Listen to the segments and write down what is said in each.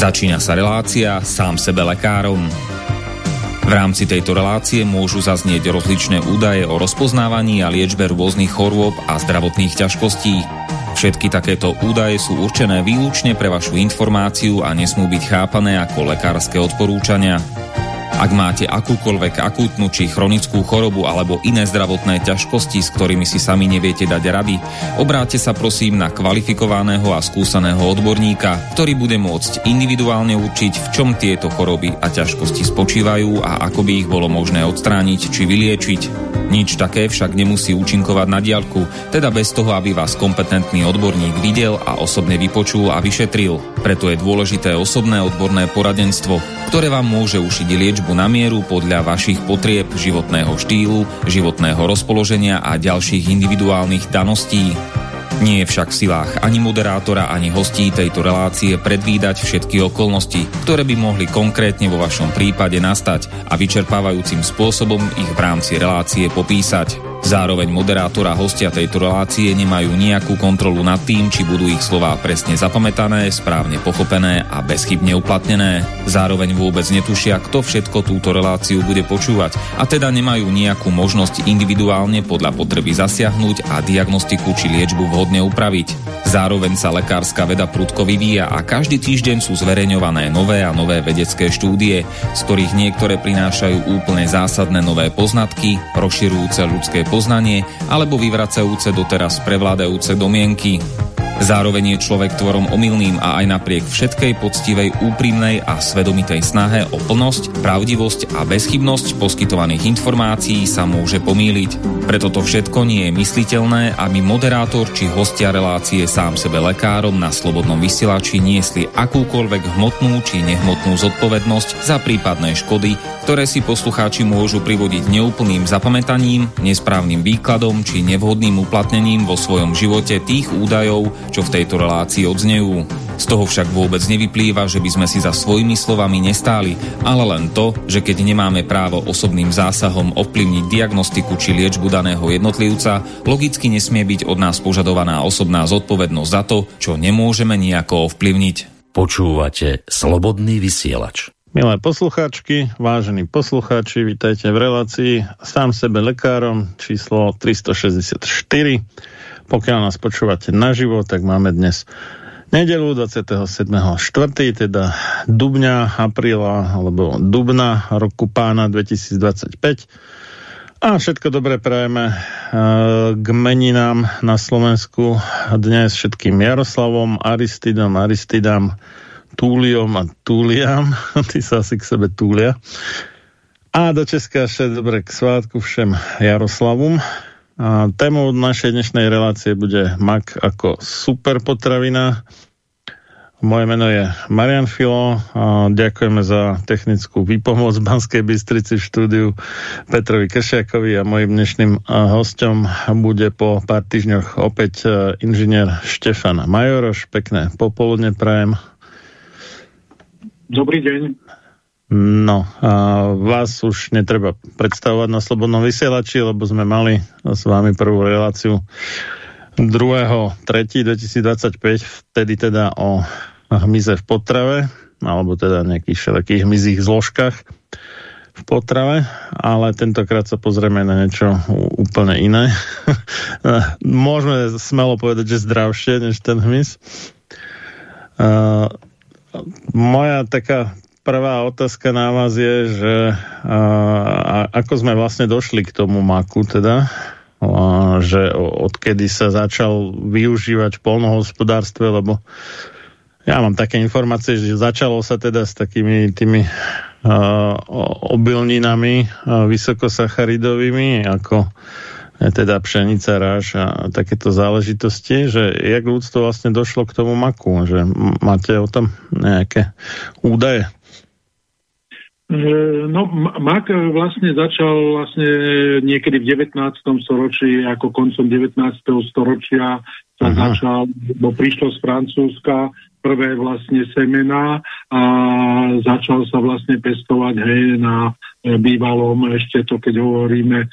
Začína sa relácia sám sebe lekárom. V rámci tejto relácie môžu zaznieť rozličné údaje o rozpoznávaní a liečbe rôznych chorôb a zdravotných ťažkostí. Všetky takéto údaje sú určené výlučne pre vašu informáciu a nesmú byť chápané ako lekárske odporúčania. Ak máte akúkoľvek akútnu či chronickú chorobu alebo iné zdravotné ťažkosti, s ktorými si sami neviete dať rady, obráte sa prosím na kvalifikovaného a skúseného odborníka, ktorý bude môcť individuálne určiť, v čom tieto choroby a ťažkosti spočívajú a ako by ich bolo možné odstrániť či vyliečiť. Nič také však nemusí účinkovať na diaľku, teda bez toho, aby vás kompetentný odborník videl a osobne vypočul a vyšetril. Preto je dôležité osobné odborné poradenstvo, ktoré vám môže ušiť liečbu na mieru podľa vašich potrieb, životného štýlu, životného rozpoloženia a ďalších individuálnych daností. Nie je však v silách ani moderátora, ani hostí tejto relácie predvídať všetky okolnosti, ktoré by mohli konkrétne vo vašom prípade nastať a vyčerpávajúcim spôsobom ich v rámci relácie popísať. Zároveň moderátor a hostia tejto relácie nemajú nejakú kontrolu nad tým, či budú ich slová presne zapamätané, správne pochopené a bezchybne uplatnené. Zároveň vôbec netušia, kto všetko túto reláciu bude počúvať a teda nemajú nejakú možnosť individuálne podľa potreby zasiahnuť a diagnostiku či liečbu vhodne upraviť. Zároveň sa lekárska veda prudko vyvíja a každý týždeň sú zverejňované nové a nové vedecké štúdie, z ktorých niektoré prinášajú úplne zásadné nové poznatky, rozširujúce ľudské poznanie alebo vyvracajúce doteraz prevládajúce domienky. Zároveň je človek tvorom omylným a aj napriek všetkej poctivej, úprimnej a svedomitej snahe o plnosť, pravdivosť a bezchybnosť poskytovaných informácií sa môže pomýliť. Preto to všetko nie je mysliteľné, aby moderátor či hostia relácie sám sebe lekárom na slobodnom vysielači niesli akúkoľvek hmotnú či nehmotnú zodpovednosť za prípadné škody, ktoré si poslucháči môžu privodiť neúplným zapamätaním, nesprávnym výkladom či nevhodným uplatnením vo svojom živote tých údajov, čo v tejto relácii odznejú. Z toho však vôbec nevyplýva, že by sme si za svojimi slovami nestáli, ale len to, že keď nemáme právo osobným zásahom ovplyvniť diagnostiku či liečbu daného jednotlivca, logicky nesmie byť od nás požadovaná osobná zodpovednosť za to, čo nemôžeme nejako ovplyvniť. Počúvate Slobodný vysielač. Milé poslucháčky, vážení poslucháči, vítajte v relácii sám sebe lekárom číslo 364. Pokiaľ nás počúvate naživo, tak máme dnes nedelu 27.4., teda dubňa, apríla alebo dubna roku pána 2025. A všetko dobré prajeme eh, k meninám na Slovensku dnes všetkým Jaroslavom, Aristidom, Aristidám, Túliom a Túliam. Ty sa asi k sebe túlia. A do Česka všetko dobre k svátku všem Jaroslavom. A témou našej dnešnej relácie bude mak ako super potravina. Moje meno je Marian Filo a ďakujeme za technickú výpomoc Banskej Bystrici v štúdiu Petrovi Kršiakovi a mojim dnešným hostom bude po pár týždňoch opäť inžinier Štefan Majoroš. Pekné popoludne prajem. Dobrý deň. No, a vás už netreba predstavovať na Slobodnom vysielači, lebo sme mali s vami prvú reláciu 2.3.2025, vtedy teda o hmyze v potrave, alebo teda nejakých všelakých hmyzích zložkách v potrave, ale tentokrát sa pozrieme na niečo úplne iné. Môžeme smelo povedať, že zdravšie než ten hmyz. Uh, moja taká prvá otázka na vás je, že a, a, ako sme vlastne došli k tomu maku teda, a, že odkedy sa začal využívať v polnohospodárstve, lebo ja mám také informácie, že začalo sa teda s takými tými a, obilninami a, vysokosacharidovými, ako teda pšenica, ráž a takéto záležitosti, že jak ľudstvo vlastne došlo k tomu maku, že máte o tom nejaké údaje? E, no, mak vlastne začal vlastne niekedy v 19. storočí, ako koncom 19. storočia sa Aha. začal, bo prišlo z Francúzska prvé vlastne semena a začal sa vlastne pestovať hej, na bývalom, ešte to keď hovoríme, e,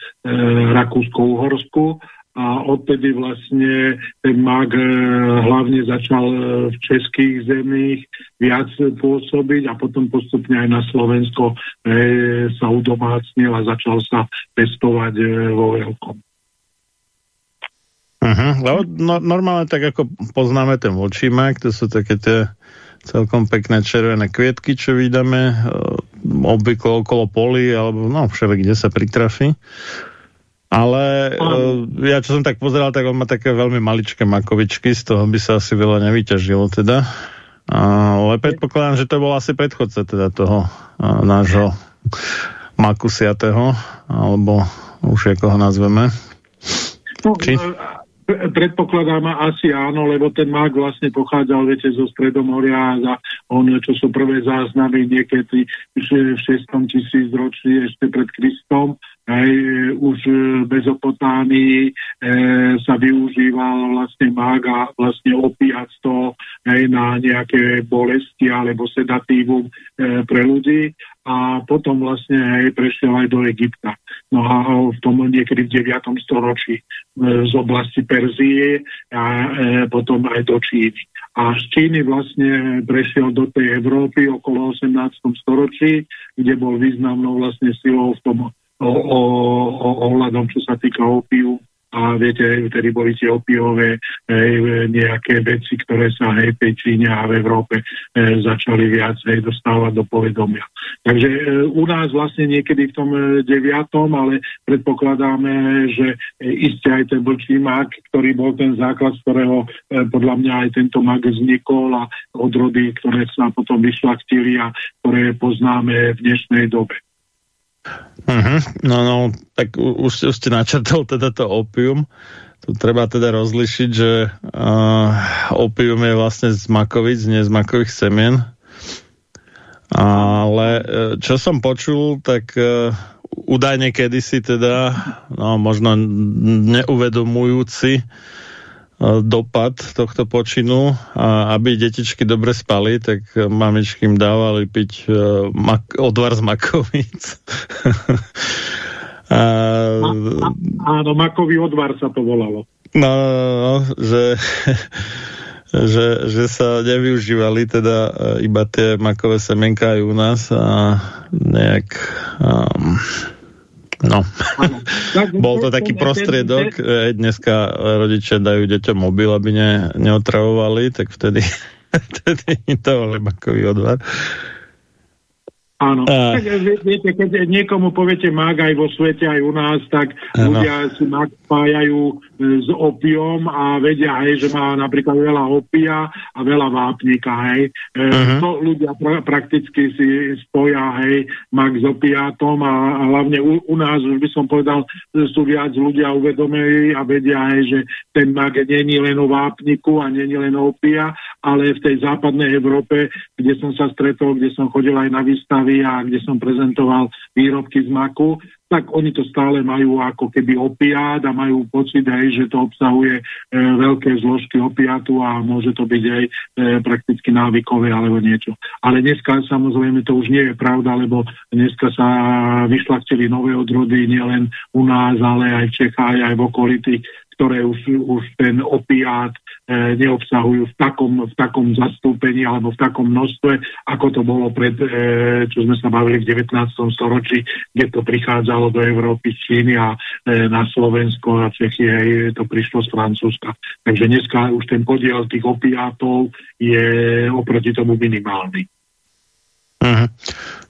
Rakúsko-Uhorsku a odtedy vlastne ten mag e, hlavne začal e, v českých zemích viac pôsobiť a potom postupne aj na Slovensko e, sa udomácnil a začal sa pestovať vo veľkom. Uh-huh. No, normálne tak ako poznáme ten vočímak, to sú také tie celkom pekné červené kvietky, čo vydáme obvykle okolo poli alebo no všeli, kde sa pritrafi. Ale uh, ja čo som tak pozeral, tak on má také veľmi maličké makovičky, z toho by sa asi veľa nevyťažilo teda. Ale predpokladám, že to bol asi predchodca teda toho uh, nášho makusiatého, alebo už ako ho nazveme. No, Či? Predpokladám asi áno, lebo ten mak vlastne pochádzal, viete, zo Stredomoria a on, čo sú prvé záznamy niekedy v 6. tisíc ročí ešte pred Kristom, aj už bez Opotánii e, sa využíval vlastne mak a vlastne opiac to aj na nejaké bolesti alebo sedatívum e, pre ľudí a potom vlastne aj prešiel aj do Egypta. No v tom niekedy v 9. storočí e, z oblasti Perzie a e, potom aj do Číny. A z Číny vlastne prešiel do tej Európy okolo 18. storočí, kde bol významnou vlastne silou v tom ohľadom, čo sa týka opiu a viete, vtedy boli tie opiové hej, nejaké veci, ktoré sa hej, v Číne a v Európe e, začali viac hej, dostávať do povedomia. Takže e, u nás vlastne niekedy v tom e, deviatom, ale predpokladáme, že e, iste aj ten vlčí mak, ktorý bol ten základ, z ktorého e, podľa mňa aj tento mak vznikol a odrody, ktoré sa potom vyšlachtili a ktoré poznáme v dnešnej dobe. Uh-huh. No, no, tak už, už ste načrtol teda to opium. Tu treba teda rozlišiť, že uh, opium je vlastne z makovic, nie z makových semien. Ale uh, čo som počul, tak uh, údajne kedysi teda, no možno neuvedomujúci, dopad tohto počinu a aby detičky dobre spali, tak mamičky im dávali piť uh, mak- odvar z makovic. a, a, áno, makový odvar sa to volalo. No, no, no že, že, že sa nevyužívali teda iba tie makové semenka aj u nás a nejak um, No, bol to taký prostriedok, e, dneska rodičia dajú deťom mobil, aby ne, neotravovali, tak vtedy, vtedy to bol lebakový odvar. Áno. A... Tak, viete, keď niekomu poviete mag aj vo svete, aj u nás, tak ano. ľudia si mag spájajú e, s opiom a vedia, hej, že má napríklad veľa opia a veľa vápnika, hej. Uh-huh. To ľudia pra- prakticky si spoja, hej, mag s opiátom a, a hlavne u, u nás, už by som povedal, sú viac ľudia uvedomení a vedia, hej, že ten mag není len o vápniku a není len o opia, ale v tej západnej Európe, kde som sa stretol, kde som chodil aj na výstavy, a kde som prezentoval výrobky z maku, tak oni to stále majú ako keby opiát a majú pocit aj, že to obsahuje e, veľké zložky opiatu a môže to byť aj e, prakticky návykové alebo niečo. Ale dneska samozrejme to už nie je pravda, lebo dneska sa vyšlachtili nové odrody nielen u nás, ale aj v Čechách, aj v okolitých ktoré už, už ten opiát e, neobsahujú v takom, v takom zastúpení alebo v takom množstve, ako to bolo pred, e, čo sme sa bavili v 19. storočí, kde to prichádzalo do Európy, z Číny a e, na Slovensko a Čechy aj to prišlo z Francúzska. Takže dneska už ten podiel tých opiátov je oproti tomu minimálny. Uh-huh.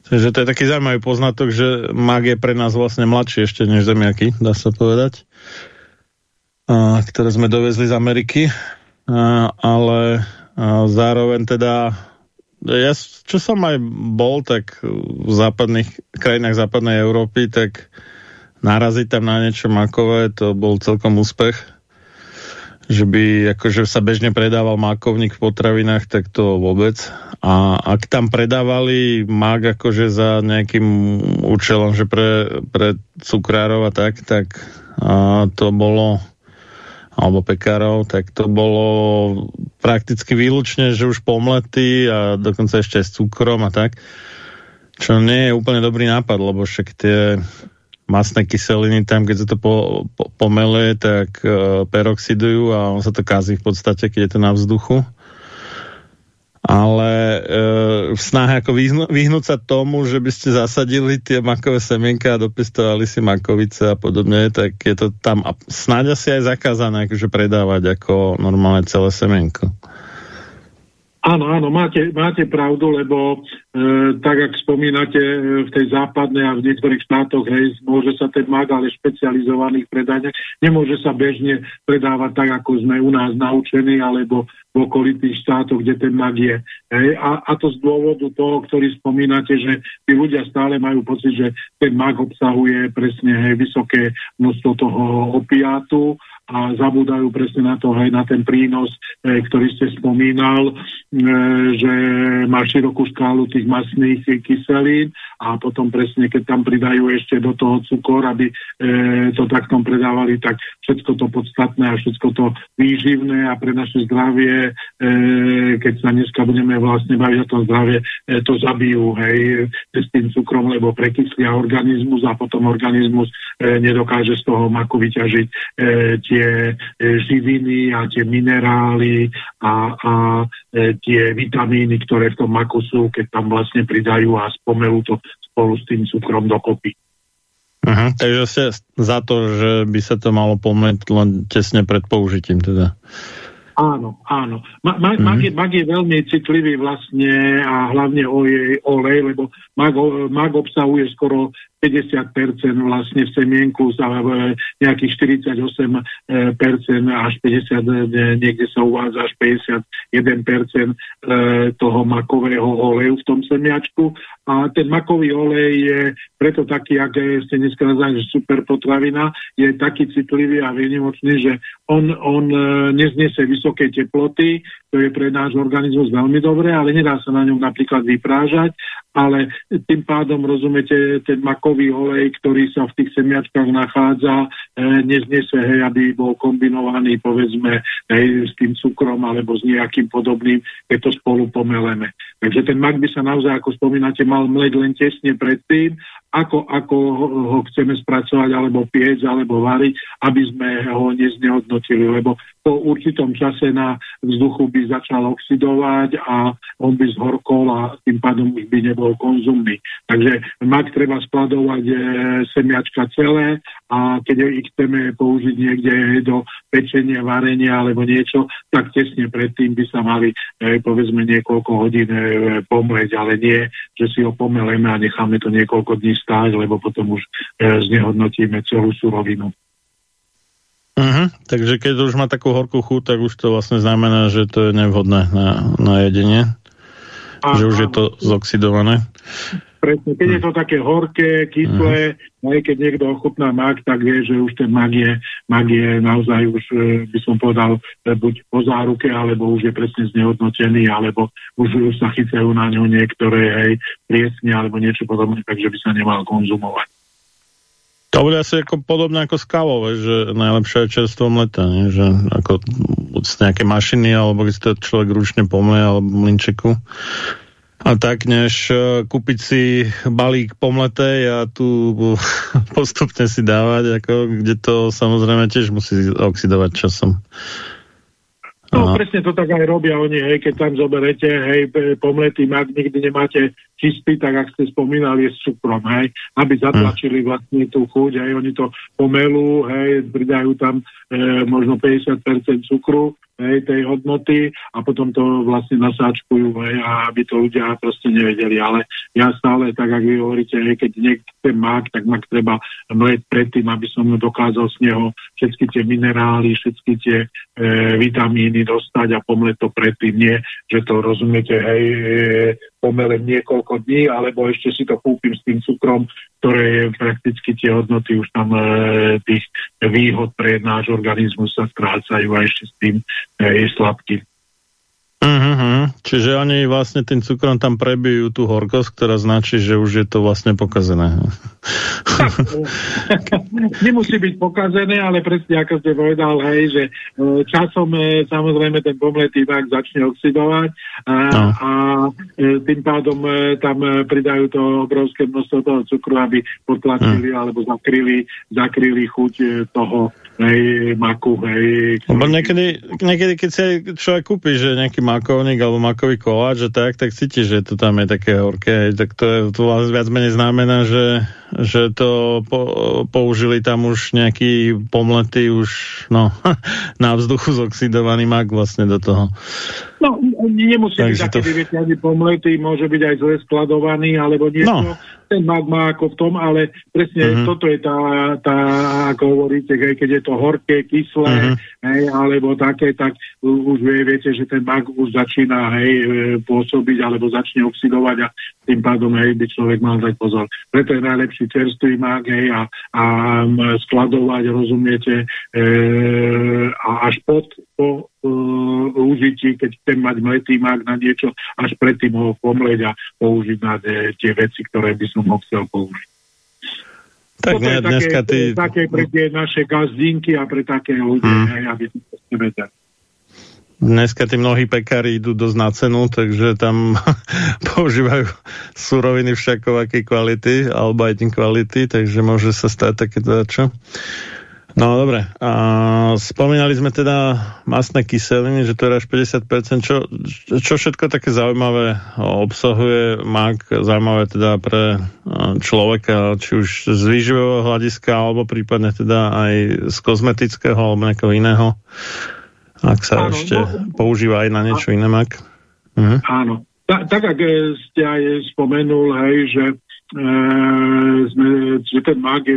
Takže to je taký zaujímavý poznatok, že mag je pre nás vlastne mladší ešte než zemiaky, dá sa povedať ktoré sme dovezli z Ameriky, ale zároveň teda ja, čo som aj bol, tak v západných krajinách západnej Európy, tak naraziť tam na niečo makové, to bol celkom úspech. Že by akože sa bežne predával makovník v potravinách, tak to vôbec. A ak tam predávali mak akože za nejakým účelom, že pre, pre cukrárov a tak, tak a to bolo alebo pekárov, tak to bolo prakticky výlučne, že už pomlety a dokonca ešte aj s cukrom a tak. Čo nie je úplne dobrý nápad, lebo však tie masné kyseliny tam, keď sa to po, po, pomele, tak uh, peroxidujú a on sa to kazí v podstate, keď je to na vzduchu. Ale uh, v snahe ako vyhnú, vyhnúť sa tomu, že by ste zasadili tie makové semienka a dopestovali si makovice a podobne, tak je to tam a snáď asi aj zakázané akože predávať ako normálne celé semienko. Áno, áno, máte, máte pravdu, lebo e, tak, ak spomínate e, v tej západnej a v niektorých štátoch, hej, môže sa ten mag, ale špecializovaných predajniach, nemôže sa bežne predávať tak, ako sme u nás naučení, alebo v okolitých štátoch, kde ten mag je. Hej. A, a to z dôvodu toho, ktorý spomínate, že tí ľudia stále majú pocit, že ten mag obsahuje presne hej, vysoké množstvo toho opiátu a zabúdajú presne na to, aj na ten prínos, e, ktorý ste spomínal, e, že má širokú škálu tých masných kyselín a potom presne, keď tam pridajú ešte do toho cukor, aby e, to takto predávali, tak všetko to podstatné a všetko to výživné a pre naše zdravie, e, keď sa dneska budeme vlastne baviť o tom zdravie, e, to zabijú, hej, s tým cukrom, lebo prekyslia organizmus a potom organizmus e, nedokáže z toho maku vyťažiť e, tie tie e, živiny a tie minerály a, a e, tie vitamíny, ktoré v tom maku sú, keď tam vlastne pridajú a spomelú to spolu s tým cukrom dokopy. Uh-huh, takže ste za to, že by sa to malo pomôcť len tesne pred použitím teda. Áno, áno. Ma, ma, mm-hmm. mag, je, mag je veľmi citlivý vlastne a hlavne olej, olej lebo mag, mag obsahuje skoro 50% vlastne v semienku nejakých 48% až 50, niekde sa uvádza až 51% toho makového oleju v tom semiačku. A ten makový olej je preto taký, ak ste dneska nazvali, že super potravina, je taký citlivý a výnimočný, že on, on neznese vysoké teploty, to je pre náš organizmus veľmi dobré, ale nedá sa na ňom napríklad vyprážať, ale tým pádom, rozumiete, ten makový olej, ktorý sa v tých semiačkách nachádza, e, neznese, hej, aby bol kombinovaný, povedzme, hej, s tým cukrom alebo s nejakým podobným, keď to spolu pomeleme. Takže ten mak by sa naozaj, ako spomínate, mal mleť len tesne predtým ako, ako ho chceme spracovať, alebo piec, alebo variť, aby sme ho neznehodnotili, lebo po určitom čase na vzduchu by začal oxidovať a on by zhorkol a tým pádom už by nebol konzumný. Takže mak treba skladovať e, semiačka celé a keď ich chceme použiť niekde do pečenia, varenia alebo niečo, tak tesne predtým by sa mali e, povedzme niekoľko hodín e, pomleť, ale nie, že si ho pomeleme a necháme to niekoľko dní stáť, lebo potom už e, znehodnotíme celú surovinu. Uh-huh. Takže keď už má takú horkú chuť, tak už to vlastne znamená, že to je nevhodné na, na jedenie. Aha. Že už je to zoxidované. Presne, keď je to také horké, kyslé, uh-huh. aj keď niekto ochutná mak, tak vie, že už ten mak je, mak je naozaj už, e, by som povedal, e, buď po záruke, alebo už je presne znehodnotený, alebo už, už sa chycajú na ňo niektoré hej, priesne, alebo niečo podobné, takže by sa nemal konzumovať. To bude asi ako podobné ako s kávou, že najlepšie je čerstvo mleta, nie? že ako z nejaké mašiny, alebo keď si to človek ručne pomle, alebo mlinčeku. A tak, než uh, kúpiť si balík pomletej a tu postupne si dávať, ako, kde to samozrejme tiež musí oxidovať časom. No, Aha. presne to tak aj robia oni, hej, keď tam zoberete, hej, pomletý mak, nikdy nemáte čistý, tak ak ste spomínali, je s cukrom, hej, aby zatlačili vlastne tú chuť, hej, oni to pomelú, hej, pridajú tam e, možno 50% cukru, hej, tej hodnoty a potom to vlastne nasáčkujú, hej, a aby to ľudia proste nevedeli. Ale ja stále, tak ako vy hovoríte, hej, keď niekto mák, tak mak treba mleť predtým, aby som dokázal z neho všetky tie minerály, všetky tie e, vitamíny dostať a pomleť to predtým. Nie, že to rozumiete, hej, e, pomelem niekoľko dní, alebo ešte si to kúpim s tým cukrom, ktoré je prakticky tie hodnoty už tam e, tých výhod pre náš organizmus sa strácajú a ešte s tým e, je slabky. Uh-huh. Čiže oni vlastne tým cukrom tam prebijú tú horkosť, ktorá značí, že už je to vlastne pokazené. nemusí byť pokazené, ale presne ako ste povedal, hej, že e, časom e, samozrejme ten pomletý mak začne oxidovať a, no. a e, tým pádom tam pridajú to obrovské množstvo toho cukru, aby potlačili mm. alebo zakryli, zakryli chuť toho hej, maku, hej. Lebo niekedy, niekedy, keď si človek kúpi, že nejaký makovník alebo makový koláč, že tak, tak cíti, že to tam je také horké, tak to, je, to viac menej znamená, že, že to po, použili tam už nejaký pomletý už no, na vzduchu zoxidovaný mak vlastne do toho. No, nemusí Takže byť to... taký ani pomletý, môže byť aj zle skladovaný, alebo niečo. No. Ten mak má ako v tom, ale presne uh-huh. toto je tá, tá ako hovoríte, hej, keď je to horké, kyslé, uh-huh. hej, alebo také, tak už vie, viete, že ten mak už začína hej, e, pôsobiť, alebo začne oxidovať a tým pádom hej, by človek mal dať pozor. Preto je najlepší čerstvý hej, a, a skladovať, rozumiete, e, a až pod, po uh, užití, keď chcem mať mletý mak na niečo, až predtým ho pomleť a použiť na tie, tie veci, ktoré by som ho chcel použiť. Tak Toto ne, dneska také, ty... také pre tie naše gazdinky a pre také ľudia, hmm. hej, aby to vedeli. Dneska tí mnohí pekári idú dosť na cenu, takže tam používajú suroviny všakovakej kvality, alebo aj tým kvality, takže môže sa stať takéto čo. No dobre, a spomínali sme teda masné kyseliny, že to je až 50%. Čo, čo všetko také zaujímavé obsahuje mak, zaujímavé teda pre človeka, či už z výživového hľadiska, alebo prípadne teda aj z kozmetického alebo nejakého iného, ak sa áno, ešte no, používa aj na niečo iné mak. Mhm. Áno. Ta, tak, ako ste aj spomenul, hej, že E, sme, že ten mag e,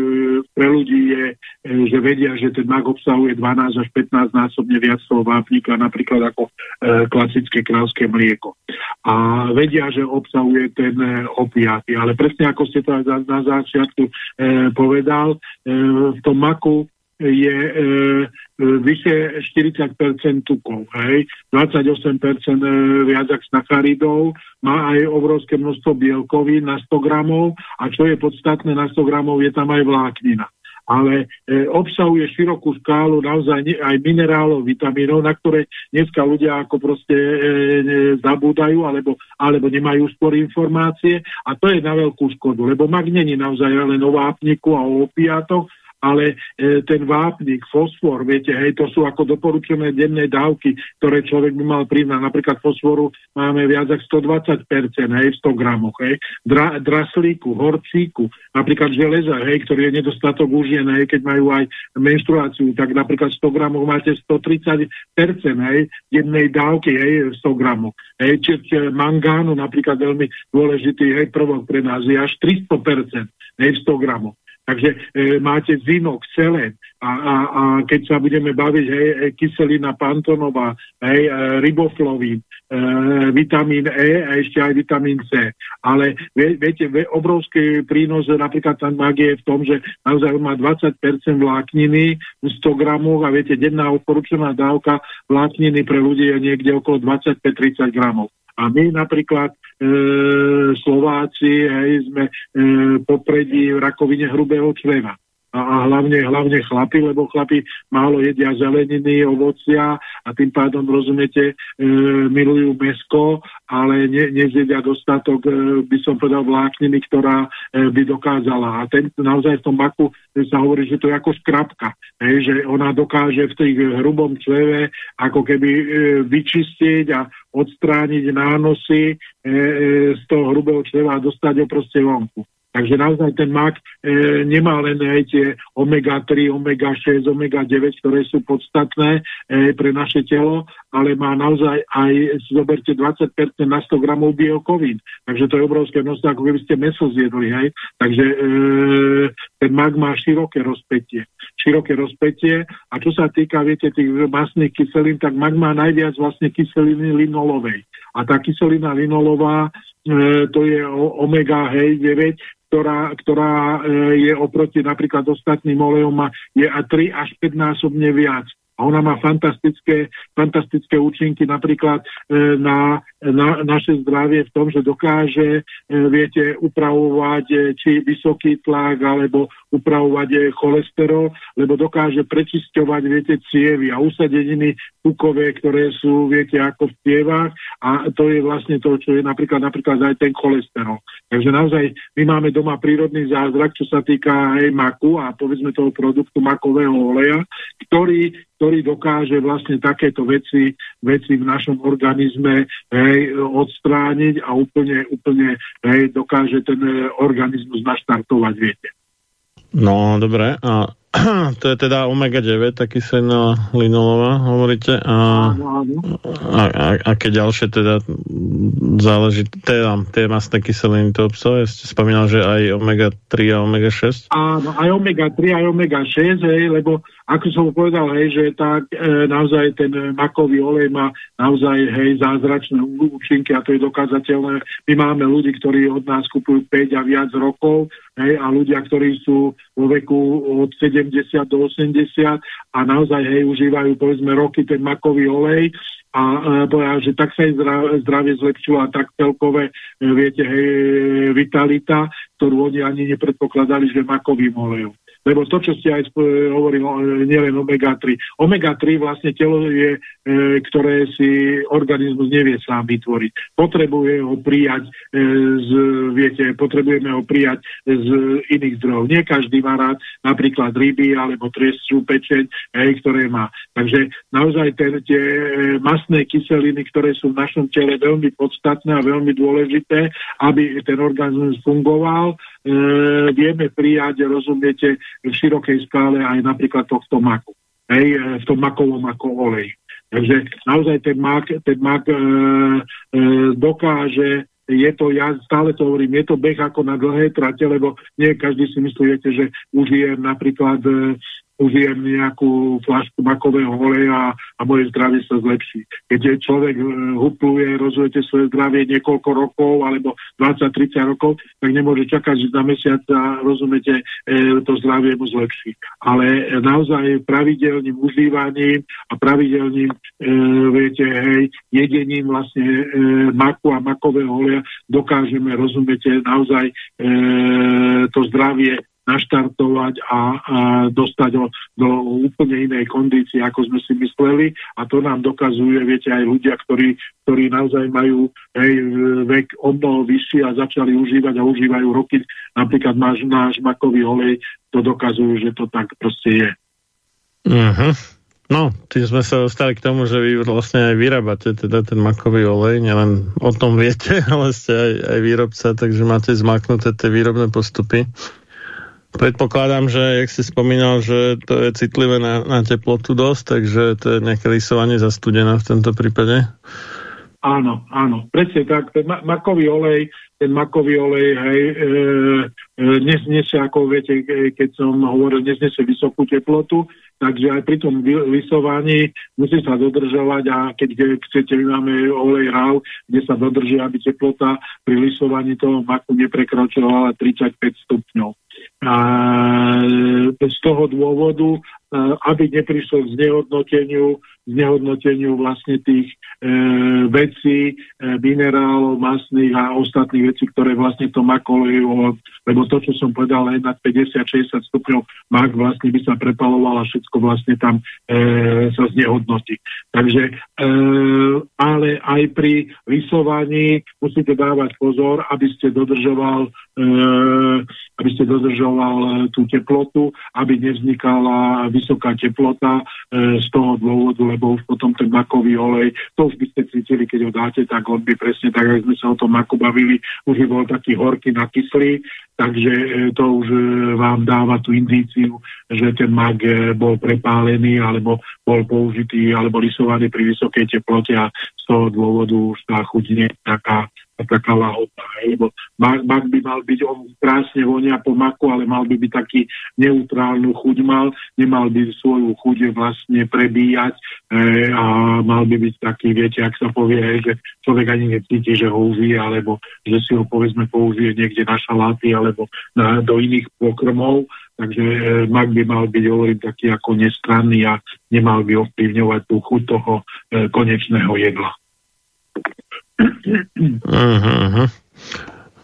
pre ľudí je, e, že vedia, že ten mag obsahuje 12 až 15 násobne viac toho vápnika, napríklad ako klasické krávské mlieko. A vedia, že obsahuje ten opiaty. Ale presne ako ste to na začiatku povedal, v tom maku je e, e vyše 40% tukov, hej, 28% e, viac ak sacharidov, má aj obrovské množstvo bielkovín na 100 gramov a čo je podstatné, na 100 gramov je tam aj vláknina. Ale e, obsahuje širokú škálu naozaj aj minerálov, vitamínov, na ktoré dneska ľudia ako proste e, e, zabúdajú alebo, alebo nemajú skôr informácie a to je na veľkú škodu, lebo mag není naozaj len o vápniku a o opiatoch, ale e, ten vápnik, fosfor, viete, hej, to sú ako doporučené denné dávky, ktoré človek by mal príjmať. Napríklad fosforu máme viac ako 120%, hej, v 100 gramoch, hej. Dra, draslíku, horcíku, napríklad železa, hej, ktorý je nedostatok už hej, keď majú aj menštruáciu, tak napríklad 100 gramoch máte 130%, hej, dennej dávky, hej, v 100 gramoch. Hej, či, či mangánu, napríklad veľmi dôležitý, hej, prvok pre nás je až 300%, hej, v 100 gramoch. Takže e, máte zinok, selen a, a, a keď sa budeme baviť, hej, e, kyselina pantonová, hej, e, e, vitamín E a ešte aj vitamín C. Ale vie, viete, vie, obrovský prínos napríklad tam magie je v tom, že naozaj má 20% vlákniny v 100 gramoch a viete, denná odporúčaná dávka vlákniny pre ľudí je niekde okolo 25-30 gramov. A my napríklad e, Slováci hej, sme e, popredí v rakovine hrubého člena a, hlavne, hlavne chlapi, lebo chlapi málo jedia zeleniny, ovocia a tým pádom, rozumiete, e, milujú mesko, ale ne, nezjedia dostatok, e, by som povedal, vlákniny, ktorá e, by dokázala. A ten naozaj v tom baku e, sa hovorí, že to je ako skrapka, e, že ona dokáže v tej hrubom čleve ako keby e, vyčistiť a odstrániť nánosy e, e, z toho hrubého čleva a dostať ho proste vonku. Takže naozaj ten mak e, nemá len aj tie omega-3, omega-6, omega-9, ktoré sú podstatné e, pre naše telo, ale má naozaj aj, zoberte 20% na 100 gramov bielkovín. Takže to je obrovské množstvo, ako keby ste meso zjedli. Hej? Takže e, ten mak má široké rozpetie. Široké rozpetie. A čo sa týka, viete, tých masných kyselín, tak mak má najviac vlastne kyseliny linolovej. A tá kyselina linolová, e, to je omega, hej, 9, ktorá, ktorá e, je oproti napríklad ostatným olejom je a 3 až 5 násobne viac. a ona má fantastické, fantastické účinky napríklad e, na, na naše zdravie v tom, že dokáže, e, viete, upravovať e, či vysoký tlak alebo upravovať e, cholesterol, lebo dokáže prečisťovať, viete, cievy a usadeniny tukové, ktoré sú, viete, ako v cievách a to je vlastne to, čo je napríklad, napríklad aj ten cholesterol. Takže naozaj my máme doma prírodný zázrak, čo sa týka aj maku a povedzme toho produktu makového oleja, ktorý ktorý dokáže vlastne takéto veci, veci v našom organizme hej, odstrániť a úplne, úplne hej, dokáže ten eh, organizmus naštartovať, viete. No, dobre. A to je teda omega-9, taký kyselina linolová, hovoríte. A, a, a, aké ďalšie teda záleží, teda tie masné kyseliny to obsahuje? Ste spomínal, že aj omega-3 a omega-6? Áno, aj omega-3, aj omega-6, hej, lebo ako som povedal, hej, že tak e, naozaj ten makový olej má naozaj hej, zázračné účinky a to je dokázateľné. My máme ľudí, ktorí od nás kupujú 5 a viac rokov hej, a ľudia, ktorí sú vo veku od 7 70 do 80 a naozaj hej, užívajú povedzme roky ten makový olej a e, povedal, že tak sa jej zdravie zlepšilo a tak celkové, e, viete, hej, vitalita, ktorú oni ani nepredpokladali, že makovým olejom. Lebo to, čo ste aj hovorili, nielen omega-3. Omega-3 vlastne telo je, e, ktoré si organizmus nevie sám vytvoriť. Potrebuje ho prijať e, z, viete, potrebujeme ho prijať z iných zdrojov. Nie každý má rád napríklad ryby alebo trestú pečeň, ktoré má. Takže naozaj ten, tie e, masné kyseliny, ktoré sú v našom tele veľmi podstatné a veľmi dôležité, aby ten organizmus fungoval, vieme prijať, rozumiete, v širokej skále aj napríklad tohto maku. Hej, e, v tom makovom ako olej. Takže naozaj ten mak, ten mak e, e, dokáže je to, ja stále to hovorím, je to beh ako na dlhé trate, lebo nie každý si myslíte, že užijem napríklad e, užijem nejakú flašku makového oleja a moje zdravie sa zlepší. Keď človek e, hupluje, rozvojete svoje zdravie niekoľko rokov alebo 20-30 rokov, tak nemôže čakať, že za mesiac sa, rozumiete, e, to zdravie mu zlepší. Ale naozaj pravidelným užívaním a pravidelným, e, viete, hej, jedením vlastne maku a makového oleja dokážeme, rozumiete, naozaj to zdravie naštartovať a, a dostať ho do úplne inej kondície, ako sme si mysleli a to nám dokazuje, viete, aj ľudia, ktorí, ktorí naozaj majú hej, vek o mnoho vyšší a začali užívať a užívajú roky, napríklad náš, náš makový olej, to dokazujú, že to tak proste je. Uh-huh. No, tým sme sa dostali k tomu, že vy vlastne aj vyrábate teda ten makový olej, nielen o tom viete, ale ste aj, aj výrobca, takže máte zmaknuté tie výrobné postupy. Predpokladám, že, jak si spomínal, že to je citlivé na, na teplotu dosť, takže to je nejaké rysovanie zastudené v tomto prípade. Áno, áno, presne tak. Ten ma- makový olej, ten makový olej, hej, e, e, ako viete, keď som hovoril, nesnesie vysokú teplotu, takže aj pri tom vysovaní musí sa dodržovať a keď chcete, my máme olej RAW, kde sa dodrží, aby teplota pri vysovaní toho maku neprekročovala 35 stupňov. A z toho dôvodu, aby neprišlo k znehodnoteniu, znehodnoteniu vlastne tých e, vecí, e, minerálov, masných a ostatných vecí, ktoré vlastne to makolejú, lebo to, čo som povedal, aj nad 50-60 stupňov mak vlastne by sa prepaloval a všetko vlastne tam e, sa znehodnotí. Takže, e, ale aj pri vysovaní musíte dávať pozor, aby ste dodržoval e, aby ste dodržoval e, tú teplotu, aby nevznikala vysoká teplota e, z toho dôvodu, lebo už potom ten makový olej, to už by ste cítili, keď ho dáte, tak on by presne tak, ako sme sa o tom maku bavili, už by bol taký horký, nakyslý, takže e, to už e, vám dáva tú indíciu, že ten mak e, bol prepálený alebo bol použitý alebo lisovaný pri vysokej teplote a z toho dôvodu už tá chuť nie je taká a taká lahodná. Lebo mak, mak by mal byť, on krásne vonia po maku, ale mal by byť taký neutrálnu chuť mal, nemal by svoju chuť vlastne prebíjať e, a mal by byť taký, viete, ak sa povie, že človek ani necíti, že ho užije, alebo že si ho povedzme použije niekde na šaláty alebo na, do iných pokrmov, takže e, mak by mal byť, hovorím, taký ako nestranný a nemal by ovplyvňovať tú chuť toho e, konečného jedla. Uh-huh.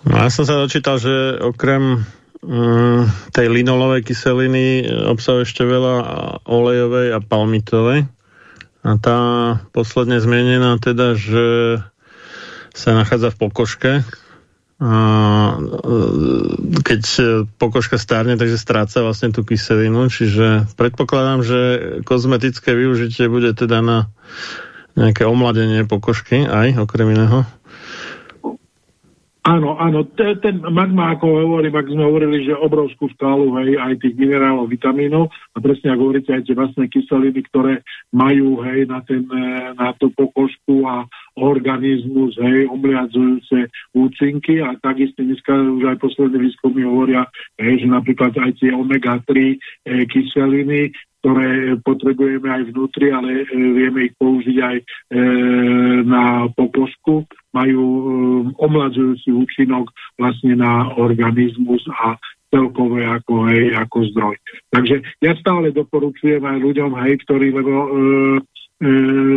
No ja som sa dočítal, že okrem um, tej linolovej kyseliny obsahuje ešte veľa olejovej a palmitovej. A tá posledne zmienená teda, že sa nachádza v pokoške. A keď pokožka stárne, takže stráca vlastne tú kyselinu, čiže predpokladám, že kozmetické využitie bude teda na nejaké omladenie pokožky aj, okrem iného. Áno, áno, ten magma, ako hovorím, ak sme hovorili, že obrovskú škálu hej, aj tých minerálov, vitamínov a presne ako hovoríte, aj tie vlastné kyseliny, ktoré majú hej, na, ten, e, na tú pokožku a organizmus, hej, omliadzujúce účinky a takisto dneska už aj posledné výskumy hovoria, hej, že napríklad aj tie omega-3 e, kyseliny ktoré potrebujeme aj vnútri, ale e, vieme ich použiť aj e, na pokožku, majú e, omladzujúci účinok vlastne na organizmus a celkové ako, ako zdroj. Takže ja stále doporučujem aj ľuďom, hej, ktorí, lebo e,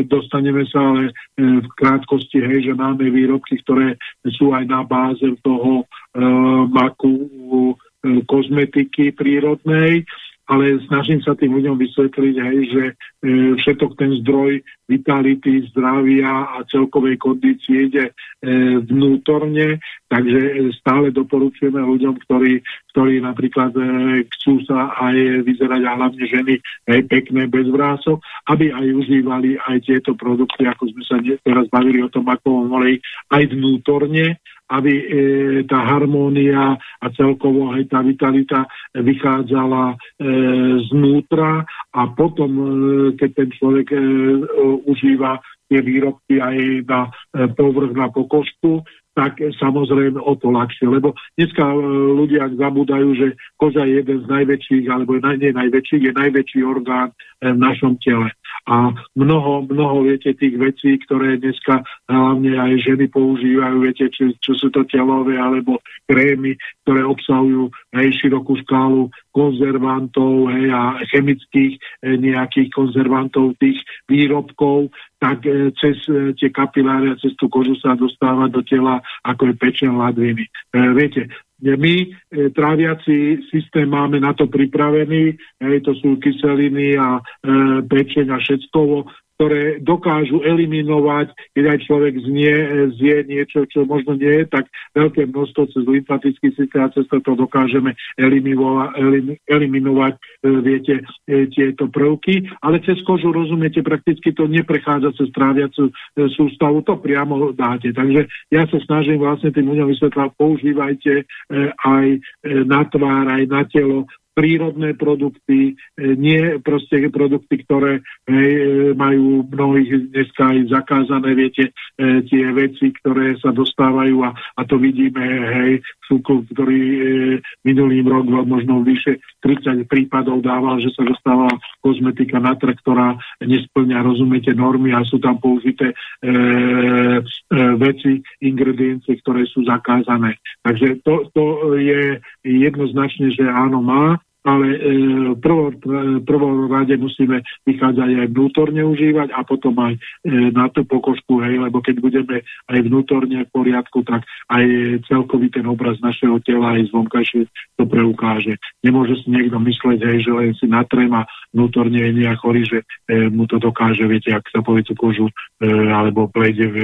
dostaneme sa ale e, v krátkosti, hej, že máme výrobky, ktoré sú aj na báze toho e, maku e, kozmetiky prírodnej, ale snažím sa tým ľuďom vysvetliť, hej, že e, všetok ten zdroj vitality, zdravia a celkovej kondície ide e, vnútorne, takže e, stále doporučujeme ľuďom, ktorí, ktorí napríklad e, chcú sa aj vyzerať a hlavne ženy aj pekné bez vrások, aby aj užívali aj tieto produkty, ako sme sa teraz bavili o tom makovom oleji, aj vnútorne, aby e, tá harmónia a celkovo aj tá vitalita vychádzala e, znútra a potom, e, keď ten človek e, užíva tie výrobky aj na e, povrch, na pokožku, tak samozrejme o to ľahšie. Lebo dneska e, ľudia zabúdajú, že koža je jeden z najväčších, alebo nie najväčších, je najväčší orgán e, v našom tele. A mnoho, mnoho, viete, tých vecí, ktoré dneska hlavne aj ženy používajú, viete, čo, čo sú to telové alebo krémy, ktoré obsahujú aj širokú škálu konzervantov hej, a chemických e, nejakých konzervantov tých výrobkov, tak e, cez e, tie kapiláre a cez tú kožu sa dostáva do tela ako je pečen ladviny. E, viete, my e, tráviaci systém máme na to pripravený, hej, to sú kyseliny a e, pečeň a všetkovo, ktoré dokážu eliminovať, keď aj človek znie, zje niečo, čo možno nie je, tak veľké množstvo cez lymfatický systém a cez to dokážeme eliminovať, eliminovať e, viete, e, tieto prvky, ale cez kožu, rozumiete, prakticky to neprechádza cez tráviacu e, sústavu, to priamo dáte. Takže ja sa snažím vlastne tým ľuďom vysvetľať, používajte aj na tvár, aj na telo prírodné produkty, e, nie proste produkty, ktoré e, majú mnohých dneska aj zakázané, viete, e, tie veci, ktoré sa dostávajú a, a to vidíme, hej, Šukov, ktorý minulým rok možno vyše 30 prípadov dával, že sa dostáva kozmetika na trh, ktorá nesplňa, rozumiete, normy a sú tam použité e, e, veci, ingrediencie, ktoré sú zakázané. Takže to, to je jednoznačne, že áno, má ale e, prvo, prvom rade musíme vychádzať aj vnútorne užívať a potom aj e, na tú pokožku, hej, lebo keď budeme aj vnútorne v poriadku, tak aj celkový ten obraz našeho tela aj zvonkajšie to preukáže. Nemôže si niekto mysleť, hej, že len si natrem a vnútorne je nejak chorý, že e, mu to dokáže, viete, ak sa povie tú kožu e, alebo plejde e,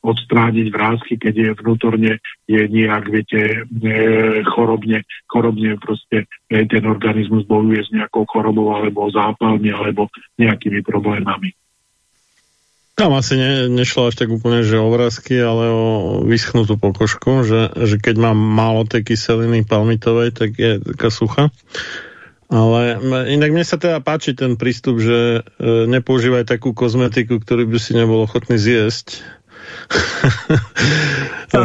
odstrániť vrázky, keď je vnútorne je nejak, viete, e, chorobne, chorobne proste e, ten organizmus bojuje s nejakou chorobou alebo zápalmi alebo nejakými problémami. Tam asi ne, nešlo až tak úplne, že o vrázky, ale o vyschnutú pokožku, že, že keď mám málo tej kyseliny palmitovej, tak je taká sucha. Ale inak mne sa teda páči ten prístup, že e, nepoužívaj takú kozmetiku, ktorú by si nebol ochotný zjesť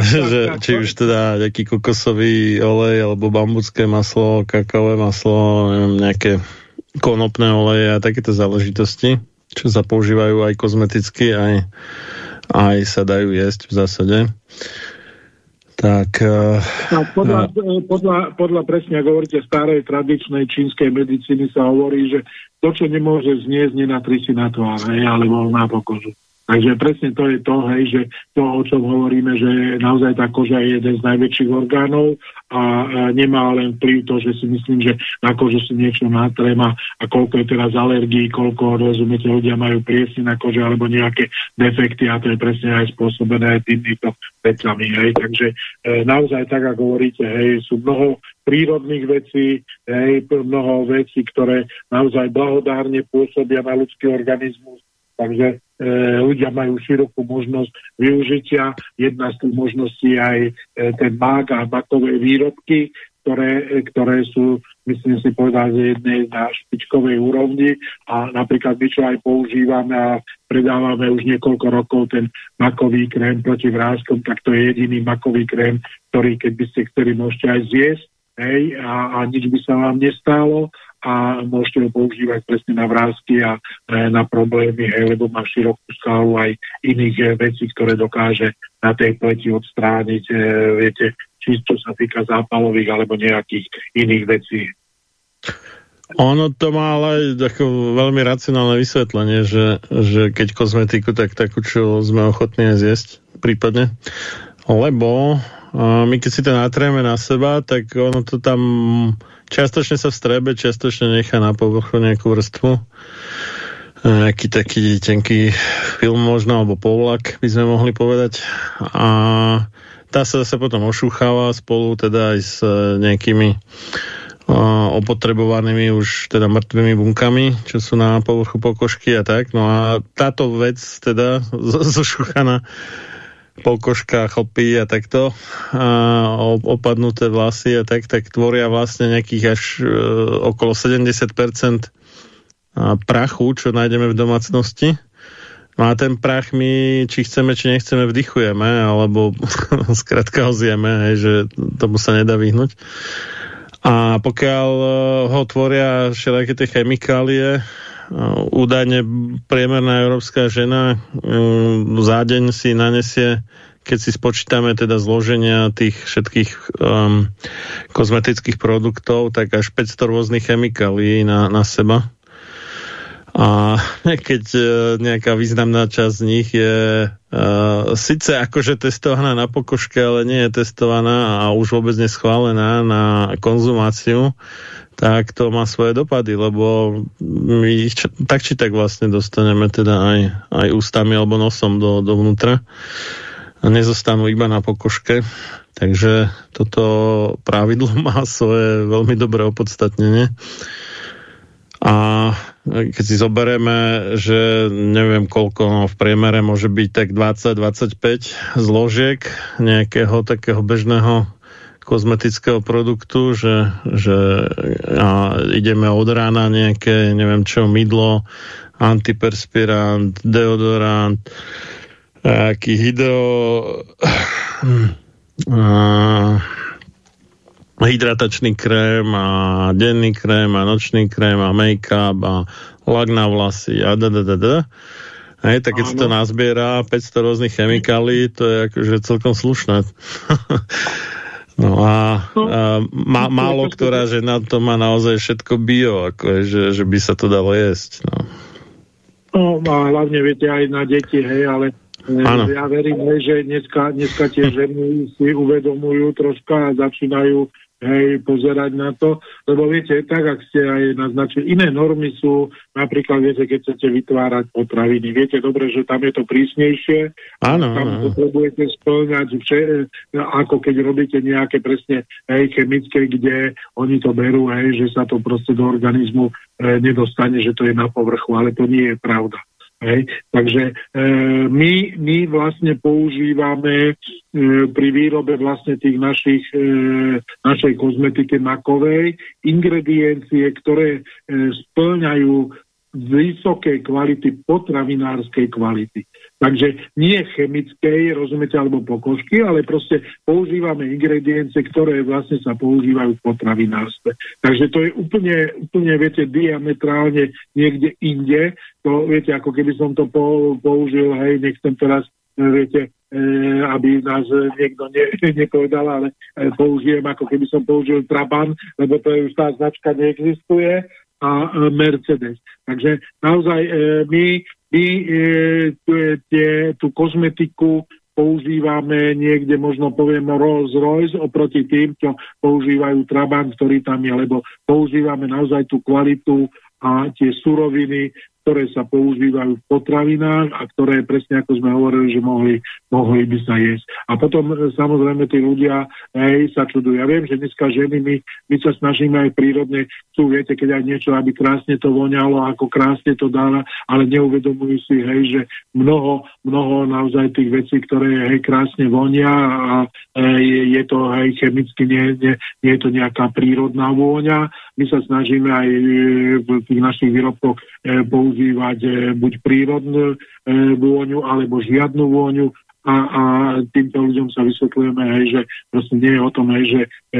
že, či už teda nejaký kokosový olej, alebo bambucké maslo, kakaové maslo, neviem, nejaké konopné oleje a takéto záležitosti, čo sa používajú aj kozmeticky, aj, aj sa dajú jesť v zásade. Tak, uh, no, podľa, uh, podľa, podľa presne, ako hovoríte, starej tradičnej čínskej medicíny sa hovorí, že to, čo nemôže zniesť, nenatri si na tvár, alebo na pokožu. Takže presne to je to, hej, že to, o čom hovoríme, že naozaj tá koža je jeden z najväčších orgánov a nemá len vplyv to, že si myslím, že na kožu si niečo natrem a, koľko je teraz alergií, koľko, rozumiete, ľudia majú priesne na kože alebo nejaké defekty a to je presne aj spôsobené aj týmito vecami. Hej. Takže e, naozaj tak, ako hovoríte, hej, sú mnoho prírodných vecí, hej, mnoho vecí, ktoré naozaj blahodárne pôsobia na ľudský organizmus. Takže E, ľudia majú širokú možnosť využitia. Jedna z tých možností je aj e, ten mák a makové výrobky, ktoré, e, ktoré sú, myslím si povedať, jednej na špičkovej úrovni a napríklad my, čo aj používame a predávame už niekoľko rokov ten makový krém proti vrázkom, tak to je jediný makový krém, ktorý keď by ste chceli, môžete aj zjesť hej, a, a nič by sa vám nestálo a môžete ho používať presne na vrázky a e, na problémy, hej, lebo má širokú skálu aj iných e, vecí, ktoré dokáže na tej pleti odstrániť, e, viete, či čo sa týka zápalových alebo nejakých iných vecí. Ono to má ale ako veľmi racionálne vysvetlenie, že, že keď kozmetiku, tak takú, čo sme ochotní zjesť prípadne. Lebo my keď si to natrieme na seba, tak ono to tam Čiastočne sa vstrebe, čiastočne nechá na povrchu nejakú vrstvu. Nejaký taký tenký film možno, alebo povlak by sme mohli povedať. A tá sa zase potom ošúcháva spolu teda aj s e, nejakými opotrebovanými už teda mŕtvými bunkami, čo sú na povrchu pokožky a tak. No a táto vec teda zošúchaná pokožka, chlpy a takto a opadnuté vlasy a tak, tak tvoria vlastne nejakých až e, okolo 70% prachu, čo nájdeme v domácnosti. No a ten prach my, či chceme, či nechceme, vdychujeme, alebo skrátka ho zjeme, že tomu sa nedá vyhnúť. A pokiaľ e, ho tvoria všelijaké tie chemikálie, údajne priemerná európska žena um, za deň si nanesie keď si spočítame teda zloženia tých všetkých um, kozmetických produktov, tak až 500 rôznych chemikálií na, na seba. A keď uh, nejaká významná časť z nich je uh, síce akože testovaná na pokožke, ale nie je testovaná a už vôbec neschválená na konzumáciu, tak to má svoje dopady, lebo my ich tak či tak vlastne dostaneme teda aj, aj ústami alebo nosom do, dovnútra a nezostanú iba na pokožke. Takže toto pravidlo má svoje veľmi dobré opodstatnenie. A keď si zoberieme, že neviem koľko, no v priemere môže byť tak 20-25 zložiek nejakého takého bežného kozmetického produktu, že, že a ideme od rána nejaké, neviem čo, mydlo, antiperspirant, deodorant, aký hydro... A, hydratačný krém a denný krém a nočný krém a make-up a lak na vlasy a da, da, da, da. Hej, tak keď to nazbiera 500 rôznych chemikálií, to je akože celkom slušné. No a, no. a má, málo ktorá žena to má naozaj všetko bio, ako že, že by sa to dalo jesť. No. No a hlavne viete aj na deti, hej, ale ano. ja verím, hej, že dneska, dneska tie ženy si uvedomujú troška a začínajú hej, pozerať na to, lebo viete, tak, ak ste aj naznačili, iné normy sú, napríklad, viete, keď chcete vytvárať potraviny, viete dobre, že tam je to prísnejšie, áno, tam áno. potrebujete splňať, vše, ako keď robíte nejaké presne hej, chemické, kde oni to berú, hej, že sa to proste do organizmu e, nedostane, že to je na povrchu, ale to nie je pravda. Hej. Takže e, my, my vlastne používame e, pri výrobe vlastne tých našich, e, našej kozmetiky makovej ingrediencie, ktoré e, splňajú vysoké kvality potravinárskej kvality. Takže nie chemickej, rozumiete, alebo pokožky, ale proste používame ingrediencie, ktoré vlastne sa používajú v potravinárstve. Takže to je úplne, úplne, viete, diametrálne niekde inde. To, viete, ako keby som to použil, hej, nechcem teraz, viete, e, aby nás niekto ne, nepovedal, ale použijem, ako keby som použil Traban, lebo to je už tá značka neexistuje, a Mercedes. Takže naozaj my my e, tie, tú kozmetiku používame niekde, možno poviem Rolls Royce oproti tým, čo používajú Trabant, ktorý tam je, lebo používame naozaj tú kvalitu a tie suroviny, ktoré sa používajú v potravinách a ktoré presne ako sme hovorili, že mohli, mohli by sa jesť. A potom e, samozrejme tí ľudia hej, sa čudujú. Ja viem, že dneska ženy, my, my sa snažíme aj prírodne, chcú, viete, keď aj niečo, aby krásne to voňalo, ako krásne to dáva, ale neuvedomujú si, hej, že mnoho, mnoho naozaj tých vecí, ktoré hej, krásne vonia a hej, je to hej, chemicky, nie, nie, nie je to nejaká prírodná vôňa. My sa snažíme aj e, v tých našich výrobkoch e, používať e, buď prírodnú vôňu, alebo žiadnu vôňu a, a týmto ľuďom sa vysvetľujeme, hej, že proste nie je o tom, hej, že e,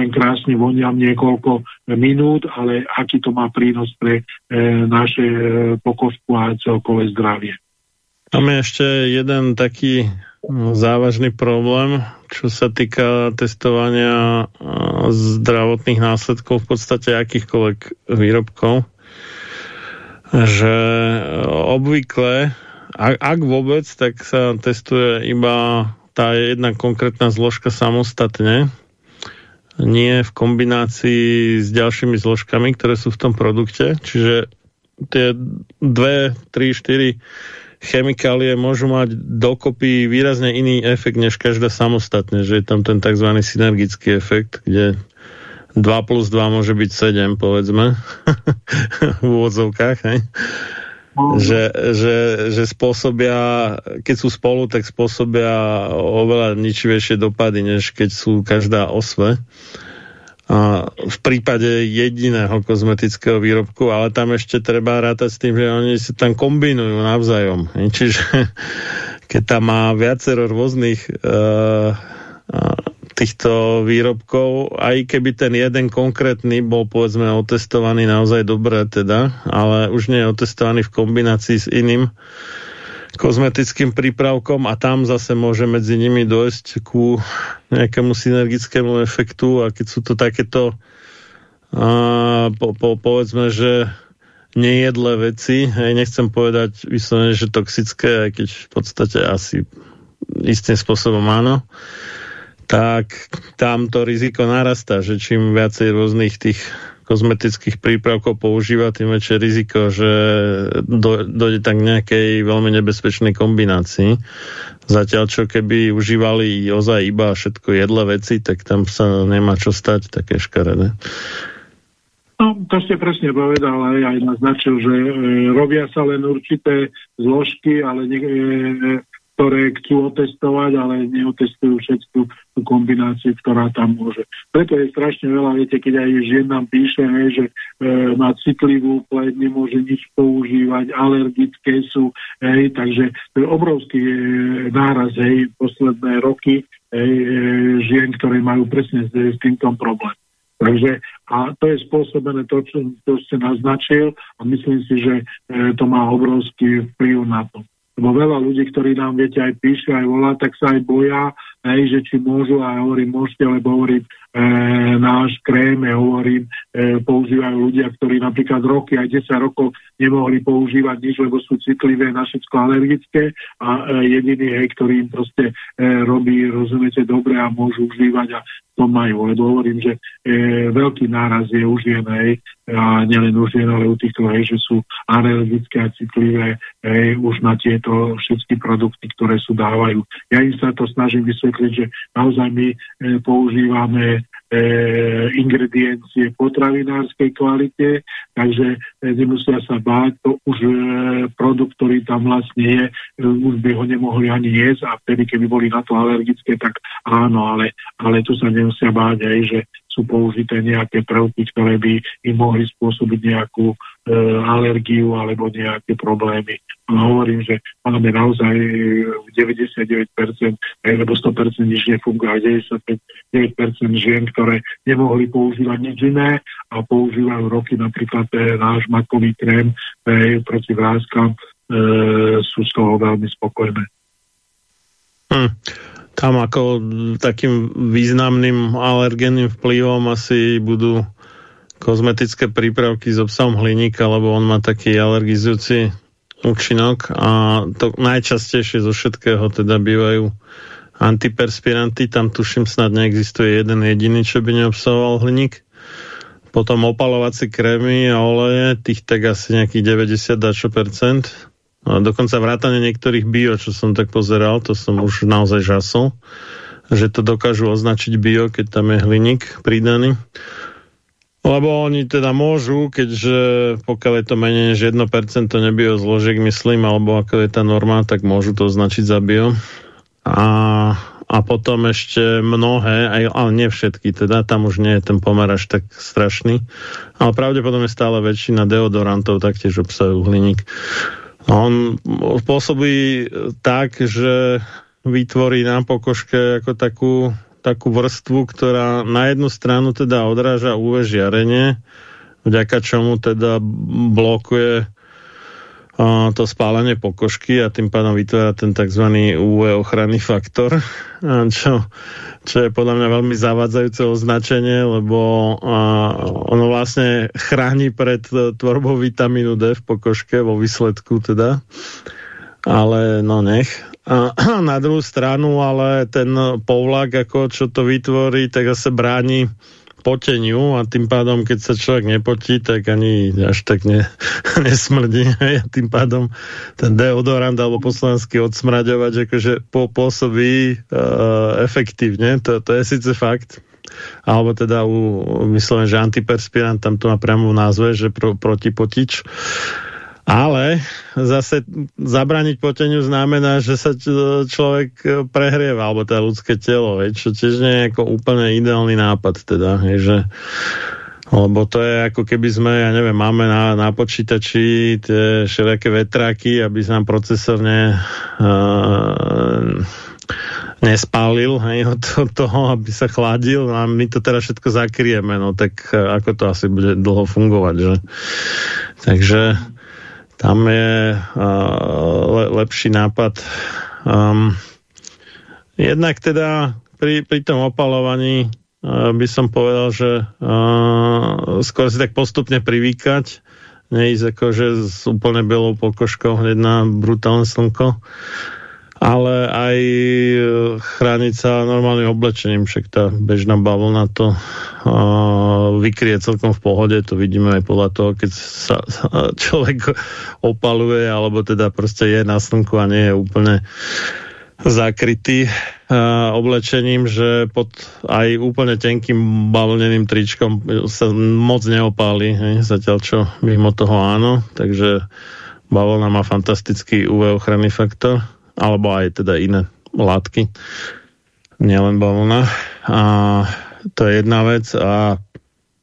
len krásne voniam niekoľko minút, ale aký to má prínos pre e, naše e, pokožku a celkové zdravie. Máme ešte jeden taký závažný problém, čo sa týka testovania zdravotných následkov v podstate akýchkoľvek výrobkov že obvykle, ak, ak vôbec, tak sa testuje iba tá jedna konkrétna zložka samostatne, nie v kombinácii s ďalšími zložkami, ktoré sú v tom produkte. Čiže tie dve, tri, štyri chemikálie môžu mať dokopy výrazne iný efekt než každá samostatne, že je tam ten tzv. synergický efekt, kde 2 plus 2 môže byť 7, povedzme, v úvodzovkách, hej? No. Že, že, že spôsobia, keď sú spolu, tak spôsobia oveľa ničivejšie dopady, než keď sú každá osve. V prípade jediného kozmetického výrobku, ale tam ešte treba rátať s tým, že oni sa tam kombinujú navzájom. Čiže keď tam má viacero rôznych uh, týchto výrobkov, aj keby ten jeden konkrétny bol povedzme otestovaný naozaj dobre teda, ale už nie je otestovaný v kombinácii s iným kozmetickým prípravkom a tam zase môže medzi nimi dojsť ku nejakému synergickému efektu a keď sú to takéto a, po, po, povedzme, že nejedlé veci, hej, nechcem povedať vyslovene, že toxické, aj keď v podstate asi istým spôsobom áno, tak tam to riziko narastá, že čím viacej rôznych tých kozmetických prípravkov používa, tým väčšie riziko, že do, dojde tak nejakej veľmi nebezpečnej kombinácii. Zatiaľ, čo keby užívali ozaj iba všetko jedle veci, tak tam sa nemá čo stať také škaredé. No, to ste presne povedal, aj, aj naznačil, že e, robia sa len určité zložky, ale ne, e, ktoré chcú otestovať, ale neotestujú všetku tú kombináciu, ktorá tam môže. Preto je strašne veľa, viete, keď aj žien nám píše, hej, že e, má citlivú pleť, nemôže nič používať, alergické sú, hej, takže to je obrovský e, náraz, hej, posledné roky hej, e, žien, ktoré majú presne s, s týmto problém. Takže a to je spôsobené to, čo, čo ste naznačil a myslím si, že e, to má obrovský vplyv na to lebo veľa ľudí, ktorí nám, viete, aj píšu, aj volá, tak sa aj boja, aj, že či môžu, a hovorím, môžete, lebo hovorím, e, náš krém, ja hovorím, e, používajú ľudia, ktorí napríklad roky, aj 10 rokov nemohli používať nič, lebo sú citlivé na všetko alergické a e, jediný, hej, ktorý im proste e, robí, rozumiete, dobre a môžu užívať a to majú. Lebo hovorím, že e, veľký náraz je už jen, hej, a nielen už jen, ale u týchto, hej, že sú alergické a citlivé hej, už na tieto všetky produkty, ktoré sú dávajú. Ja im sa to snažím vysvetliť, že naozaj my e, používame e, ingrediencie potravinárskej kvalite, takže e, nemusia sa báť, to už e, produkt, ktorý tam vlastne je, e, už by ho nemohli ani jesť a vtedy, keby boli na to alergické, tak áno, ale, ale tu sa nemusia báť aj, že sú použité nejaké prvky, ktoré by im mohli spôsobiť nejakú e, alergiu alebo nejaké problémy. No, hovorím, že máme naozaj 99% alebo 100% nič nefunguje a 99% žien, ktoré nemohli používať nič iné a používajú roky napríklad e, náš makový krém e, proti vrázkam, e, sú z toho veľmi spokojné. Hm tam ako takým významným alergenným vplyvom asi budú kozmetické prípravky s obsahom hliníka, lebo on má taký alergizujúci účinok a to najčastejšie zo všetkého teda bývajú antiperspiranty, tam tuším snad neexistuje jeden jediný, čo by neobsahoval hliník. Potom opalovacie krémy a oleje, tých tak asi nejakých 90 dačo percent dokonca vrátane niektorých bio, čo som tak pozeral, to som už naozaj žasol, že to dokážu označiť bio, keď tam je hliník pridaný. Lebo oni teda môžu, keďže pokiaľ je to menej než 1% nebio zložiek, myslím, alebo ako je tá norma, tak môžu to označiť za bio. A, a potom ešte mnohé, aj, ale nie všetky, teda tam už nie je ten pomer až tak strašný, ale pravdepodobne stále väčšina deodorantov taktiež obsahujú hliník. On pôsobí tak, že vytvorí na pokožke ako takú, takú vrstvu, ktorá na jednu stranu teda odráža UV žiarenie, vďaka čomu teda blokuje to spálenie pokožky a tým pádom vytvára ten tzv. UV ochranný faktor, čo, čo je podľa mňa veľmi zavádzajúce označenie, lebo ono vlastne chráni pred tvorbou vitamínu D v pokožke vo výsledku teda, ale no nech. Na druhú stranu, ale ten povlak, ako čo to vytvorí, tak zase bráni poteniu a tým pádom, keď sa človek nepotí, tak ani až tak ne, nesmrdí. A tým pádom ten deodorant alebo poslanský odsmraďovať akože pôsobí uh, efektívne. To, to je síce fakt. Alebo teda u, myslím, že antiperspirant, tam to má priamo v názve, že pro, protipotič. Ale zase zabraniť poteniu znamená, že sa človek e, prehrieva, alebo teda ľudské telo, čo tiež nie je ako úplne ideálny nápad teda, že lebo to je ako keby sme, ja neviem, máme na, na počítači tie všelijaké vetráky, aby sa nám procesor ne, uh, nespálil hej, od toho, aby sa chladil a my to teda všetko zakrieme, no tak e, ako to asi bude dlho fungovať, že? Takže tam je uh, le, lepší nápad. Um, jednak teda pri, pri tom opalovaní uh, by som povedal, že uh, skôr si tak postupne privýkať, neísť akože s úplne bielou pokožkou hneď na brutálne slnko ale aj e, chrániť sa normálnym oblečením, však tá bežná bavlna to uh, vykrie celkom v pohode, to vidíme aj podľa toho, keď sa človek opaluje, alebo teda proste je na slnku a nie je úplne zakrytý uh, oblečením, že pod aj úplne tenkým bavlneným tričkom sa moc neopáli, hej, zatiaľ čo mimo toho áno, takže bavlna má fantastický UV ochranný faktor alebo aj teda iné látky, nielen bavlna. A to je jedna vec. A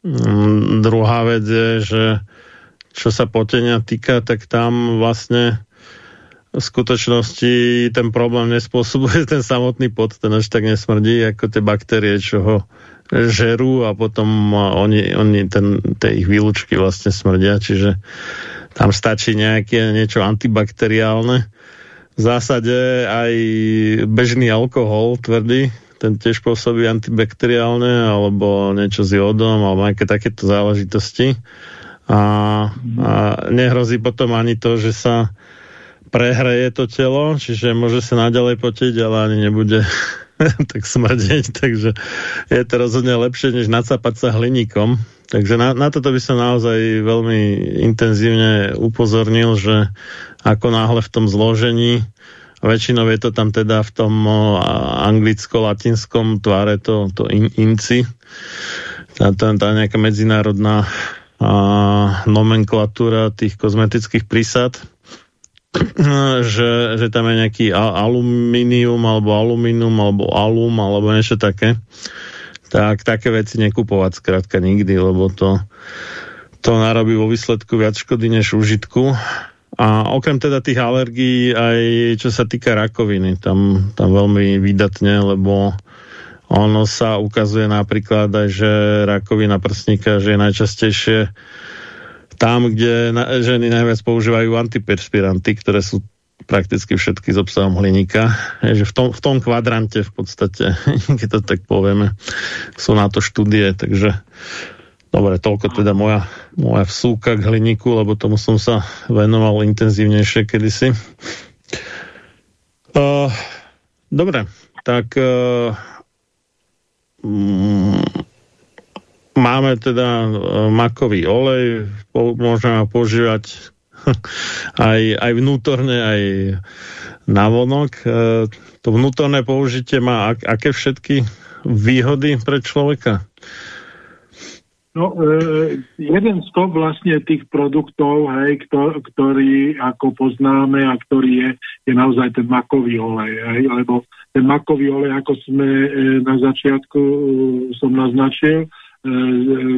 mm, druhá vec je, že čo sa potenia týka, tak tam vlastne v skutočnosti ten problém nespôsobuje ten samotný pot, ten až tak nesmrdí, ako tie baktérie, čo ho žerú a potom oni, oni ten, tie ich výlučky vlastne smrdia, čiže tam stačí nejaké niečo antibakteriálne v zásade aj bežný alkohol tvrdý, ten tiež pôsobí antibakteriálne alebo niečo s jodom alebo nejaké takéto záležitosti. A, a nehrozí potom ani to, že sa prehreje to telo, čiže môže sa naďalej potiť, ale ani nebude tak smrdeť, takže je to rozhodne lepšie, než nacapať sa hliníkom. Takže na, na toto by som naozaj veľmi intenzívne upozornil, že ako náhle v tom zložení, väčšinou je to tam teda v tom anglicko-latinskom tváre to, to in, inci, tá, tá, tá nejaká medzinárodná a, nomenklatúra tých kozmetických prísad, že, že tam je nejaký aluminium alebo aluminium alebo alum alebo niečo také tak také veci nekupovať skrátka nikdy, lebo to, to narobí vo výsledku viac škody než užitku. A okrem teda tých alergií, aj čo sa týka rakoviny, tam, tam veľmi vydatne, lebo ono sa ukazuje napríklad aj, že rakovina prsníka, že je najčastejšie tam, kde na, ženy najviac používajú antiperspiranty, ktoré sú prakticky všetky s obsahom hliníka. Že v tom, v tom kvadrante v podstate, keď to tak povieme, sú na to štúdie, takže dobre, toľko teda moja, moja vsúka k hliníku, lebo tomu som sa venoval intenzívnejšie kedysi. Uh, dobre, tak uh, máme teda uh, makový olej, môžeme používať aj, aj vnútorne, aj navonok. E, to vnútorné použitie má ak, aké všetky výhody pre človeka? No, e, jeden z toho vlastne tých produktov, hej, ktor, ktorý ako poznáme a ktorý je, je naozaj ten makový olej, hej, lebo ten makový olej, ako sme e, na začiatku e, som naznačil,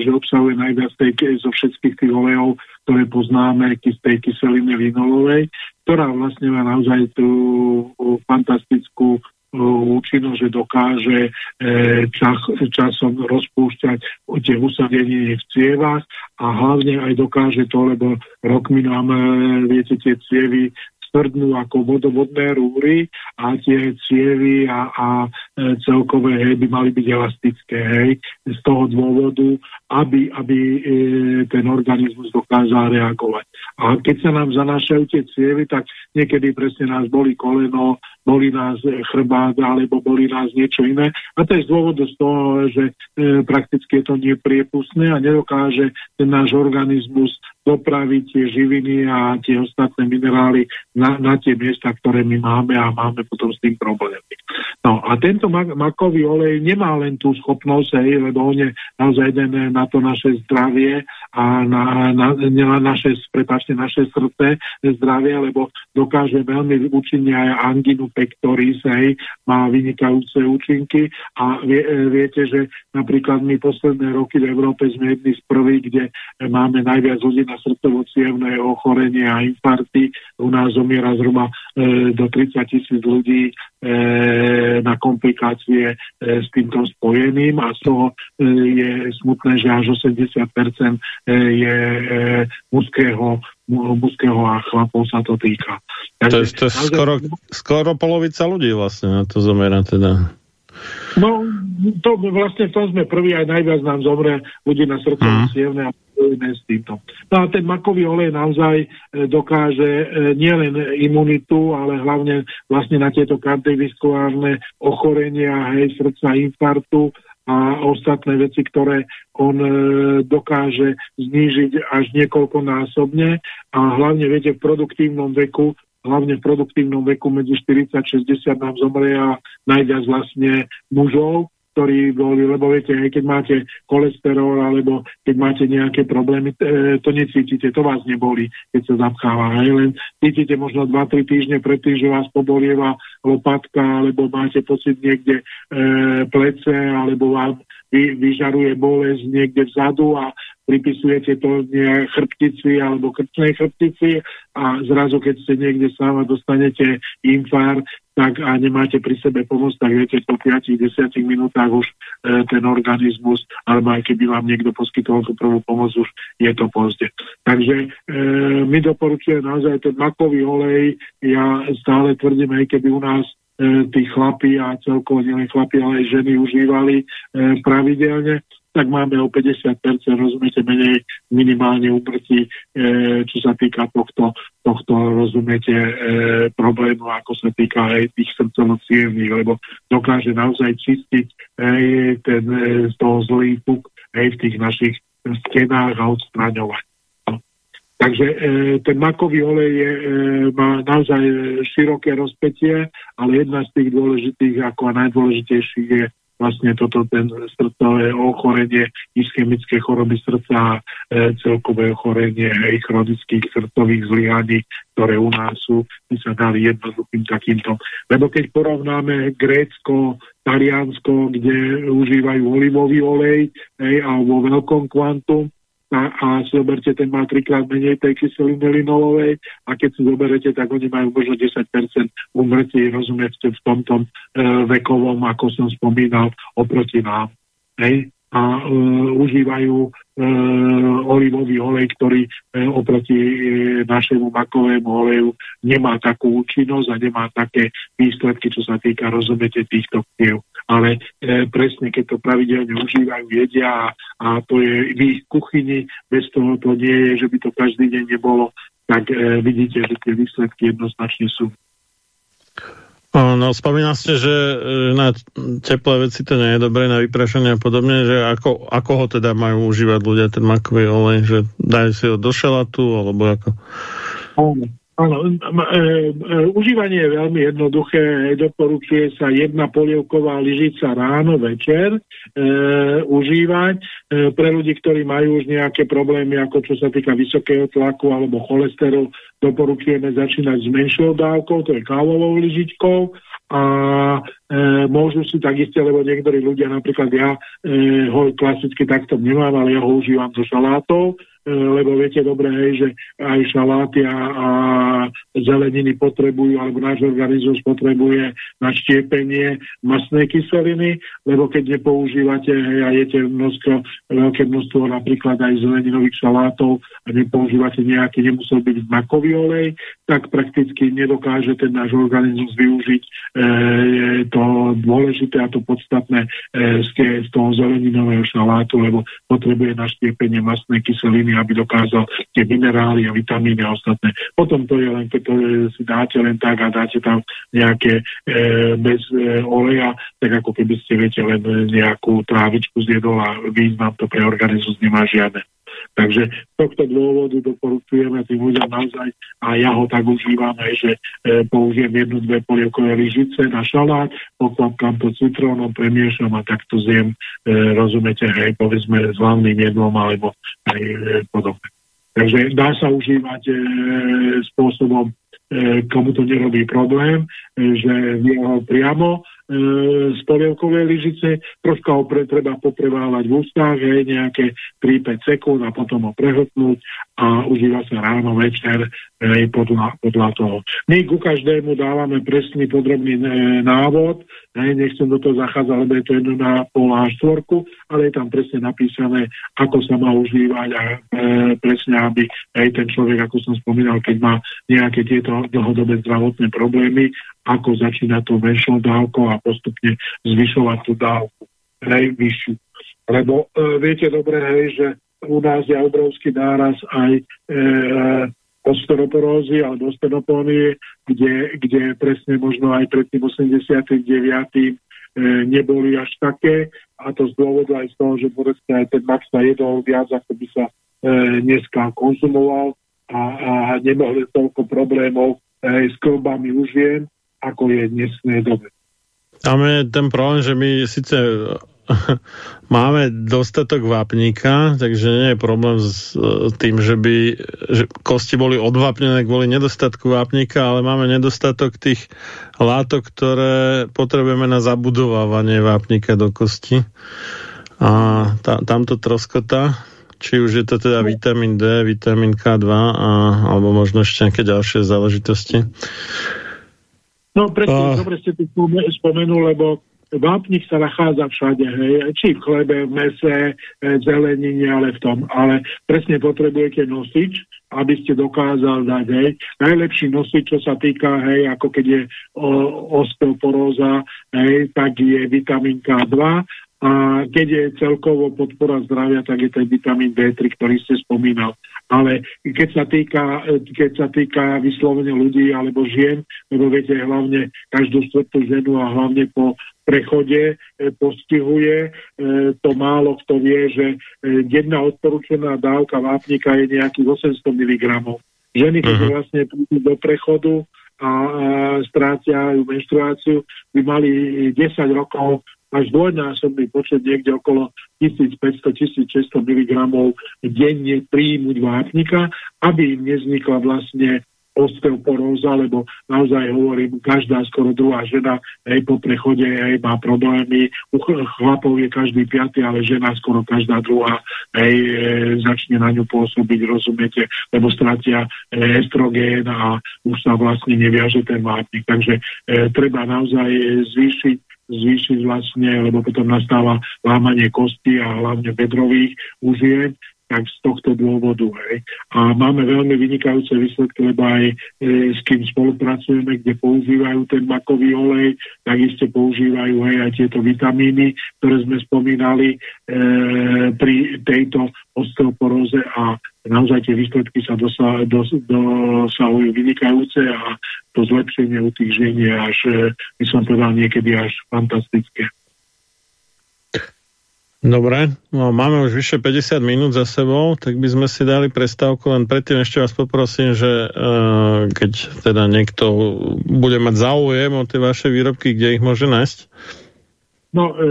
že obsahuje najviac tej, zo všetkých tých olejov, ktoré poznáme, z tej kyseliny linolovej, ktorá vlastne má naozaj tú fantastickú účinnosť, že dokáže e, čas, časom rozpúšťať tie usadeniny v cievach a hlavne aj dokáže to, lebo rokmi nám, viete, tie cievy tvrdnú ako vodovodné rúry a tie cievy a, a e, celkové hej, by mali byť elastické hej, z toho dôvodu, aby, aby e, ten organizmus dokázal reagovať. A keď sa nám zanášajú tie cievy, tak niekedy presne nás boli koleno, boli nás chrbát alebo boli nás niečo iné. A to je z dôvodu z toho, že e, prakticky je to nepriepustné a nedokáže ten náš organizmus dopraviť tie živiny a tie ostatné minerály na, na tie miesta, ktoré my máme a máme potom s tým problémy. No a tento mak- makový olej nemá len tú schopnosť, hej, lebo on je naozaj jeden na to naše zdravie a na, na, na naše, prepáčte, naše srdce zdravie, lebo dokáže veľmi účinne aj anginu pectoris, hej, má vynikajúce účinky a vie, viete, že napríklad my posledné roky v Európe sme jedni z prvých, kde máme najviac ľudí na srdcovo-cievné ochorenie a infarty. U nás zomiera zhruba e, do 30 tisíc ľudí e, na komplikácie e, s týmto spojeným a z toho e, je smutné, že až 80% e, je e, mužského mužského a chlapov sa to týka. Takže, to je, to je skoro, skoro polovica ľudí vlastne na to zomiera teda. No, to vlastne v tom sme prví, aj najviac nám zomre ľudí na srdcové mm. a spojíme s týmto. No a ten makový olej naozaj e, dokáže e, nielen imunitu, ale hlavne vlastne na tieto kardiovaskulárne ochorenia, hej, srdca, infartu a ostatné veci, ktoré on e, dokáže znížiť až niekoľkonásobne a hlavne, viete, v produktívnom veku hlavne v produktívnom veku medzi 40 a 60 nám zomria najviac vlastne mužov, ktorí boli, lebo viete, aj keď máte cholesterol alebo keď máte nejaké problémy, e, to necítite, to vás neboli, keď sa zapcháva. Aj len cítite možno 2-3 týždne predtým, že vás pobolieva lopatka alebo máte pocit niekde e, plece alebo vám vy, vyžaruje bolesť niekde vzadu a pripisujete to chrbtici alebo krčnej chrbtici a zrazu, keď ste niekde sama dostanete infár, tak a nemáte pri sebe pomoc, tak viete, po 5-10 minútach už e, ten organizmus, alebo aj keby vám niekto poskytol tú prvú pomoc, už je to pozde. Takže e, my doporučujeme naozaj ten makový olej, ja stále tvrdím, aj keby u nás tí chlapi a celkovo nielen chlapi, ale aj ženy užívali e, pravidelne, tak máme o 50%, rozumiete, menej minimálne umrtí, e, čo sa týka tohto, tohto rozumiete, e, problému, ako sa týka aj tých srdcovo lebo dokáže naozaj čistiť e, ten, e, z toho zlý puk aj v tých našich stenách a odstraňovať. Takže e, ten makový olej je, e, má naozaj široké rozpetie, ale jedna z tých dôležitých ako a najdôležitejších je vlastne toto ten srdcové ochorenie, ischemické choroby srdca, e, celkové ochorenie hej, chronických srdcových zlyhaní, ktoré u nás sú, by sa dali jednoduchým takýmto. Lebo keď porovnáme Grécko, Taliansko, kde užívajú olivový olej hej, alebo veľkom kvantum, a, a si zoberte, ten má trikrát menej tej kyseliny linolovej a keď si zoberete, tak oni majú možno 10% umrtí, rozumiete, v tomto e, vekovom, ako som spomínal, oproti nám. Hej? A e, užívajú e, olivový olej, ktorý e, oproti e, našemu makovému oleju nemá takú účinnosť a nemá také výsledky, čo sa týka, rozumiete, týchto vplyv. Ale e, presne, keď to pravidelne užívajú, jedia a, a to je v ich kuchyni, bez toho to nie je, že by to každý deň nebolo, tak e, vidíte, že tie výsledky jednoznačne sú. No, spomínal ste, že e, na teplé veci to nie je dobré, na vyprašanie a podobne, že ako, ako ho teda majú užívať ľudia, ten makový olej, že dajú si ho do šalatu, alebo ako? E, e, užívanie je veľmi jednoduché. Doporučuje sa jedna polievková lyžica ráno, večer e, užívať. E, pre ľudí, ktorí majú už nejaké problémy, ako čo sa týka vysokého tlaku alebo cholesterol, doporučujeme začínať s menšou dávkou, to je kávovou lyžičkou a e, môžu si takisto, lebo niektorí ľudia, napríklad ja e, ho klasicky takto nemám, ale ja ho užívam so šalátov, lebo viete dobre, hej, že aj šaláty a, a zeleniny potrebujú, alebo náš organizmus potrebuje na štiepenie masnej kyseliny, lebo keď nepoužívate hej, a jete množstvo, veľké množstvo napríklad aj zeleninových šalátov a nepoužívate nejaký, nemusel byť makový olej, tak prakticky nedokáže ten náš organizmus využiť e, to dôležité a to podstatné e, z, z toho zeleninového šalátu, lebo potrebuje na štiepenie masnej kyseliny aby dokázal tie minerály a vitamíny a ostatné. Potom to je len, keď to si dáte len tak a dáte tam nejaké e, bez e, oleja, tak ako keby ste viete len nejakú trávičku zjedol a význam to pre organizmus nemá žiadne. Takže z tohto dôvodu doporučujeme tým ľuďom naozaj a ja ho tak užívam, že e, použijem jednu, dve polievkové lyžice na šalát, poklapkám to citrónom, premiešam a takto zjem, e, rozumiete, hej, povedzme s hlavným jedlom alebo aj e, podobne. Takže dá sa užívať e, spôsobom, e, komu to nerobí problém, e, že vie ho priamo E, z polievkovej lyžice, troška ho pre, treba poprevávať v ústach, hej, nejaké 3-5 sekúnd a potom ho prehltnúť a užíva sa ráno, večer hej, podľa, podľa toho. My ku každému dávame presný podrobný e, návod, hej, nechcem do toho zachádzať, lebo je to jedno na pol a štvorku, ale je tam presne napísané, ako sa má užívať a e, presne, aby aj ten človek, ako som spomínal, keď má nejaké tieto dlhodobé zdravotné problémy, ako začína to menšou dávkou a postupne zvyšovať tú dávku, hej, vyššiu. Lebo e, viete dobre, hej, že u nás je obrovský náraz aj e, osteoporózy alebo osteopónie, kde, kde presne možno aj pred tým 89. E, neboli až také a to z dôvodu aj z toho, že aj ten max sa jedol viac, ako by sa e, dneska konzumoval a, a nemohli toľko problémov e, s klbami už viem, ako je dnesnej dobe. Je ten problém, že my síce máme dostatok vápnika, takže nie je problém s tým, že by že kosti boli odvápnené kvôli nedostatku vápnika, ale máme nedostatok tých látok, ktoré potrebujeme na zabudovávanie vápnika do kosti. A ta, tam to troskota, či už je to teda vitamín D, vitamín K2 a, alebo možno ešte nejaké ďalšie záležitosti. No presne, uh. dobre ste tu spomenul, lebo vápnik sa nachádza všade, hej, či v chlebe, v mese, v zelenine, ale v tom. Ale presne potrebujete nosič, aby ste dokázal dať, hej. Najlepší nosič, čo sa týka, hej, ako keď je o, osteoporóza, hej, tak je vitamín K2 a keď je celkovo podpora zdravia, tak je ten vitamín D3, ktorý ste spomínal. Ale keď sa týka, keď sa týka vyslovene ľudí alebo žien, lebo viete, hlavne každú štvrtú ženu a hlavne po prechode e, postihuje. E, to málo kto vie, že e, jedna odporúčená dávka vápnika je nejakých 800 mg. Ženy, keď uh-huh. vlastne prídu do prechodu a, a strácajú menštruáciu, by mali 10 rokov až dvojnásobný počet niekde okolo 1500-1600 mg denne príjmuť vápnika, aby im neznikla vlastne osteoporóza, lebo naozaj hovorím, každá skoro druhá žena hej, po prechode hej, má problémy. U chlapov je každý piatý, ale žena skoro každá druhá hej, e, začne na ňu pôsobiť, rozumiete, lebo stratia e, estrogén a už sa vlastne neviaže ten mátnik. Takže e, treba naozaj zvýšiť zvýšiť vlastne, lebo potom nastáva lámanie kosti a hlavne bedrových užien tak z tohto dôvodu. Hej. A máme veľmi vynikajúce výsledky, lebo aj e, s kým spolupracujeme, kde používajú ten makový olej, takisto používajú hej, aj tieto vitamíny, ktoré sme spomínali e, pri tejto osteoporóze a naozaj tie výsledky sa dosa, dos, dosahujú vynikajúce a to zlepšenie u tých žien je až, e, by som povedal, niekedy až fantastické. Dobre, no, máme už vyše 50 minút za sebou, tak by sme si dali prestávku, len predtým ešte vás poprosím, že uh, keď teda niekto bude mať záujem o tie vaše výrobky, kde ich môže nájsť? No, e,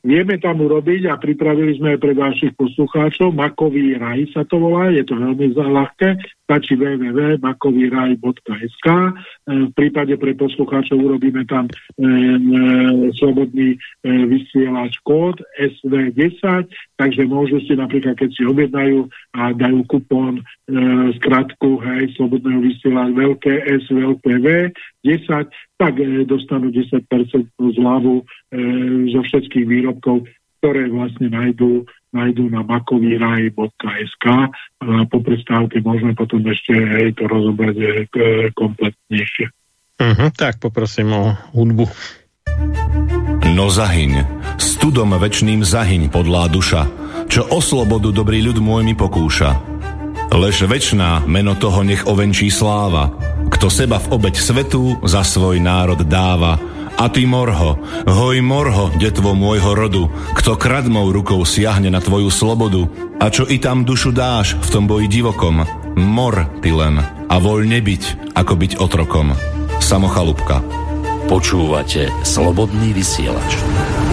vieme tam urobiť a pripravili sme aj pre vašich poslucháčov. Makový raj sa to volá, je to veľmi ľahké. Stačí www.makovýraj.sk e, V prípade pre poslucháčov urobíme tam e, e, slobodný e, vysielač kód SV10, takže môžu si napríklad, keď si objednajú a dajú kupón e, skratku hej, slobodného vysielač veľké S, veľké V, 10, tak dostanú 10% zľavu zo všetkých výrobkov, ktoré vlastne nájdú, nájdú na makovíraj.sk a po prestávke môžeme potom ešte hej, to rozobrať e, kompletnejšie. Uh-huh, tak poprosím o hudbu. No zahyň, studom večným zahyň podlá duša, čo o slobodu dobrý ľud môj mi pokúša. Lež večná meno toho nech ovenčí sláva, kto seba v obeď svetu za svoj národ dáva. A ty morho, hoj morho, detvo môjho rodu, kto kradmou rukou siahne na tvoju slobodu, a čo i tam dušu dáš v tom boji divokom, mor ty len a voľne byť, ako byť otrokom. Samochalúbka. Počúvate Slobodný vysielač.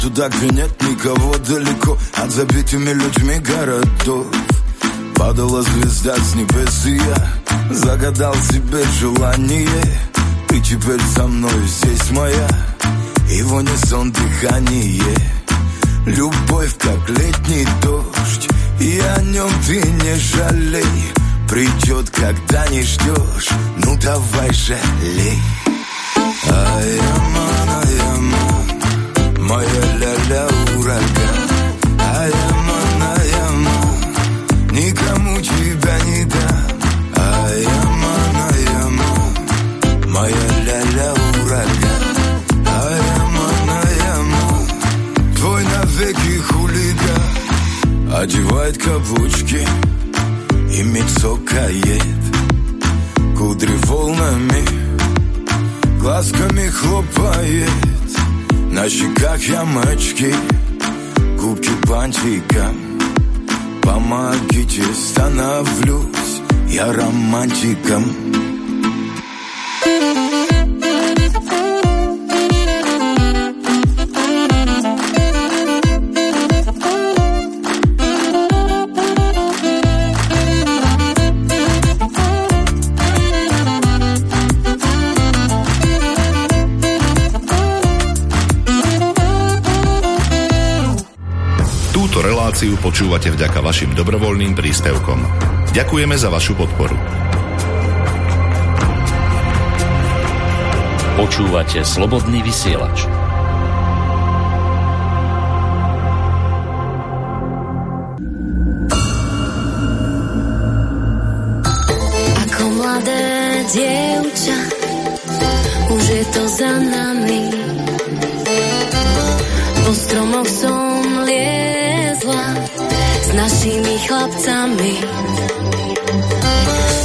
Туда, где нет никого далеко. От забитыми людьми городов. Падала звезда с небес, и я Загадал себе желание. Ты теперь со мной здесь моя Его не сон дыхание. Любовь, как летний дождь И о нем ты не жалей. Придет, когда не ждешь. Ну давай жалей. Ай-яман, ай-яман Моя ля-ля ураган, а я мана, я никому тебя не дам. А я мана, я моя ля-ля ураган, а я мана, я ма, твой навеки хулиган. Одевает каблучки и мецо кает, кудри волнами, глазками хлопает. На щеках ямочки, губки бантиком Помогите, становлюсь я романтиком reláciu počúvate vďaka vašim dobrovoľným príspevkom. Ďakujeme za vašu podporu. Počúvate slobodný vysielač. Ako mladé dievča, už je to za nami. Našimi chlapcami.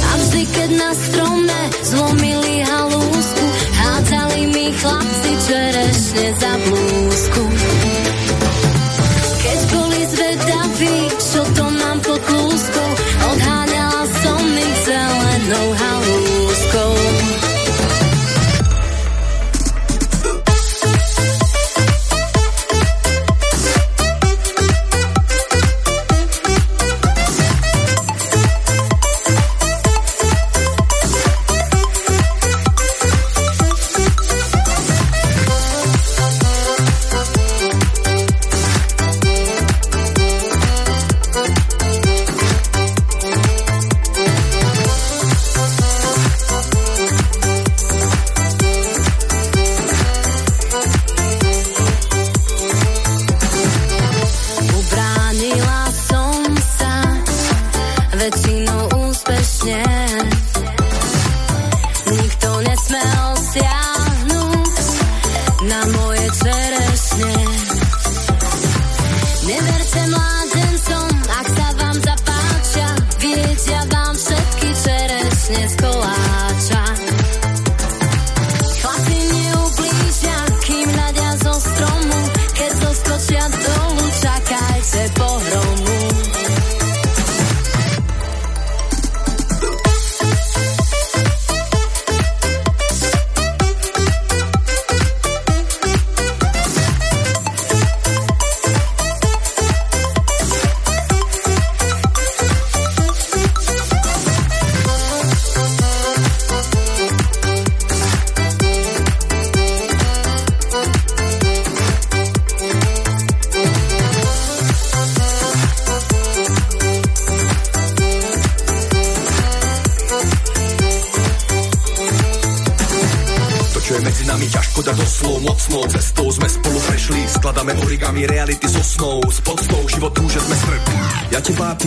A vždy, keď na strome zlomili halúsku, hádzali mi chlapci čerešne za blúzku.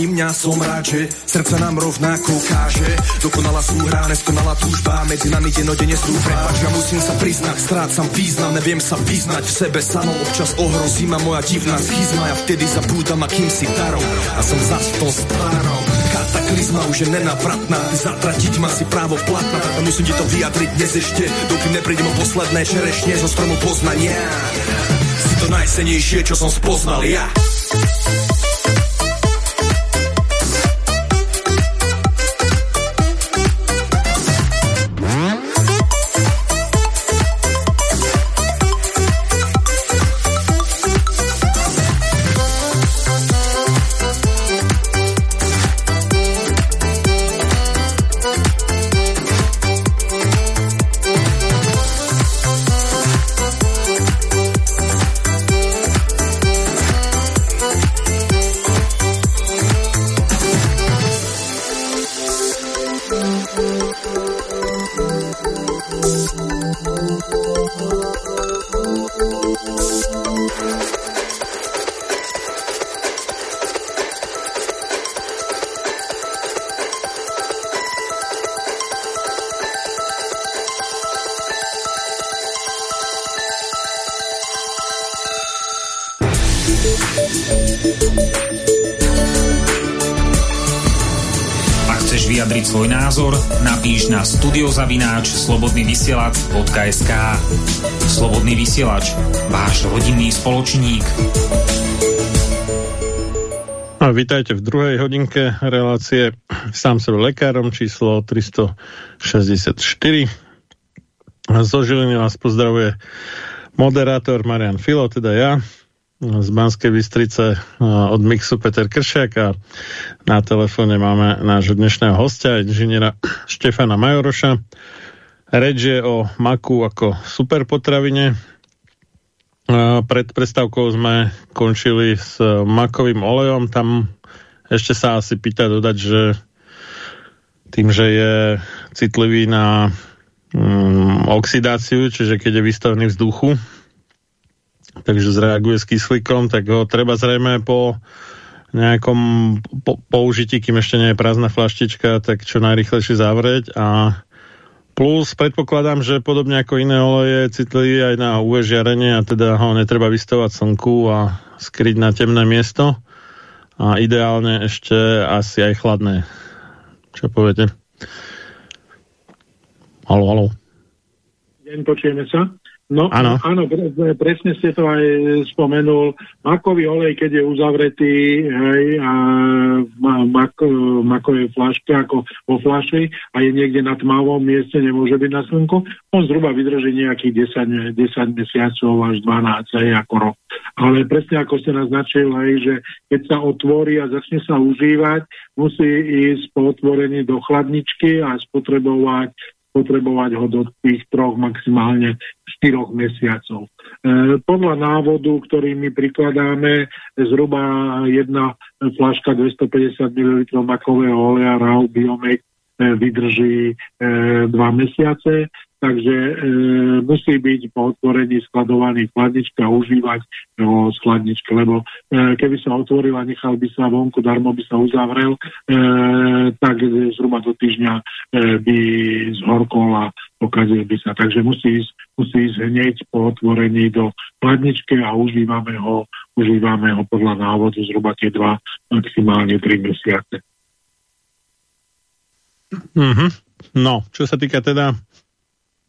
Mňa som rád, že srdce nám rovnako káže. Dokonala súhra, neskonala túžba, medzi nami denodene sú prepač, ja musím sa priznať, strácam význam, neviem sa vyznať v sebe samom, občas ohrozí ma moja divná schizma, ja vtedy zabúdam, akým si darou a som zas v tom starom. Kataklizma už je nenavratná, zatratiť ma si právo platná, tak musím ti to vyjadriť dnes ešte, dokým neprídem o posledné čerešne zo stromu poznania. Si to najsenejšie, čo som spoznal ja. Studiozavináč slobodnyvysielac.sk Slobodný vysielač, váš rodinný spoločník. A vítajte v druhej hodinke relácie sám sebe lekárom číslo 364. Zo Žiliny vás pozdravuje moderátor Marian Filo, teda ja z Banskej Bystrice od Mixu Peter Kršiak a na telefóne máme nášho dnešného hostia, inžiniera Štefana Majoroša. Reč je o maku ako superpotravine. Pred prestávkou sme končili s makovým olejom. Tam ešte sa asi pýta dodať, že tým, že je citlivý na mm, oxidáciu, čiže keď je vystavený vzduchu, takže zreaguje s kyslíkom, tak ho treba zrejme po nejakom po, použití, kým ešte nie je prázdna flaštička, tak čo najrychlejšie zavrieť a plus predpokladám, že podobne ako iné oleje citlivý aj na UV žiarenie a teda ho netreba vystavovať slnku a skryť na temné miesto a ideálne ešte asi aj chladné. Čo poviete? Halo, halo. Deň, počujeme sa. No áno, áno presne ste to aj spomenul. Makový olej, keď je uzavretý hej, a mak, makové flaške ako vo flaši a je niekde na tmavom mieste, nemôže byť na slnku, on zhruba vydrží nejakých 10, 10 mesiacov až 12 hej, ako rok. Ale presne ako ste naznačil, hej, že keď sa otvorí a začne sa užívať, musí ísť po otvorení do chladničky a spotrebovať potrebovať ho do tých troch, maximálne 4 mesiacov. E, podľa návodu, ktorý my prikladáme, zhruba jedna flaška 250 ml makového oleja RAU Biomek e, vydrží e, dva mesiace takže e, musí byť po otvorení skladovaný chladnička a užívať ho z chladničky, lebo e, keby sa otvoril a nechal by sa vonku, darmo by sa uzavrel, e, tak zhruba do týždňa e, by zhorkol a pokazil by sa. Takže musí ísť, musí ísť hneď po otvorení do chladničky a užívame ho, užívame ho podľa návodu zhruba tie dva, maximálne tri mesiace. Mm-hmm. No, čo sa týka teda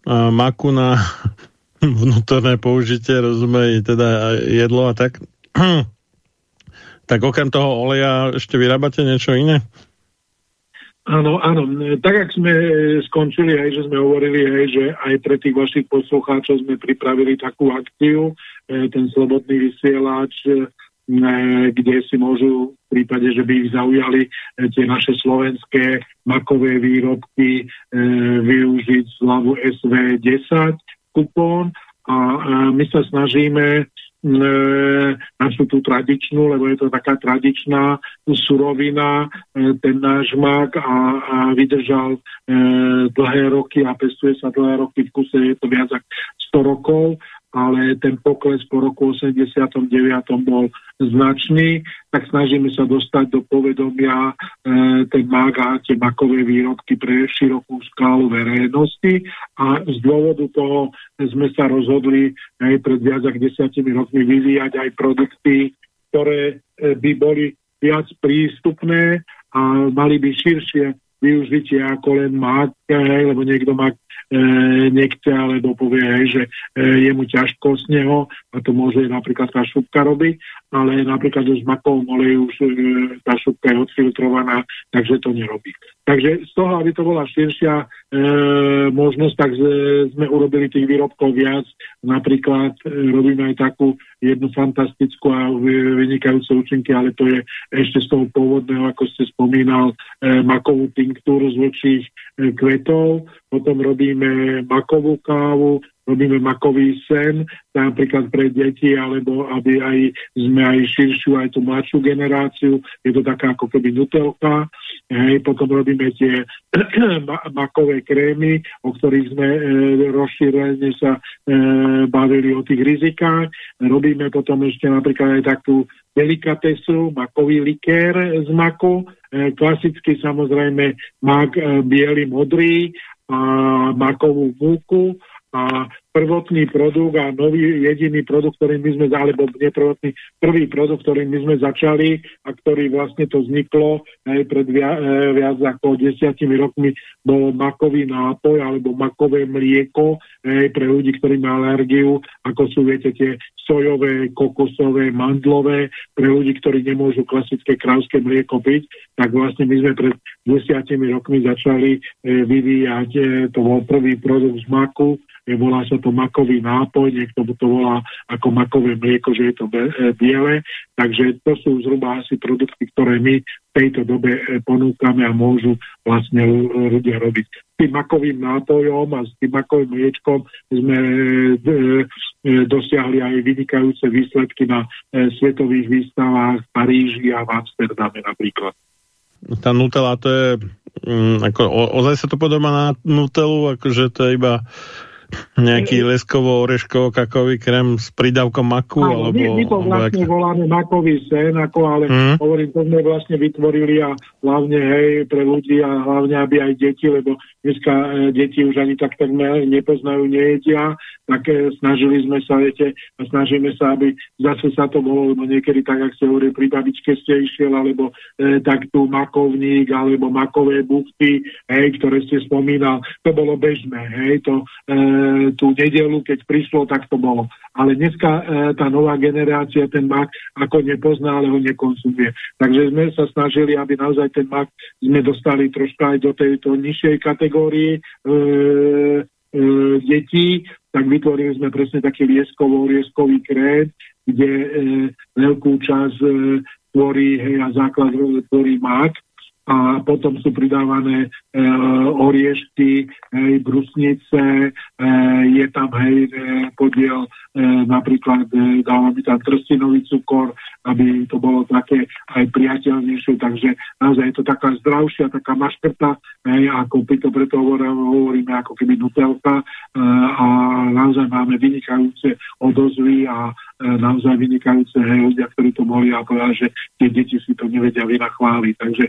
maku na vnútorné použitie, rozumej, teda jedlo a tak. tak okrem toho oleja ešte vyrábate niečo iné? Áno, áno. Tak, ak sme skončili, aj, že sme hovorili, aj, že aj pre tých vašich poslucháčov sme pripravili takú akciu, e, ten slobodný vysielač, e, kde si môžu v prípade, že by ich zaujali e, tie naše slovenské makové výrobky e, využiť zľavu SV10 kupón. A e, my sa snažíme našu tú tradičnú, lebo je to taká tradičná surovina, ten náš mak a, a vydržal e, dlhé roky a pestuje sa dlhé roky v kuse, je to viac ako 100 rokov ale ten pokles po roku 89. bol značný, tak snažíme sa dostať do povedomia e, ten mak a tie makové výrobky pre širokú skálu verejnosti a z dôvodu toho sme sa rozhodli aj pred viac ako desiatimi rokmi vyvíjať aj produkty, ktoré e, by boli viac prístupné a mali by širšie využitie ako len mak, lebo niekto mak e, nechce, alebo povie, hej, že e, je mu ťažko z neho a to môže napríklad tá šupka robiť, ale napríklad už makovom oleju už e, tá šupka je odfiltrovaná, takže to nerobí. Takže z toho, aby to bola širšia e, možnosť, tak z, sme urobili tých výrobkov viac. Napríklad e, robíme aj takú jednu fantastickú a vynikajúce účinky, ale to je ešte z toho pôvodného, ako ste spomínal, e, makovú tinktúru z vlčích e, kvetov. Potom robíme makovú kávu, robíme makový sen, napríklad pre deti, alebo aby aj sme aj širšiu, aj tú mladšiu generáciu. Je to taká ako keby nutelka. Hej, potom robíme tie makové krémy, o ktorých sme e, rozšírene sa e, bavili o tých rizikách. Robíme potom ešte napríklad aj takú delikatesu, makový likér z maku, e, klasicky samozrejme mak e, biely, modrý a makovú múku a prvotný produkt a nový jediný produkt, ktorým my sme, alebo neprvotný, prvý produkt, ktorým my sme začali a ktorý vlastne to vzniklo aj pred via, e, viac ako desiatimi rokmi, bol makový nápoj alebo makové mlieko aj pre ľudí, ktorí majú alergiu, ako sú, viete, tie sojové, kokosové, mandlové, pre ľudí, ktorí nemôžu klasické krávské mlieko piť, tak vlastne my sme pred desiatimi rokmi začali e, vyvíjať, e, to bol prvý produkt z maku, volá sa to makový nápoj, niekto to volá ako makové mlieko, že je to e, biele. Takže to sú zhruba asi produkty, ktoré my v tejto dobe e, ponúkame a môžu vlastne ľudia robiť. S tým makovým nápojom a s tým makovým mliečkom sme e, dosiahli aj vynikajúce výsledky na svetových výstavách v Paríži a v Amsterdame napríklad. Tá Nutella to je, mm, ako, o, ozaj sa to podobá na Nutellu, akože to je iba nejaký leskovo-oreškovo-kakový krém s prídavkom maku? Áno, alebo, my, my to vlastne jak... voláme makový sen, ako, ale mm. hovorím, to sme vlastne vytvorili a hlavne hej, pre ľudí a hlavne aby aj deti, lebo dneska e, deti už ani tak tak nepoznajú, nejedia, tak e, snažili sme sa, viete, a snažíme sa, aby zase sa to bolo, lebo niekedy tak, ak ste hovorili, pri babičke ste išiel, alebo e, tak tu makovník, alebo makové buchty, hej, ktoré ste spomínal, to bolo bežné, hej, to e, tú nedelu, keď prišlo, tak to bolo. Ale dneska e, tá nová generácia ten mak ako nepozná, ale ho nekonzumuje. Takže sme sa snažili, aby naozaj ten mak sme dostali troška aj do tejto nižšej kategórie e, e, detí, tak vytvorili sme presne taký lieskovo-lieskový krét, kde e, veľkú časť e, tvorí, hej, a základ tvorí mak a potom sú pridávané e, oriešky, hej, brusnice, e, je tam hej, e, podiel e, napríklad e, dávame tam trstinový cukor, aby to bolo také aj priateľnejšie, takže naozaj je to taká zdravšia, taká maškrta, hej, ako to preto hovoríme ako keby nutelka e, a naozaj máme vynikajúce odozvy a e, naozaj vynikajúce hej, ľudia, ktorí to mohli a povedať, že tie deti si to nevedia vynachváliť. Takže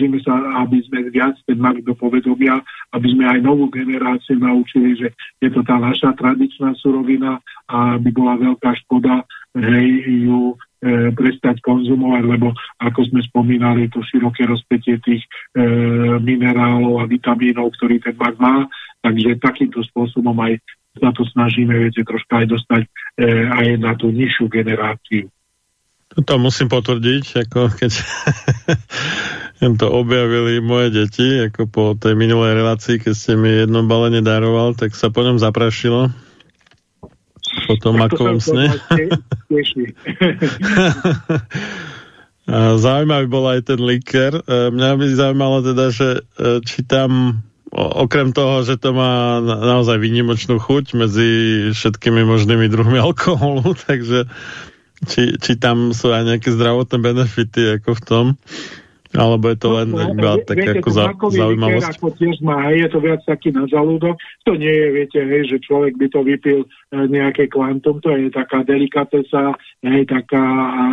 snažíme sa, aby sme viac ten mali do povedomia, aby sme aj novú generáciu naučili, že je to tá naša tradičná surovina a by bola veľká škoda hej, ju e, prestať konzumovať, lebo ako sme spomínali, to široké rozpetie tých e, minerálov a vitamínov, ktorý ten mak má, takže takýmto spôsobom aj sa to snažíme, viete, troška aj dostať e, aj na tú nižšiu generáciu. To musím potvrdiť, ako keď to objavili moje deti, ako po tej minulej relácii, keď ste mi jedno balenie daroval, tak sa po ňom zaprašilo. Po tom makovom sne. Zaujímavý bol aj ten liker. E, mňa by zaujímalo teda, že e, či tam okrem toho, že to má naozaj výnimočnú chuť medzi všetkými možnými druhmi alkoholu, takže či, či tam sú aj nejaké zdravotné benefity ako v tom, alebo je to len no, iba také ako za, zaujímavosť? Ako tiež má, je to viac taký na žalúdok. To nie je, viete, hej, že človek by to vypil e, nejaké kvantum, to je taká delikatesa, hej, taká,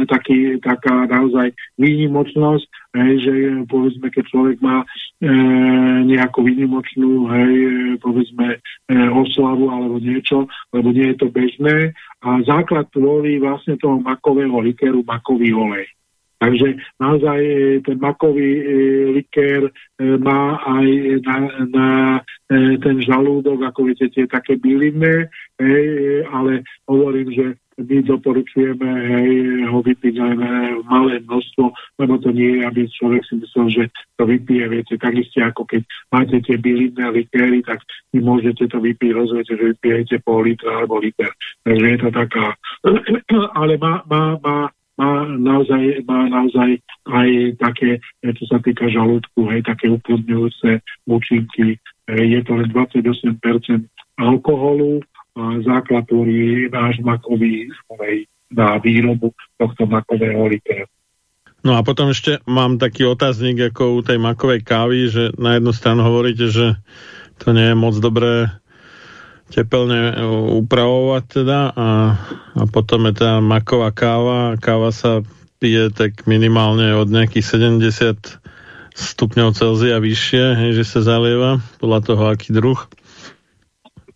taký, taká naozaj výnimočnosť, hej, že povedzme, keď človek má e, nejakú výnimočnú, hej, povedzme, e, oslavu alebo niečo, lebo nie je to bežné. A základ tvorí vlastne toho makového likeru makový olej. Takže naozaj e, ten makový e, likér e, má aj na, na ten žalúdok, ako viete, tie také bylinné, e, ale hovorím, že my doporučujeme hej, ho vypiť len malé množstvo, lebo to nie je, aby človek si myslel, že to vypije, viete, takisto ako keď máte tie bylinné likéry, tak vy môžete to vypiť, rozviete, že vypijete pol litra alebo liter. Takže je to taká, ale má, má, má má naozaj, má naozaj aj také, čo sa týka žalúdku, hej, také uplodňujúce účinky. Je to len 28% alkoholu a základ tvorí náš makový na výrobu tohto makového likéru. No a potom ešte mám taký otáznik ako u tej makovej kávy, že na jednu stranu hovoríte, že to nie je moc dobré tepelne upravovať teda a, a potom je tá maková káva. Káva sa pije tak minimálne od nejakých 70 stupňov Celzia vyššie, hej, že sa zalieva podľa toho, aký druh.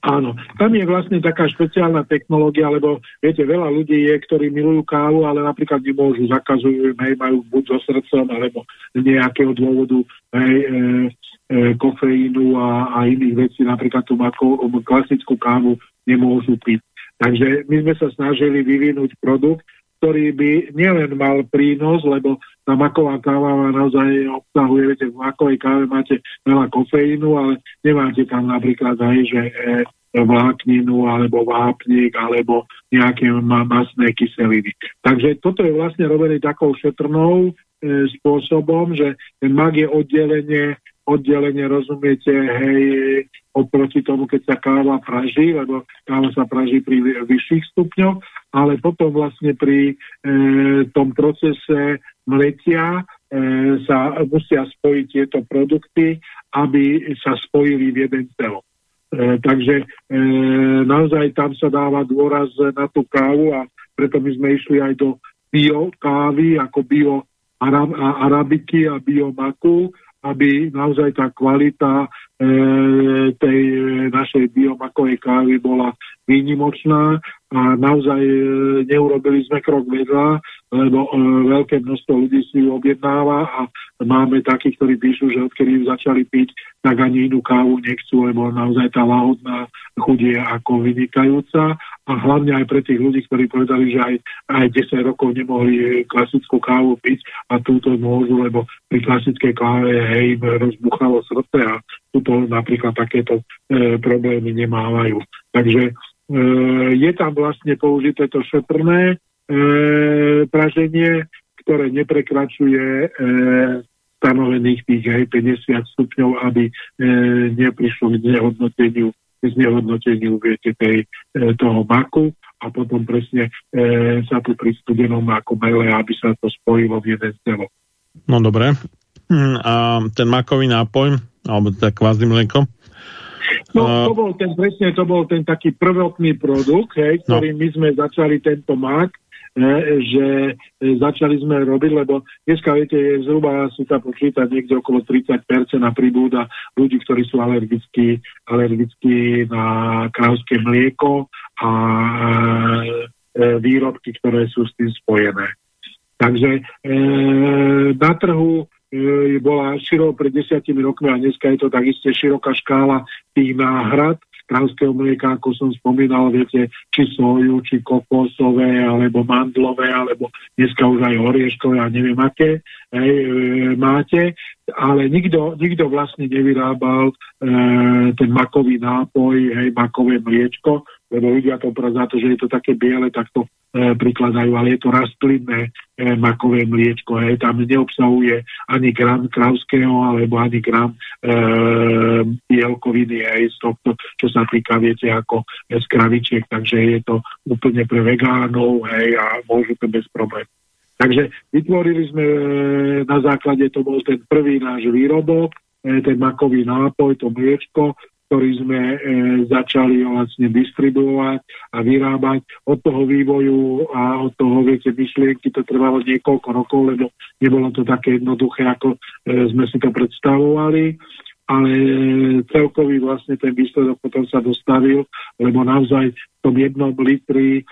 Áno, tam je vlastne taká špeciálna technológia, lebo viete, veľa ľudí je, ktorí milujú kávu, ale napríklad nemôžu, zakazujú, hej, majú buď so srdcom, alebo z nejakého dôvodu hej, e, e, kofeínu a, a iných vecí, napríklad tú mako, klasickú kávu nemôžu piť. Takže my sme sa snažili vyvinúť produkt, ktorý by nielen mal prínos, lebo tá maková káva naozaj obsahuje, viete, v makovej káve máte veľa kofeínu, ale nemáte tam napríklad aj, že e, vlákninu alebo vápnik alebo nejaké ma- masné kyseliny. Takže toto je vlastne robené takou šetrnou e, spôsobom, že ten mak je oddelenie oddelenie, rozumiete, hej, oproti tomu, keď sa káva praží, lebo káva sa praží pri vyšších stupňoch, ale potom vlastne pri e, tom procese mletia e, sa musia spojiť tieto produkty, aby sa spojili v jeden celok. E, takže e, naozaj tam sa dáva dôraz na tú kávu a preto my sme išli aj do bio kávy, ako bio arabiky a bio maku, aby naozaj tá kvalita e, tej našej biomakovej kávy bola výnimočná a naozaj e, neurobili sme krok vedľa, lebo e, veľké množstvo ľudí si ju objednáva a máme takých, ktorí píšu, že odkedy ju začali piť, tak ani inú kávu nechcú, lebo naozaj tá lahodná chuť je ako vynikajúca a hlavne aj pre tých ľudí, ktorí povedali, že aj, aj 10 rokov nemohli klasickú kávu piť a túto môžu, lebo pri klasickej káve hej, rozbuchalo srdce a túto napríklad takéto e, problémy nemávajú. Takže e, je tam vlastne použité to šetrné e, praženie, ktoré neprekračuje e, stanovených tých hej, 50 stupňov, aby e, neprišlo k znehodnoteniu znehodnoteniu viete, tej, e, toho maku a potom presne e, sa tu pri studenom maku mele, aby sa to spojilo v jeden celo. No dobre. Hm, a ten makový nápoj, alebo teda kvázny mlieko? No, to bol ten, presne, to bol ten taký prvotný produkt, hej, ktorým no. my sme začali tento mak že e, začali sme robiť, lebo dneska, viete, je zhruba, si sa počítať niekde okolo 30% a pribúda ľudí, ktorí sú alergickí, alergickí na krávské mlieko a e, výrobky, ktoré sú s tým spojené. Takže e, na trhu e, bola široko pred desiatimi rokmi a dneska je to takisto široká škála tých náhrad, kráľského mlieka, ako som spomínal, viete, či soju, či kokosové, alebo mandlové, alebo dneska už aj orieškové a neviem aké hej, e, máte, ale nikto, nikto vlastne nevyrábal e, ten makový nápoj, hej, makové mliečko, lebo ľudia to za to, že je to také biele, tak to e, prikladajú, ale je to rastlinné e, makové mliečko. E, tam neobsahuje ani gram krauského, alebo ani gram e, bielkoviny aj z tohto, čo sa týka, viete, ako z kravičiek, takže je to úplne pre vegánov hej, a môžu to bez problémov. Takže vytvorili sme e, na základe, to bol ten prvý náš výrobok, e, ten makový nápoj, to mliečko, ktorý sme e, začali vlastne distribuovať a vyrábať. Od toho vývoju a od toho, viete, myšlienky to trvalo niekoľko rokov, lebo nebolo to také jednoduché, ako e, sme si to predstavovali ale celkový vlastne ten výsledok potom sa dostavil, lebo naozaj v tom jednom litri, e,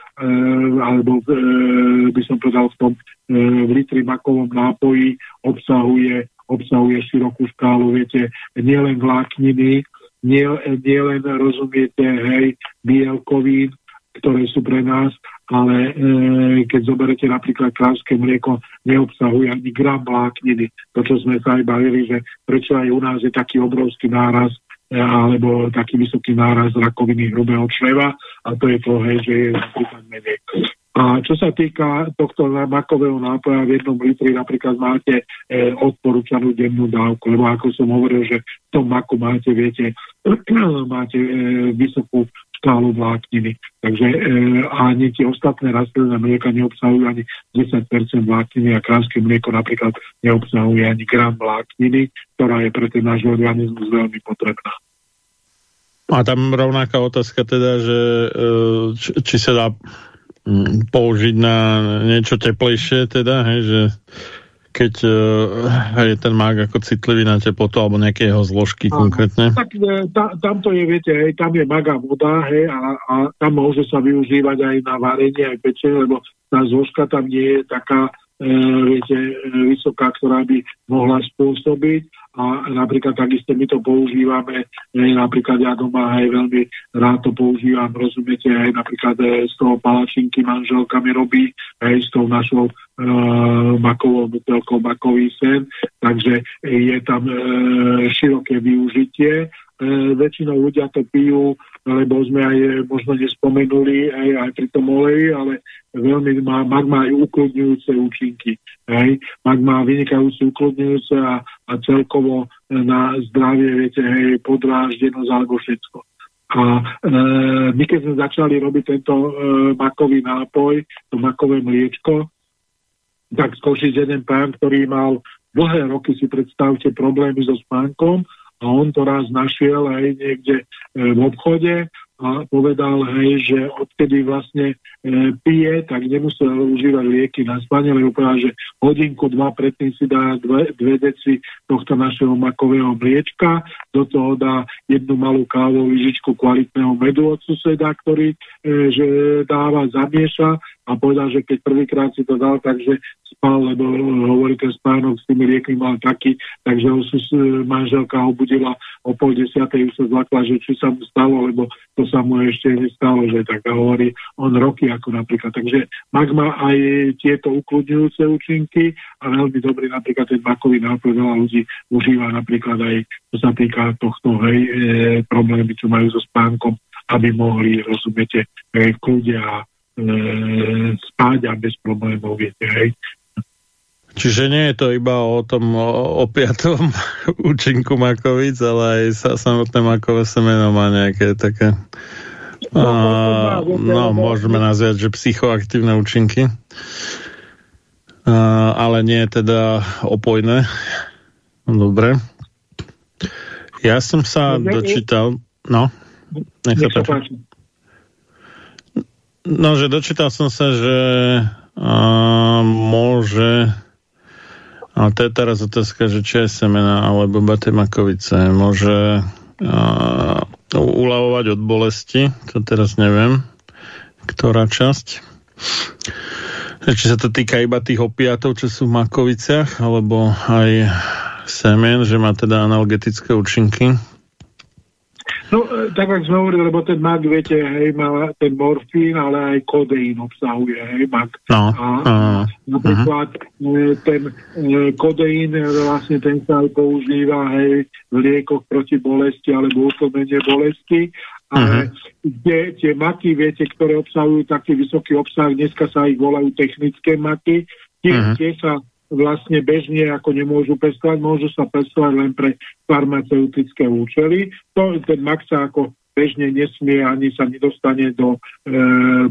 alebo e, by som povedal v tom e, v litri makovom nápoji obsahuje, obsahuje širokú škálu, viete, nielen vlákniny, nie, nie len rozumiete, hej, bielkovín, ktoré sú pre nás, ale e, keď zoberete napríklad krávské mlieko, neobsahuje ani gram vlákniny. To, čo sme sa aj bavili, že prečo aj u nás je taký obrovský náraz e, alebo taký vysoký náraz rakoviny hrubého čreva a to je to, hej, že je napríklad menej. A čo sa týka tohto makového nápoja v jednom litri napríklad máte e, odporúčanú dennú dávku, lebo ako som hovoril, že v tom maku máte, viete, máte e, vysokú skálu vlákniny. Takže e, ani tie ostatné rastlinné mlieka neobsahujú ani 10% vlákniny a kránske mlieko napríklad neobsahuje ani gram vlákniny, ktorá je pre ten náš organizmus veľmi potrebná. A tam rovnaká otázka teda, že e, či, či sa dá použiť na niečo teplejšie teda, hej, že keď uh, je ten mák ako citlivý na teplotu alebo nejaké jeho zložky a, konkrétne? Tak e, tá, tam to je, viete, hej, tam je maga voda hej, a, a tam môže sa využívať aj na varenie, aj pečenie, lebo tá zložka tam nie je taká, viete, e, vysoká, ktorá by mohla spôsobiť a napríklad takisto my to používame, e, napríklad ja doma aj veľmi rád to používam, rozumiete, aj napríklad z toho palačinky manželka mi robí, aj s tou našou e, makovou butelkou makový sen, takže je tam e, široké využitie. E, väčšinou ľudia to pijú lebo sme aj eh, možno nespomenuli aj, aj pri tom oleji, ale veľmi má, mag má aj ukludňujúce účinky. Hej. Mag má vynikajúce ukludňujúce a, a celkovo eh, na zdravie, viete, hej, podráždenosť alebo všetko. A e, my keď sme začali robiť tento e, makový nápoj, to makové mliečko, tak skočiť jeden pán, ktorý mal dlhé roky, si predstavte, problémy so spánkom, a on to raz našiel aj niekde e, v obchode a povedal, hej, že odkedy vlastne e, pije, tak nemusel užívať lieky na spanie, lebo povedal, že hodinku, dva predtým si dá dve, dve deci tohto našeho makového mliečka, do toho dá jednu malú kávovú lyžičku kvalitného medu od suseda, ktorý e, že dáva, zamieša a povedal, že keď prvýkrát si to dal, takže spal, lebo hovorí ten spánok s tými liekmi mal taký, takže ho manželka ho budila o pol desiatej, už sa zlakla, že či sa mu stalo, lebo to sa mu ešte nestalo, že tak hovorí on roky ako napríklad. Takže mak má aj tieto ukludňujúce účinky a veľmi dobrý napríklad ten makový nápoj veľa ľudí užíva napríklad aj čo sa týka tohto hej, e, problémy, čo majú so spánkom, aby mohli, rozumiete, v kľude a e, spať a bez problémov, viete, hej. Čiže nie je to iba o tom opiatom účinku makovic, ale aj sa, samotné makové semeno má nejaké také no, a, no, môžeme nazvať, že psychoaktívne účinky. A, ale nie je teda opojné. Dobre. Ja som sa dočítal... No, nech sa páči. No, že dočítal som sa, že a, môže a to je teraz otázka, že čo je semena alebo batemakovice môže a, uľavovať od bolesti, to teraz neviem, ktorá časť. Či sa to týka iba tých opiatov, čo sú v makoviciach, alebo aj semen, že má teda analgetické účinky. No, e, tak ako sme hovorili, lebo ten mak, viete, hej, má ten morfín, ale aj kodeín obsahuje, hej, mak. No, a, a napríklad uh-huh. ten e, kodeín, vlastne ten sa aj používa, hej, v liekoch proti bolesti alebo utlmenie bolesti, ale uh-huh. tie, tie maky, viete, ktoré obsahujú taký vysoký obsah, dneska sa ich volajú technické maky, tie, uh-huh. tie sa vlastne bežne ako nemôžu pestovať, môžu sa pestovať len pre farmaceutické účely. To, ten mak sa ako bežne nesmie ani sa nedostane do e,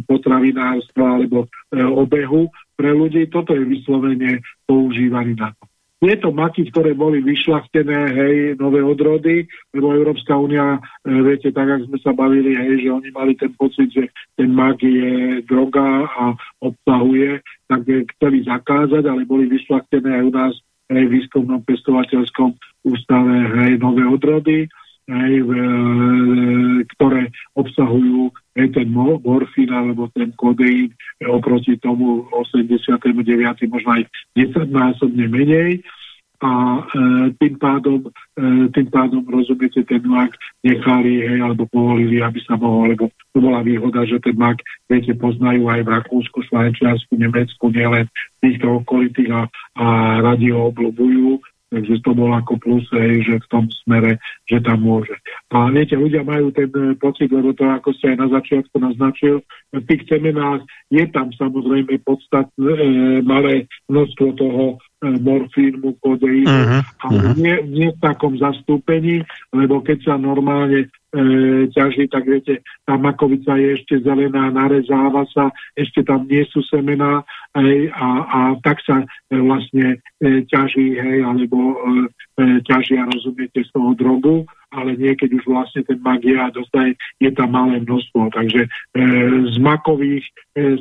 potravinárstva alebo e, obehu pre ľudí. Toto je vyslovene používaný na to. Je to maky, ktoré boli vyšlachtené, hej, nové odrody, lebo Európska únia, e, viete, tak, ako sme sa bavili, hej, že oni mali ten pocit, že ten mak je droga a obsahuje, tak chceli zakázať, ale boli vyšlachtené aj u nás hej, v výskumnom pestovateľskom ústave hej, nové odrody, hej, e, ktoré obsahujú ten morfín alebo ten kodeín oproti tomu 89. možno aj 10 násobne menej a e, tým, pádom, e, tým pádom, rozumiete, ten mak nechali, hej, alebo povolili, aby sa mohol, lebo to bola výhoda, že ten mak, viete, poznajú aj v Rakúsku, Švajčiarsku, Nemecku, nielen týchto okolitých a, a radi ho obľúbujú, Takže to bolo ako plus, hej, že v tom smere, že tam môže. A viete, ľudia majú ten e, pocit, lebo to, ako ste aj na začiatku naznačil, v tých semenách je tam samozrejme podstatné e, malé množstvo toho e, morfínu, kodeínu, uh-huh, ale uh-huh. Nie, nie v takom zastúpení, lebo keď sa normálne ťaží, tak viete, tá makovica je ešte zelená, narezáva sa, ešte tam nie sú semená hej, a, a tak sa e, vlastne e, ťaží, hej, alebo e, ťažia, rozumiete, z toho drogu, ale niekedy už vlastne ten magia dostaje, je tam malé množstvo. Takže e, z makových e,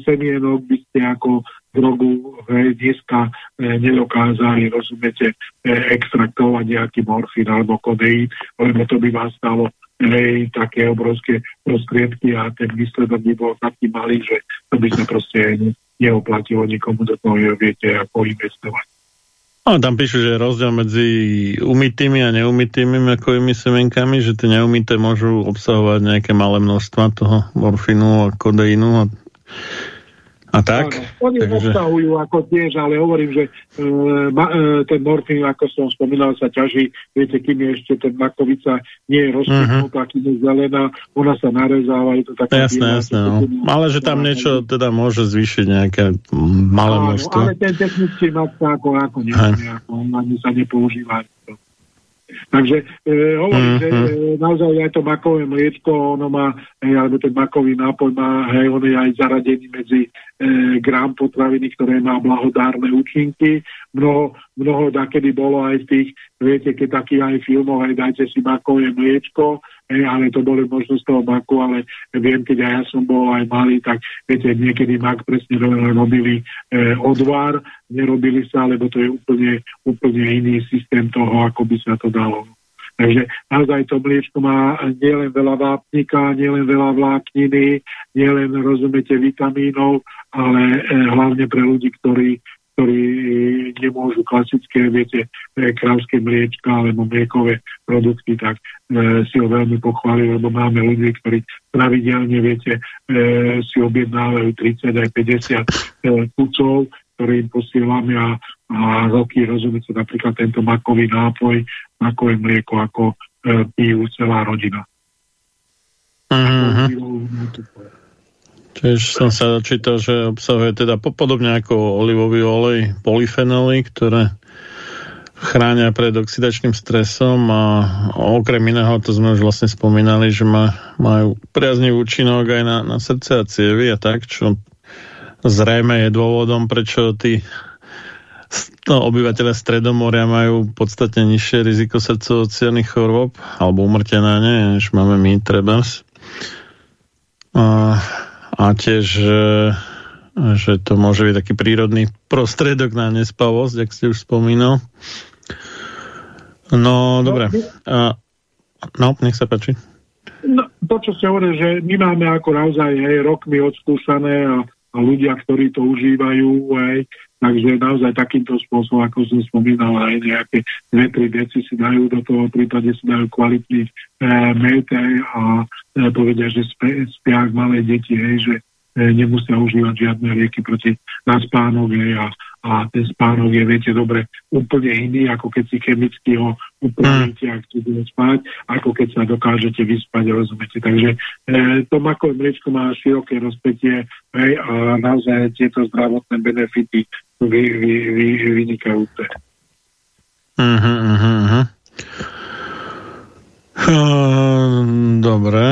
semienok by ste ako drogu hej, dneska e, nedokázali, rozumiete, e, extraktovať nejaký morfín alebo kodeín, lebo to by vás stalo hej, také obrovské prostriedky a ten výsledok by bol taký malý, že to by sa proste neoplatilo nikomu do toho, viete, ako investovať. No, tam píšu, že je rozdiel medzi umytými a neumytými makovými semenkami, že tie neumité môžu obsahovať nejaké malé množstva toho morfínu a kodeínu a a tak? Áno, oni takže... obsahujú ako tiež, ale hovorím, že e, ma, e, ten morfín, ako som spomínal, sa ťaží, viete, kým je ešte ten makovica nie je rozpitnutá, uh-huh. kým je zelená, ona sa narezáva, je to taká... Jasné, jasné, no. Ale že tam niečo teda môže zvýšiť nejaké malé množstvo. ale ten technický matka ako, ako neviem, ako, ani sa nepoužíva. Takže e, hovorím, mm-hmm. že mhm. e, naozaj aj to makové mliečko, ono má, e, alebo ten makový nápoj má, hej, on je aj zaradený medzi e, grám potraviny, ktoré má blahodárne účinky. Mnoho, mnoho dakedy bolo aj v tých, viete, keď taký aj filmov, aj dajte si makové mliečko, ale to boli možno z toho maku, ale viem, keď aj ja som bol aj malý, tak viete, niekedy mak presne robili e, odvar, nerobili sa, lebo to je úplne, úplne iný systém toho, ako by sa to dalo. Takže naozaj to mliečko má nielen veľa vápnika, nielen veľa vlákniny, nielen, rozumiete, vitamínov, ale e, hlavne pre ľudí, ktorí ktorí nemôžu klasické, viete, krávské mliečka alebo mliekové produkty, tak e, si ho veľmi pochválili, lebo máme ľudí, ktorí pravidelne, viete, e, si objednávajú 30 aj 50 e, kucov, ktoré im posielame a, a roky, rozumiete, napríklad tento makový nápoj, makové mlieko, ako e, pijú celá rodina. Mm-hmm. Tiež som sa dočítal, že obsahuje teda podobne ako olivový olej polyfenoly, ktoré chránia pred oxidačným stresom a okrem iného, to sme už vlastne spomínali, že má, majú priaznivý účinok aj na, na srdce a cievy a tak, čo zrejme je dôvodom, prečo tí no, obyvateľe Stredomoria majú podstatne nižšie riziko srdcovo chorôb alebo umrtia na ne, než máme my, trebárs. A a tiež, že, to môže byť taký prírodný prostredok na nespavosť, ak ste už spomínal. No, dobre. A, no, nech sa páči. No, to, čo ste hovorili, že my máme ako naozaj hej, rokmi odskúšané a, a ľudia, ktorí to užívajú, hej, takže naozaj takýmto spôsobom, ako som spomínal, aj nejaké 2-3 veci si dajú do toho, prípade si dajú kvalitný e, med a e, povedia, že spia malé deti, hej, že nemusia užívať žiadne lieky proti na spánok hej, a, a ten spánok je, viete, dobre, úplne iný, ako keď si chemicky ho upravíte a chcete spať, ako keď sa dokážete vyspať, rozumiete. Takže e, to makové mliečko má široké rozpetie hej, a naozaj tieto zdravotné benefity sú vy, vy, vy, vynikajúce. Uh-huh, uh-huh. Dobre.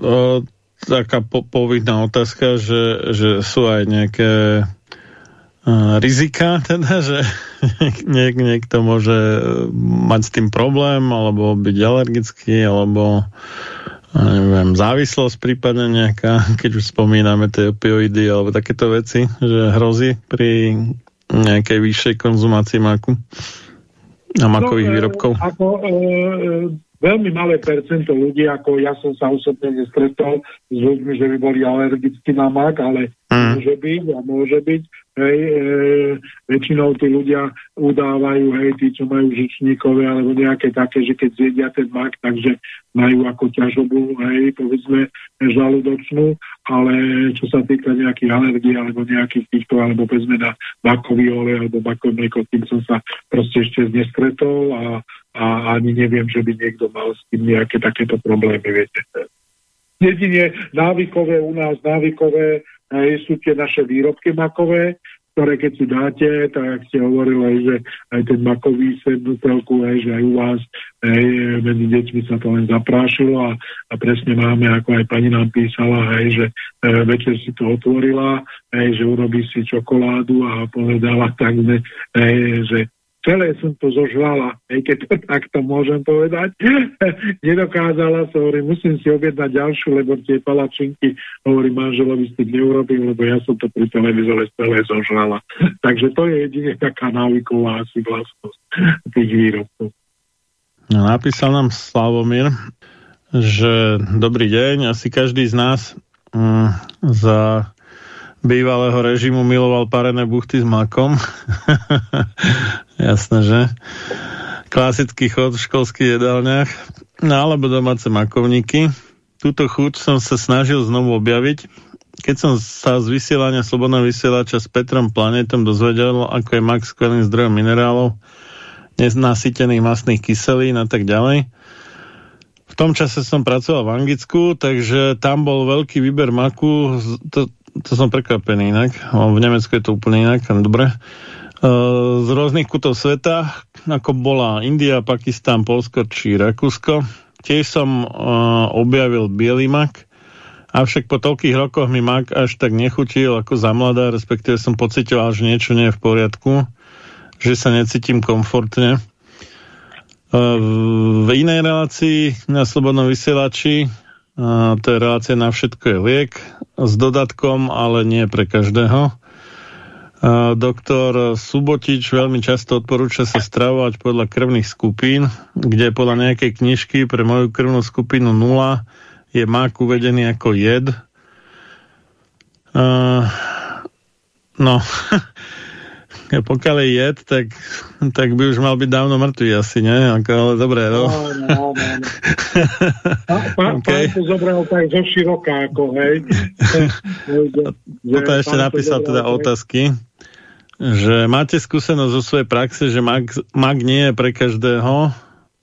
O, taká po, povinná otázka, že, že sú aj nejaké uh, rizika, teda, že niek, niekto môže mať s tým problém, alebo byť alergický, alebo neviem, závislosť prípadne nejaká, keď už spomíname tie opioidy alebo takéto veci, že hrozí pri nejakej vyššej konzumácii maku a makových no, výrobkov? Ako, e, veľmi malé percento ľudí, ako ja som sa osobne nestretol s ľuďmi, že by boli alergickí na mak, ale mm. môže byť a môže byť. Hej, e, väčšinou tí ľudia udávajú, hej, tí, čo majú žičníkové alebo nejaké také, že keď zjedia ten mak, takže majú ako ťažobu, hej, povedzme, žalúdočnú, ale čo sa týka nejakých alergií alebo nejakých týchto, alebo povedzme na makový olej alebo makové mlieko, tým som sa proste ešte nestretol a a ani neviem, že by niekto mal s tým nejaké takéto problémy, viete. Jedine návykové u nás, návykové hej, sú tie naše výrobky makové, ktoré keď si dáte, tak ste hovorili, že aj ten makový sednutelku, aj, že aj u vás aj, medzi deťmi sa to len zaprášilo a, a presne máme, ako aj pani nám písala, aj, že e, večer si to otvorila, aj, že urobí si čokoládu a povedala tak, aj, že celé som to zožvala, aj keď to takto môžem povedať. Nedokázala som, hovorím, musím si objednať ďalšiu, lebo tie palačinky, hovorím, manželovi s tým neurobím, lebo ja som to pri televízore celé zožrala. Takže to je jedine taká návyková asi vlastnosť tých výrobkov. No, napísal nám Slavomír, že dobrý deň, asi každý z nás mm, za bývalého režimu miloval parené buchty s makom. Jasné, že? Klasický chod v školských jedálniach. No alebo domáce makovníky. Túto chuť som sa snažil znovu objaviť. Keď som sa z vysielania Slobodného vysielača s Petrom Planetom dozvedel, ako je mak skvelým zdrojom minerálov, neznasytených masných kyselín a tak ďalej. V tom čase som pracoval v Anglicku, takže tam bol veľký výber maku. To, to som prekvapený inak. V Nemecku je to úplne inak, dobre. Eh, z rôznych kutov sveta, ako bola India, Pakistan, Polsko či Rakúsko. Tiež som uh, objavil bielý mak, avšak po toľkých rokoch mi mak až tak nechutil ako za mladá, respektíve som pocitoval, že niečo nie je v poriadku, že sa necítim komfortne. Uh, v inej relácii na Slobodnom vysielači to je relácia na všetko je liek s dodatkom, ale nie pre každého Doktor Subotič veľmi často odporúča sa stravovať podľa krvných skupín, kde podľa nejakej knižky pre moju krvnú skupinu 0 je mák uvedený ako jed. Uh, no, pokiaľ je jed, tak, tak by už mal byť dávno mŕtvý asi, nie? Ako, ale dobré, no. no, no, no, no. Pán, okay. pán to zobral tak zo široká, ako, hej. Potom ešte napísal teda otázky že máte skúsenosť zo svojej praxe, že mag, mag nie je pre každého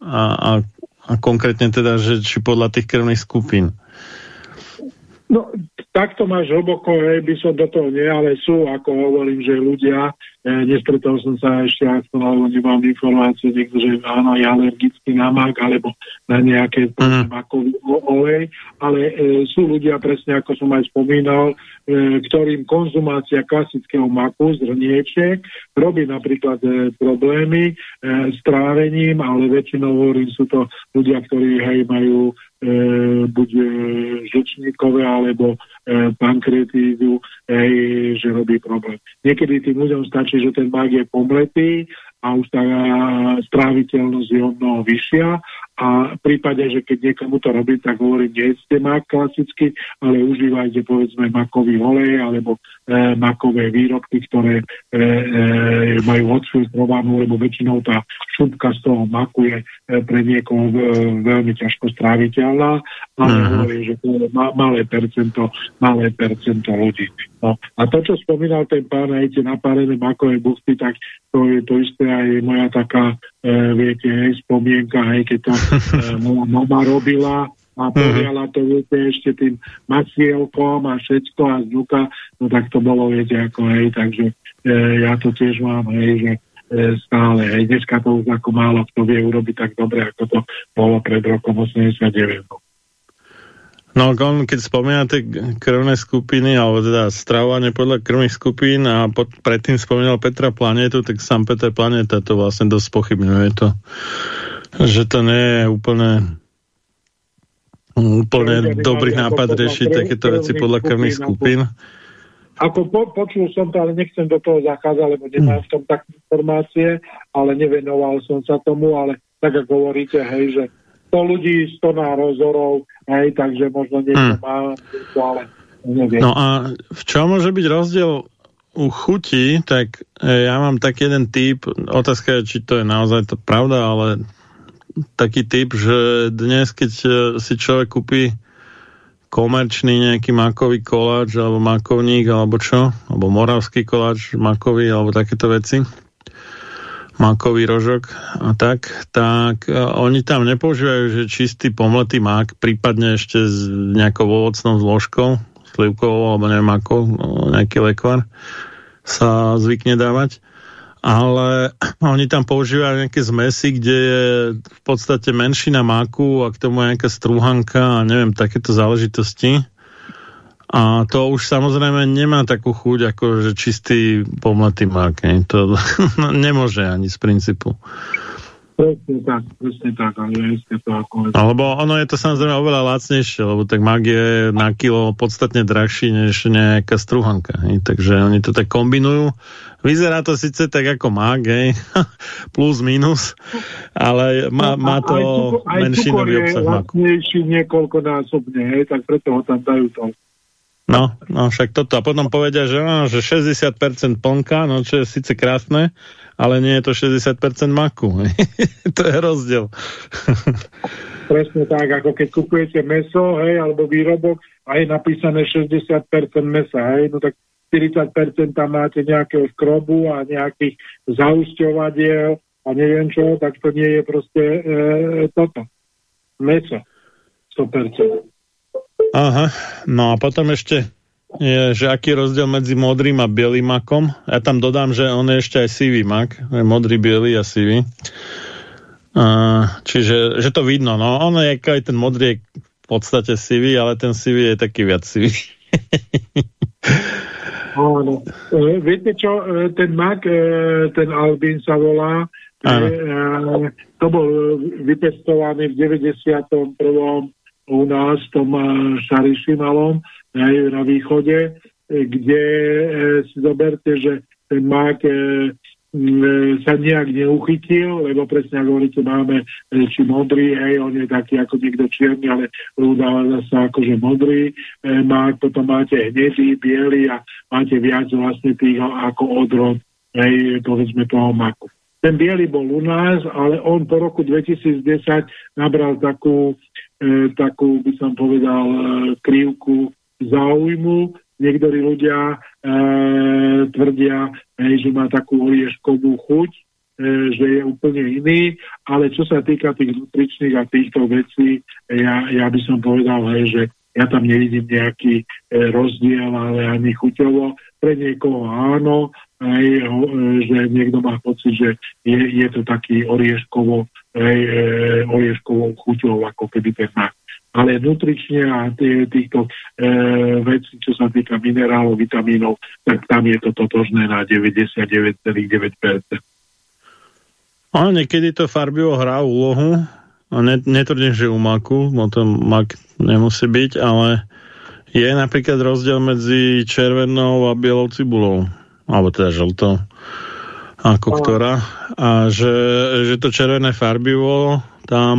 a, a, a konkrétne teda, že či podľa tých krvných skupín. No, takto máš hlboko, hej, by som do toho nie, ale sú, ako hovorím, že ľudia, e, nestretol som sa ešte aspoň, alebo nemám informácie, niekto, že áno, je alergický na mak, alebo na nejaké mm. makový olej, ale e, sú ľudia, presne ako som aj spomínal, e, ktorým konzumácia klasického maku z hrniečiek robí napríklad e, problémy e, s trávením, ale väčšinou hovorím, sú to ľudia, ktorí hej, majú buď e, žlčníkové alebo e, pankreatízu, že robí problém. Niekedy tým ľuďom stačí, že ten mak je pomletý a už tá stráviteľnosť je o mnoho vyššia a v prípade, že keď niekomu to robí, tak hovorím, nejedzte mak klasicky, ale užívajte povedzme makový olej alebo e, makové výrobky, ktoré e, e, majú odfiltrovanú, lebo väčšinou tá šupka z toho maku je e, pre niekoho e, veľmi ťažko stráviteľná, ale uh-huh. hovorím, že to je ma, malé percento, malé percento ľudí. No. A to, čo spomínal ten pán, aj tie napárené makové buchty, tak to je to isté aj moja taká, e, viete, spomienka, hej, keď to e, moja mama robila a poriala to, viete, ešte tým masielkom a všetko a zvuka, no tak to bolo, viete, ako, hej, takže e, ja to tiež mám, hej, že e, stále, hej, dneska to už ako málo kto vie urobiť tak dobre, ako to bolo pred rokom 89. No on, keď spomínate krvné skupiny, alebo teda stravovanie podľa krvných skupín a pod, predtým spomínal Petra Planetu, tak sám Petra Planeta to vlastne dosť pochybňuje to, že to nie je úplne úplne dobrý nápad riešiť takéto veci podľa krvných skupín. Ako po, počul som to, ale nechcem do toho zachádzať, lebo nemám v tom tak informácie, ale nevenoval som sa tomu, ale tak ako hovoríte, hej, že 100 ľudí, 100 nározorov, hej, takže možno niekto hmm. má, ale neviem. No a v čom môže byť rozdiel u chuti, tak e, ja mám taký jeden typ, otázka je, či to je naozaj to pravda, ale taký typ, že dnes, keď e, si človek kúpi komerčný nejaký makový koláč alebo makovník alebo čo, alebo moravský koláč makový alebo takéto veci, makový rožok a tak, tak uh, oni tam nepoužívajú, že čistý pomletý mak, prípadne ešte s nejakou ovocnou zložkou, slivkovou alebo neviem ako, no, nejaký lekvar. sa zvykne dávať. Ale oni tam používajú nejaké zmesy, kde je v podstate menšina máku a k tomu je nejaká strúhanka a neviem, takéto záležitosti. A to už samozrejme nemá takú chuť ako že čistý pomletý mák. To nemôže ani z princípu. Presne tak, presne tak, ale je to ako... Alebo ono je to samozrejme oveľa lacnejšie, lebo tak mag je na kilo podstatne drahší než nejaká struhanka. Hej. Takže oni to tak kombinujú. Vyzerá to síce tak ako mag, hej. plus minus, ale má, má to aj, aj menšinový obsah maku. Aj niekoľko násobne, hej, tak preto ho tam dajú to. No, no však toto. A potom povedia, že, no, že 60% plnka, no čo je síce krásne, ale nie je to 60% maku. to je rozdiel. Presne tak, ako keď kupujete meso, hej, alebo výrobok a je napísané 60% mesa, hej, no tak 40% tam máte nejakého skrobu a nejakých zaúšťovadiel a neviem čo, tak to nie je proste e, toto. Meso. 100%. Aha, no a potom ešte že aký je rozdiel medzi modrým a bielým makom. Ja tam dodám, že on je ešte aj sivý mak. Modrý, biely a sivý. Uh, čiže že to vidno. No, ono je aj ten modrý je v podstate sivý, ale ten sivý je taký viac sivý. Áno. E, viete čo, e, ten mak, e, ten Albín sa volá, Áno. to bol vypestovaný v 91. u nás, tom Šariši malom, aj na východe, e, kde e, si zoberte, že ten mák e, sa nejak neuchytil, lebo presne ako hovoríte, máme či modrý, hej, on je taký ako niekto čierny, ale udáva zase akože modrý mák, potom máte hnedý, biely a máte viac vlastne tých ako odrod, hej, povedzme toho maku. Ten biely bol u nás, ale on po roku 2010 nabral takú, e, takú by som povedal, e, krivku záujmu. Niektorí ľudia e, tvrdia, e, že má takú orieškovú chuť, e, že je úplne iný, ale čo sa týka tých nutričných a týchto vecí, ja, ja by som povedal, hej, že ja tam nevidím nejaký e, rozdiel, ale ani chuťovo. Pre niekoho áno, aj, e, že niekto má pocit, že je, je to taký orieškovo, hej, e, orieškovou chuťou, ako keby ten má ale nutrične a týchto e, vecí, čo sa týka minerálov, vitamínov, tak tam je to totožné na 99,9%. Ale niekedy to farbivo hrá úlohu, a netvrdím, že u maku, no to mak nemusí byť, ale je napríklad rozdiel medzi červenou a bielou cibulou, alebo teda žltou, ako a. ktorá. A že, že to červené farbivo tam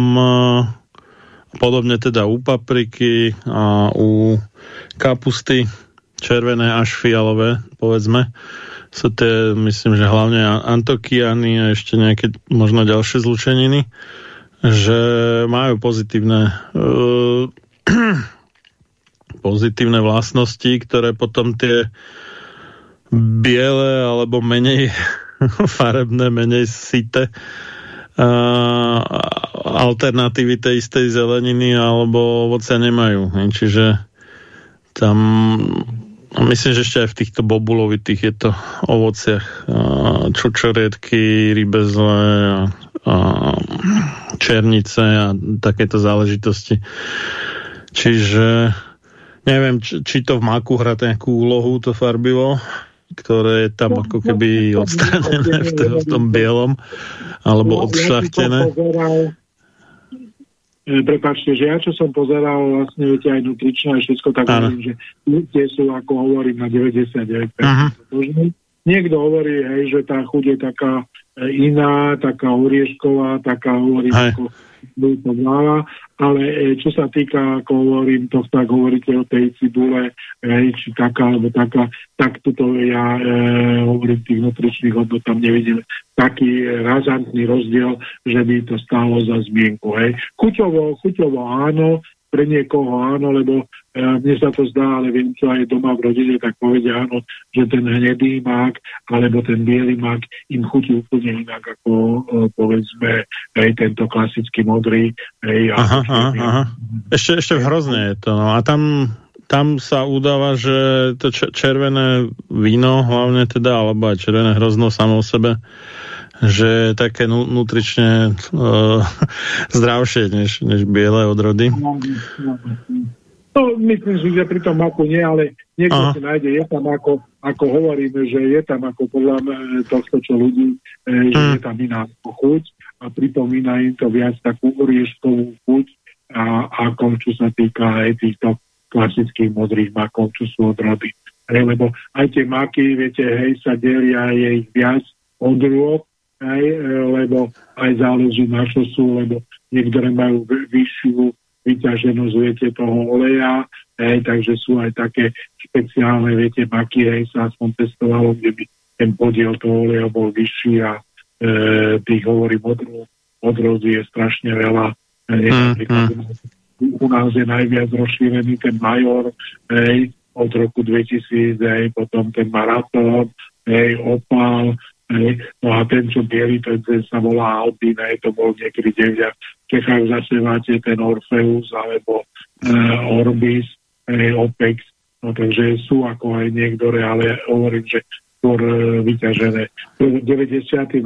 Podobne teda u papriky a u kapusty červené až fialové, povedzme. Sú tie, myslím, že hlavne antokiany a ešte nejaké možno ďalšie zlučeniny, že majú pozitívne uh, pozitívne vlastnosti, ktoré potom tie biele alebo menej farebné, menej sité alternatívy tej istej zeleniny alebo ovocia nemajú. Čiže tam myslím, že ešte aj v týchto bobulovitých je to ovociach čočoriedky, rybezle a, a černice a takéto záležitosti. Čiže neviem, či, či to v maku hrá nejakú úlohu, to farbivo, ktoré je tam no, ako keby no, odstranené v, v tom bielom, alebo odšľachtené. E, Prepačte, že ja čo som pozeral, vlastne viete aj nutričné a všetko, tak hovorím, že tie sú, ako hovorím, na 99%. Aha. Niekto hovorí, hej, že tá chuť je taká iná, taká oriešková, taká hovorím, ako to máva, ale e, čo sa týka, ako hovorím, to tak hovoríte o tej cibule, hej, či taká, alebo taká, tak toto ja e, hovorím tých nutričných hodnot, tam nevidím taký razantný rozdiel, že by to stálo za zmienku. Hej. Chuťovo, chuťovo áno, pre niekoho áno, lebo e, mne sa to zdá, ale viem, čo aj doma v rodine, tak povedia áno, že ten hnedý mák alebo ten biely mák im chutí úplne inak ako e, povedzme hej, tento klasický modrý. Hej, aha, aha, aha. Ešte, ešte hrozne je to. No. A tam tam sa udáva, že to červené víno, hlavne teda, alebo aj červené hrozno samo o sebe, že také nutrične uh, zdravšie než, než biele odrody. No, no, no, myslím si, že pri tom maku nie, ale niekto Aha. si nájde, je tam ako, ako hovoríme, že je tam ako podľa tohto, čo ľudí, e, že hmm. je tam iná chuť a pripomína im to viac takú orieškovú chuť a, ako čo sa týka aj týchto klasických modrých makov, čo sú odrody. Hej, lebo aj tie maky, viete, hej, sa delia, je ich viac odrôb, hej, e, lebo aj záleží na čo sú, lebo niektoré majú vyššiu vyťaženosť, viete, toho oleja, hej, takže sú aj také špeciálne, viete, maky, hej, sa aspoň testovalo, kde by ten podiel toho oleja bol vyšší a e, tých hovorím odrôb, odrôb je strašne veľa, hej, mm, mm. u nás je najviac rozšírený ten major, hej, od roku 2000, hej, potom ten maratón, hej, opal, hej, no a ten, čo bielý, ten, ten sa volá Albin, hej, to bol niekedy 9. V Čechách zase máte ten Orfeus alebo uh, Orbis, hej, Opex, no takže sú ako aj niektoré, ale hovorím, že skôr uh, vyťažené. 90.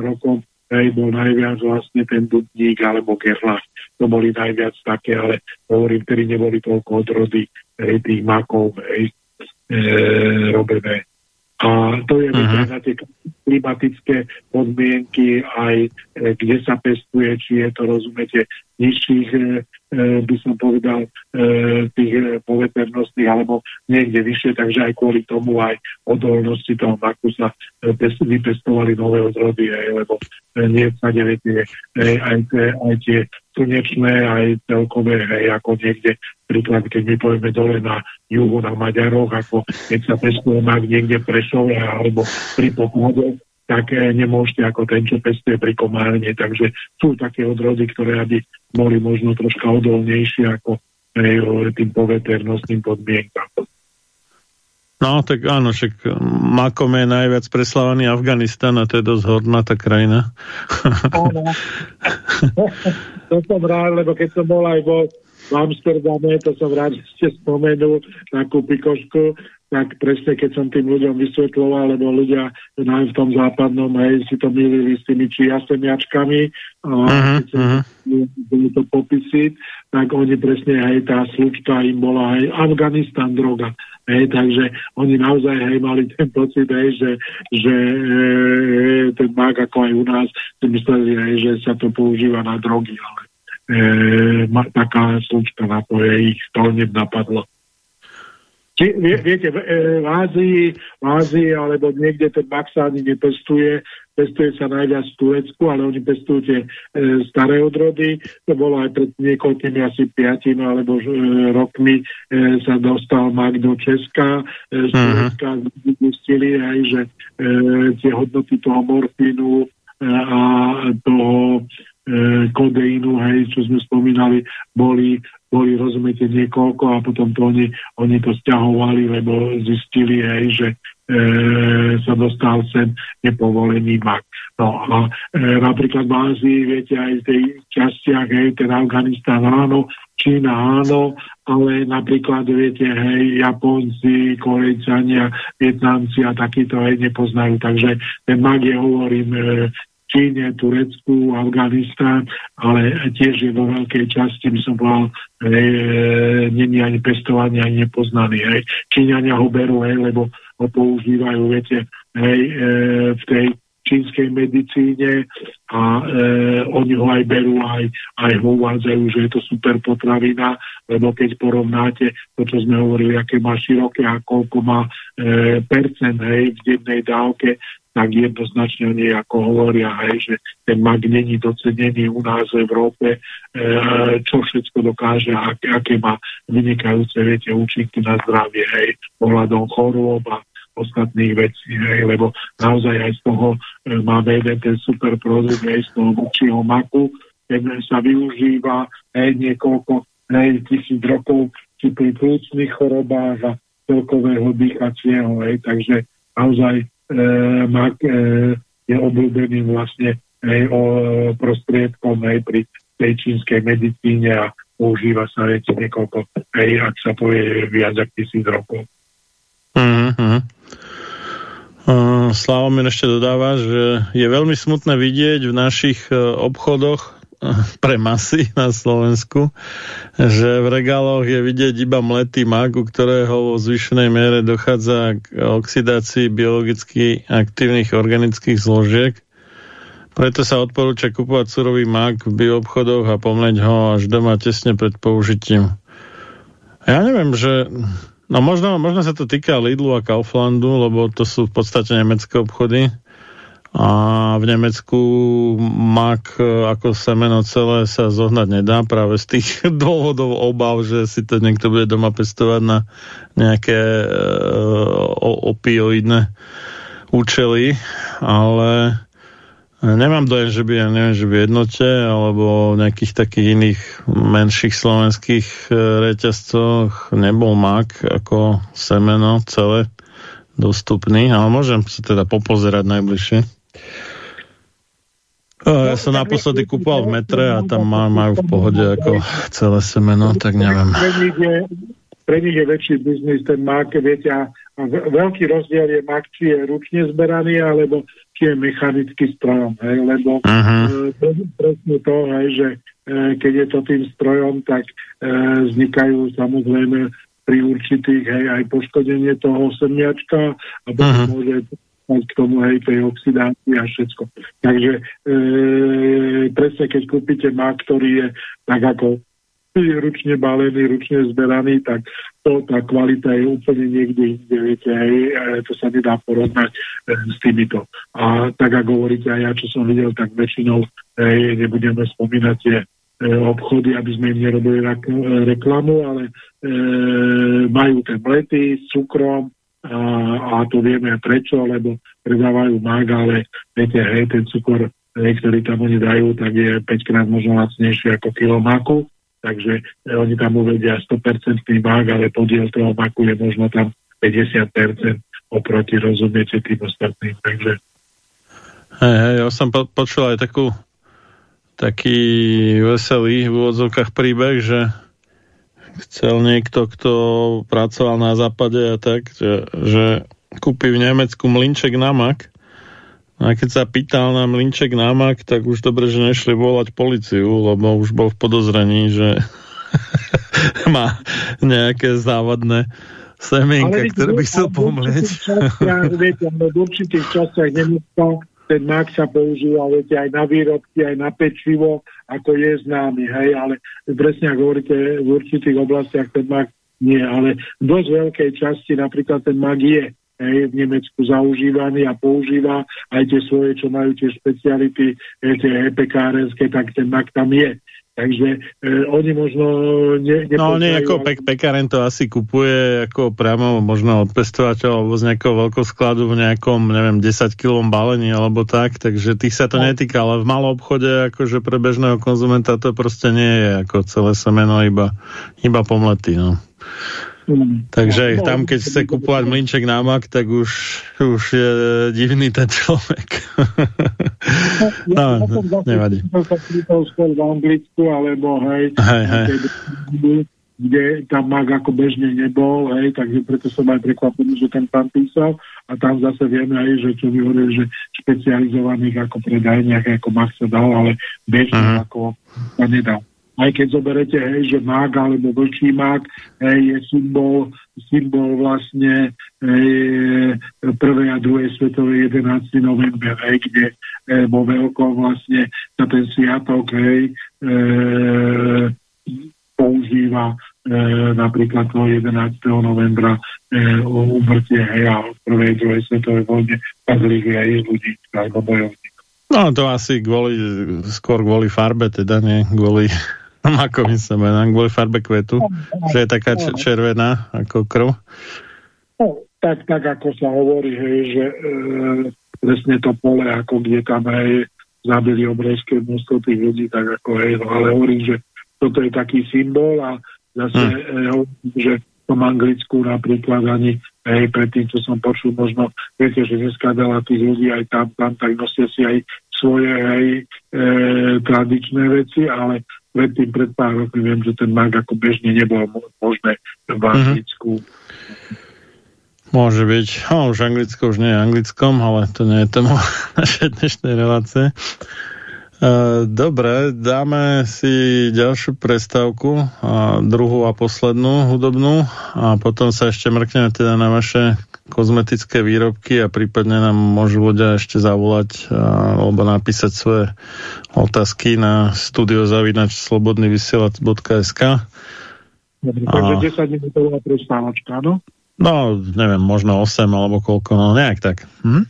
rokom hej, bol najviac vlastne ten Dudník alebo Gerlach to boli najviac také, ale hovorím, ktorí neboli toľko odrody hej, tých makov hej, e, robené. A to je uh-huh. na tie klimatické podmienky, aj e, kde sa pestuje, či je to, rozumiete, nižších, e, e, by som povedal, e, tých poveternostných, alebo niekde vyššie, takže aj kvôli tomu aj odolnosti toho maku sa vypestovali nové odrody, lebo nie sa neviete, e, aj, tie, aj tie slnečné, aj celkové, hej, ako niekde, príklad, keď my povieme dole na juhu, na Maďaroch, ako keď sa pestuje mak niekde Prešove alebo pri poklade, tak nemôžete ako ten, čo pestuje pri komárne. Takže sú také odrody, ktoré aby boli možno troška odolnejšie ako tým poveternostným podmienkam. No, tak áno, však Makom je najviac preslávaný Afganistan a to je dosť hodná tá krajina. Áno. to som rád, lebo keď som bol aj vo v Amsterdame, to som rád, že ste spomenul, takú pikošku, tak presne keď som tým ľuďom vysvetloval, lebo ľudia aj v tom západnom hej, si to milili s tými či jasemiačkami a uh-huh, keď uh-huh. to popisy, tak oni presne, hej, tá slučka im bola aj Afganistan droga. Hej, takže oni naozaj hej, mali ten pocit, hej, že, že e, ten mák ako aj u nás si mysleli, hej, že sa to používa na drogy, ale e, taká slučka na to je, ich to napadlo. Či, vie, viete, v, e, v, Ázii, v Ázii alebo niekde ten mak sa ani nepestuje, pestuje sa najviac v Turecku, ale oni pestujú tie e, staré odrody. To bolo aj pred niekoľkými asi piatimi alebo e, rokmi e, sa dostal mak do Česka. E, z mhm. Turecka zistili aj, že e, tie hodnoty toho morfínu e, a toho kodeínu, hej, čo sme spomínali, boli boli, rozumiete, niekoľko a potom to oni, oni to stiahovali, lebo zistili, hej, že e, sa dostal sem nepovolený mak. No a e, napríklad v Ázii, viete, aj v tej častiach, hej, ten Afganistán áno, Čína áno, ale napríklad, viete, hej, Japonci, Korejčania, Vietnamci a takýto hej, nepoznajú. Takže ten mag je, hovorím, e, Číne, Turecku, Afganistán, ale tiež je vo veľkej časti, by som povedal, e, není ani pestovaný, ani nepoznaný. Hej. Číňania ho berú, hej, lebo ho používajú, viete, hej, e, v tej čínskej medicíne a e, oni ho aj berú, aj, aj ho uvádzajú, že je to super potravina, lebo keď porovnáte to, čo sme hovorili, aké má široké a koľko má e, percent hej, v jednej dávke, tak jednoznačne oni ako hovoria, hej, že ten mag není docenený u nás v Európe, e, čo všetko dokáže, ak, aké má vynikajúce, viete, účinky na zdravie, hej, ohľadom chorôb a ostatných vecí, hej, lebo naozaj aj z toho e, máme jeden ten super produkt, hej, z toho vlčího maku, ten sa využíva hej, niekoľko hej, tisíc rokov či pri plúcnych chorobách a celkového dýchacieho, hej, takže naozaj mak e, je obľúbeným vlastne hej, o, prostriedkom hej, pri tej čínskej medicíne a používa sa viete niekoľko, hej, ak sa povie viac ako tisíc rokov. Mm-hmm. Uh, Slavomir ešte dodáva, že je veľmi smutné vidieť v našich obchodoch pre masy na Slovensku, že v regáloch je vidieť iba mletý mak, u ktorého vo zvyšenej miere dochádza k oxidácii biologicky aktívnych organických zložiek. Preto sa odporúča kupovať surový mak v bioobchodoch a pomleť ho až doma tesne pred použitím. Ja neviem, že... No možno, možno sa to týka Lidlu a Kauflandu, lebo to sú v podstate nemecké obchody a v Nemecku mak e, ako semeno celé sa zohnať nedá práve z tých dôvodov obav, že si to niekto bude doma pestovať na nejaké e, opioidné účely, ale nemám dojem, že by, ja neviem, že by jednote alebo v nejakých takých iných menších slovenských e, reťazcoch nebol mak ako semeno celé dostupný, ale môžem sa teda popozerať najbližšie. Ja som naposledy kúpal v metre a tam majú v pohode ako celé semeno, tak neviem. Pre nich je, väčší biznis ten mak, viete, a veľký rozdiel je mak, či je ručne zberaný, alebo či je mechanický strojom, hej, lebo uh-huh. presne to, hej, že e, keď je to tým strojom, tak e, vznikajú samozrejme pri určitých, hej, aj poškodenie toho semiačka a potom uh-huh. môže k tomu aj tej oxidácii a všetko. Takže e, presne keď kúpite má, ktorý je tak ako je ručne balený, ručne zberaný, tak to, tá kvalita je úplne niekde inde, viete, aj, to sa nedá porovnať e, s týmito. A tak ako hovoríte aj ja, čo som videl, tak väčšinou e, nebudeme spomínať tie e, obchody, aby sme im nerobili reklamu, ale e, majú ten mlety s cukrom, a, a to vieme prečo, lebo predávajú mag, ale viete, hej, ten cukor, ktorý tam oni dajú, tak je 5 krát možno lacnejší ako kilo maku, takže hej, oni tam uvedia 100% mag, ale podiel toho maku je možno tam 50% oproti, rozumiete, tým ostatným, takže Hej, hej, ja som po- počul aj takú taký veselý v úvodzovkách príbeh, že chcel niekto, kto pracoval na západe a tak, že, že kúpi v Nemecku mlinček na mak. A keď sa pýtal na mlinček na mak, tak už dobre, že nešli volať policiu, lebo už bol v podozrení, že má nejaké závadné semienka, ktoré by chcel pomlieť. v určitých Nemecka ten mak sa používa viete, aj na výrobky, aj na pečivo, ako je známy, hej, ale presne ako hovoríte, v určitých oblastiach ten mak nie, ale v dosť veľkej časti napríklad ten mak je hej, v Nemecku zaužívaný a používa aj tie svoje, čo majú tie špeciality, tie pekárenské, tak ten mak tam je. Takže e, oni možno... Ne, no nie, ako pek, pekaren to asi kupuje ako priamo možno od pestovateľa alebo z nejakého veľkoskladu v nejakom, neviem, 10 kg balení alebo tak, takže tých sa to no. netýka, ale v malom obchode akože pre bežného konzumenta to proste nie je ako celé semeno, iba, iba pomletý, no. Takže tam, keď chce kupovať mlinček na mak, tak už, už je divný ten človek. no, no, nevadí. V Anglicku, alebo hej, hej, hej. kde tam mak ako bežne nebol, hej, takže preto som aj prekvapený, že ten pán písal a tam zase vieme aj, že čo vyhovoril, že špecializovaných ako predajniach ako mak sa dal, ale bežne uh-huh. ako sa nedal aj keď zoberete, hej, že mák alebo vlčí mák hej, je symbol, symbol vlastne hej, prvej a druhej svetovej 11. november, hej, kde e, vo veľkom vlastne sa ten sviatok hej, e, používa e, napríklad toho 11. novembra e, o umrtie hej, a prvej druhej svetovej vojne padli aj ľudí alebo bojovníkov. No to asi kvôli, skôr kvôli farbe, teda nie kvôli makovým semenám kvôli farbe kvetu, že je taká červená ako krv. No, tak, tak ako sa hovorí, hej, že e, presne to pole, ako kde tam aj zabili obrovské množstvo tých ľudí, tak ako hej, no, ale hovorím, že toto je taký symbol a zase hmm. e, hovorím, že v tom Anglicku napríklad ani hej, predtým, čo som počul, možno, viete, že dneska tých ľudí aj tam, tam, tak nosia si aj svoje aj e, tradičné veci, ale predtým pred pár rokmi viem, že ten mak ako bežne nebolo možné v mhm. Anglicku. Mm-hmm. Môže byť. No, už Anglicko už nie je anglickom, ale to nie je téma našej dnešnej relácie. Dobre, dáme si ďalšiu prestávku, druhú a poslednú hudobnú a potom sa ešte mrkneme teda na vaše kozmetické výrobky a prípadne nám môžu ľudia ešte zavolať alebo napísať svoje otázky na studiozavinačslobodnyvysielac.sk Dobre, takže 10 minútová prestávačka, no? No, neviem, možno 8 alebo koľko, no nejak tak. Hm?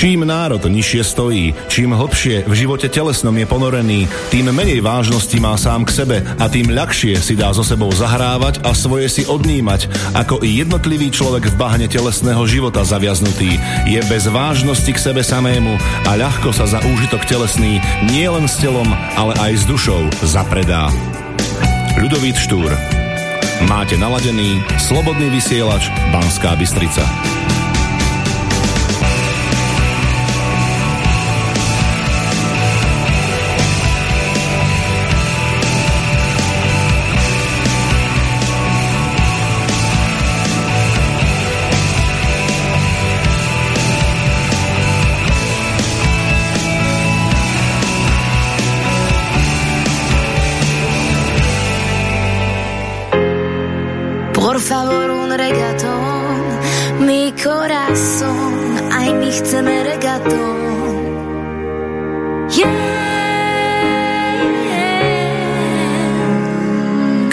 Čím národ nižšie stojí, čím hlbšie v živote telesnom je ponorený, tým menej vážnosti má sám k sebe a tým ľahšie si dá so sebou zahrávať a svoje si odnímať, ako i jednotlivý človek v bahne telesného života zaviaznutý. Je bez vážnosti k sebe samému a ľahko sa za úžitok telesný nielen s telom, ale aj s dušou zapredá. Ľudovít Štúr Máte naladený slobodný vysielač Banská Bystrica. Favor un reggaeton, mi corazón, aj my chceme reggaeton. Yeah.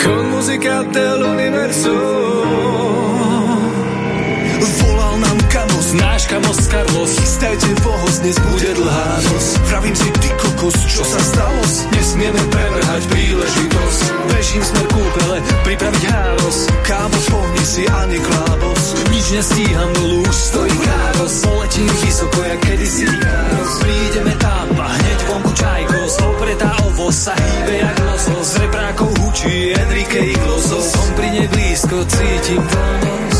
Con música del universo Volal nám Kamos, náš Kamos Carlos Stajte vohoz, dnes bude dlhá noc. Pravím si, ty kokos, čo sa stalo? Nesmieme prevrhať príležitosť. Bežím smer kúpele, pripraviť háros. Kámo, pohni si a neklábos. Nič nestíham, dolu už stojí káros. Poletím vysoko, jak kedysi káros. Prídeme tam a hneď vonku čajkos Opretá ovoz sa hýbe jak losos Z reprákov hučí Enrique Iglosos Som pri nej blízko, cítim voľnosť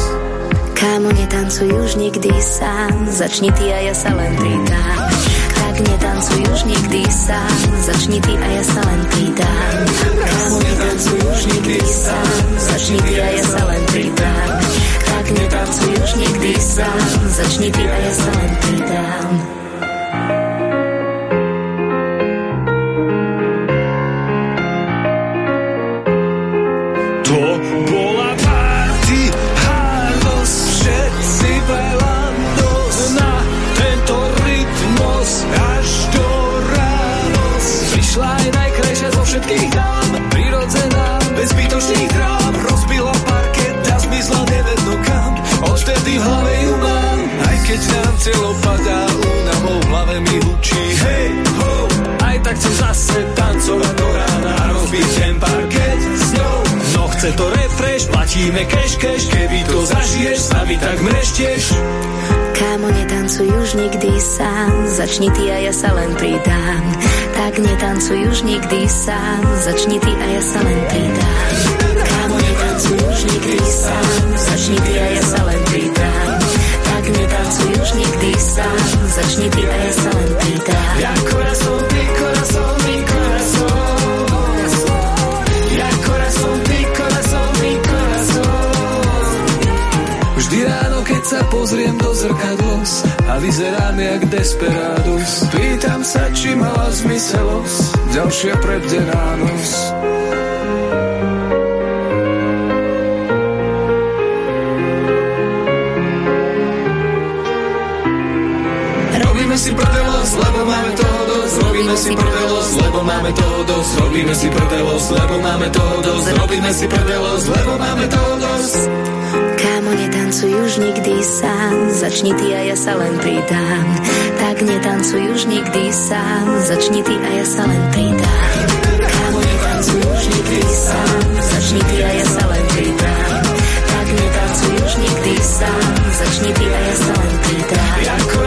Kámo, netancuj už nikdy sám, začni ty a ja sa len pridám. Tak netancuj už nikdy sám, začni ty a ja sa len pridám. Kámo, netancuj už nikdy sám, začni ty a ja sa len pridám. Tak netancuj už nikdy sám, začni ty a ja sa len všetkých dám. Prirodzená, bez zbytočných drám Rozbila parket a zmizla nevedno kam. Odvtedy v hlave ju mám. Aj keď nám telo padá únavou V hlave mi hučí. Hej ho! Aj tak chcem zase tancovať do rána A rozbiť ten parket s ňou. No chce to refresh, platíme cash cash. Keby to zažiješ, s nami tak mreštieš. Kámo, netancuj už nikdy sám, začni ty a ja sa len pridám. Tak netancuj už nikdy sám, začni ty a ja sa len pridám. Kámo, netancuj už nikdy sám, začni ty a ja sa len pridám. Tak netancuj už nikdy sám, začni ty a ja sa len pridám. Ty corazón, mi. Ja corazón, ty corazón, mi corazón. Keď sa pozriem do zrkadlos a vyzerám jak desperados. Pýtam sa, či mala zmyselosť ďalšia prebdená noc. Robíme si prdelos, lebo máme toho dosť. Robíme si prdelos, lebo máme toho dosť. Robíme si prdelos, lebo máme toho dosť. Robíme si prdelos, lebo máme toho dosť. Kámo, netancuj už nikdy sám, začni ty a ja sa len pridám. Tak netancuj už nikdy sám, začni ty a ja sa len pridám. Kámo, netancuj už nikdy sám, začni ty a ja sa len pridám. Tak netancuj už nikdy sám, začni ty a ja sa len pridám.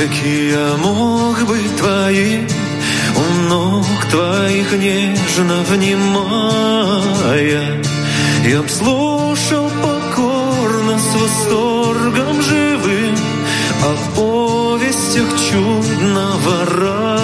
Навеки я мог быть твоим, у ног твоих нежно внимая, я б слушал покорно с восторгом живым о повестях чудного рая.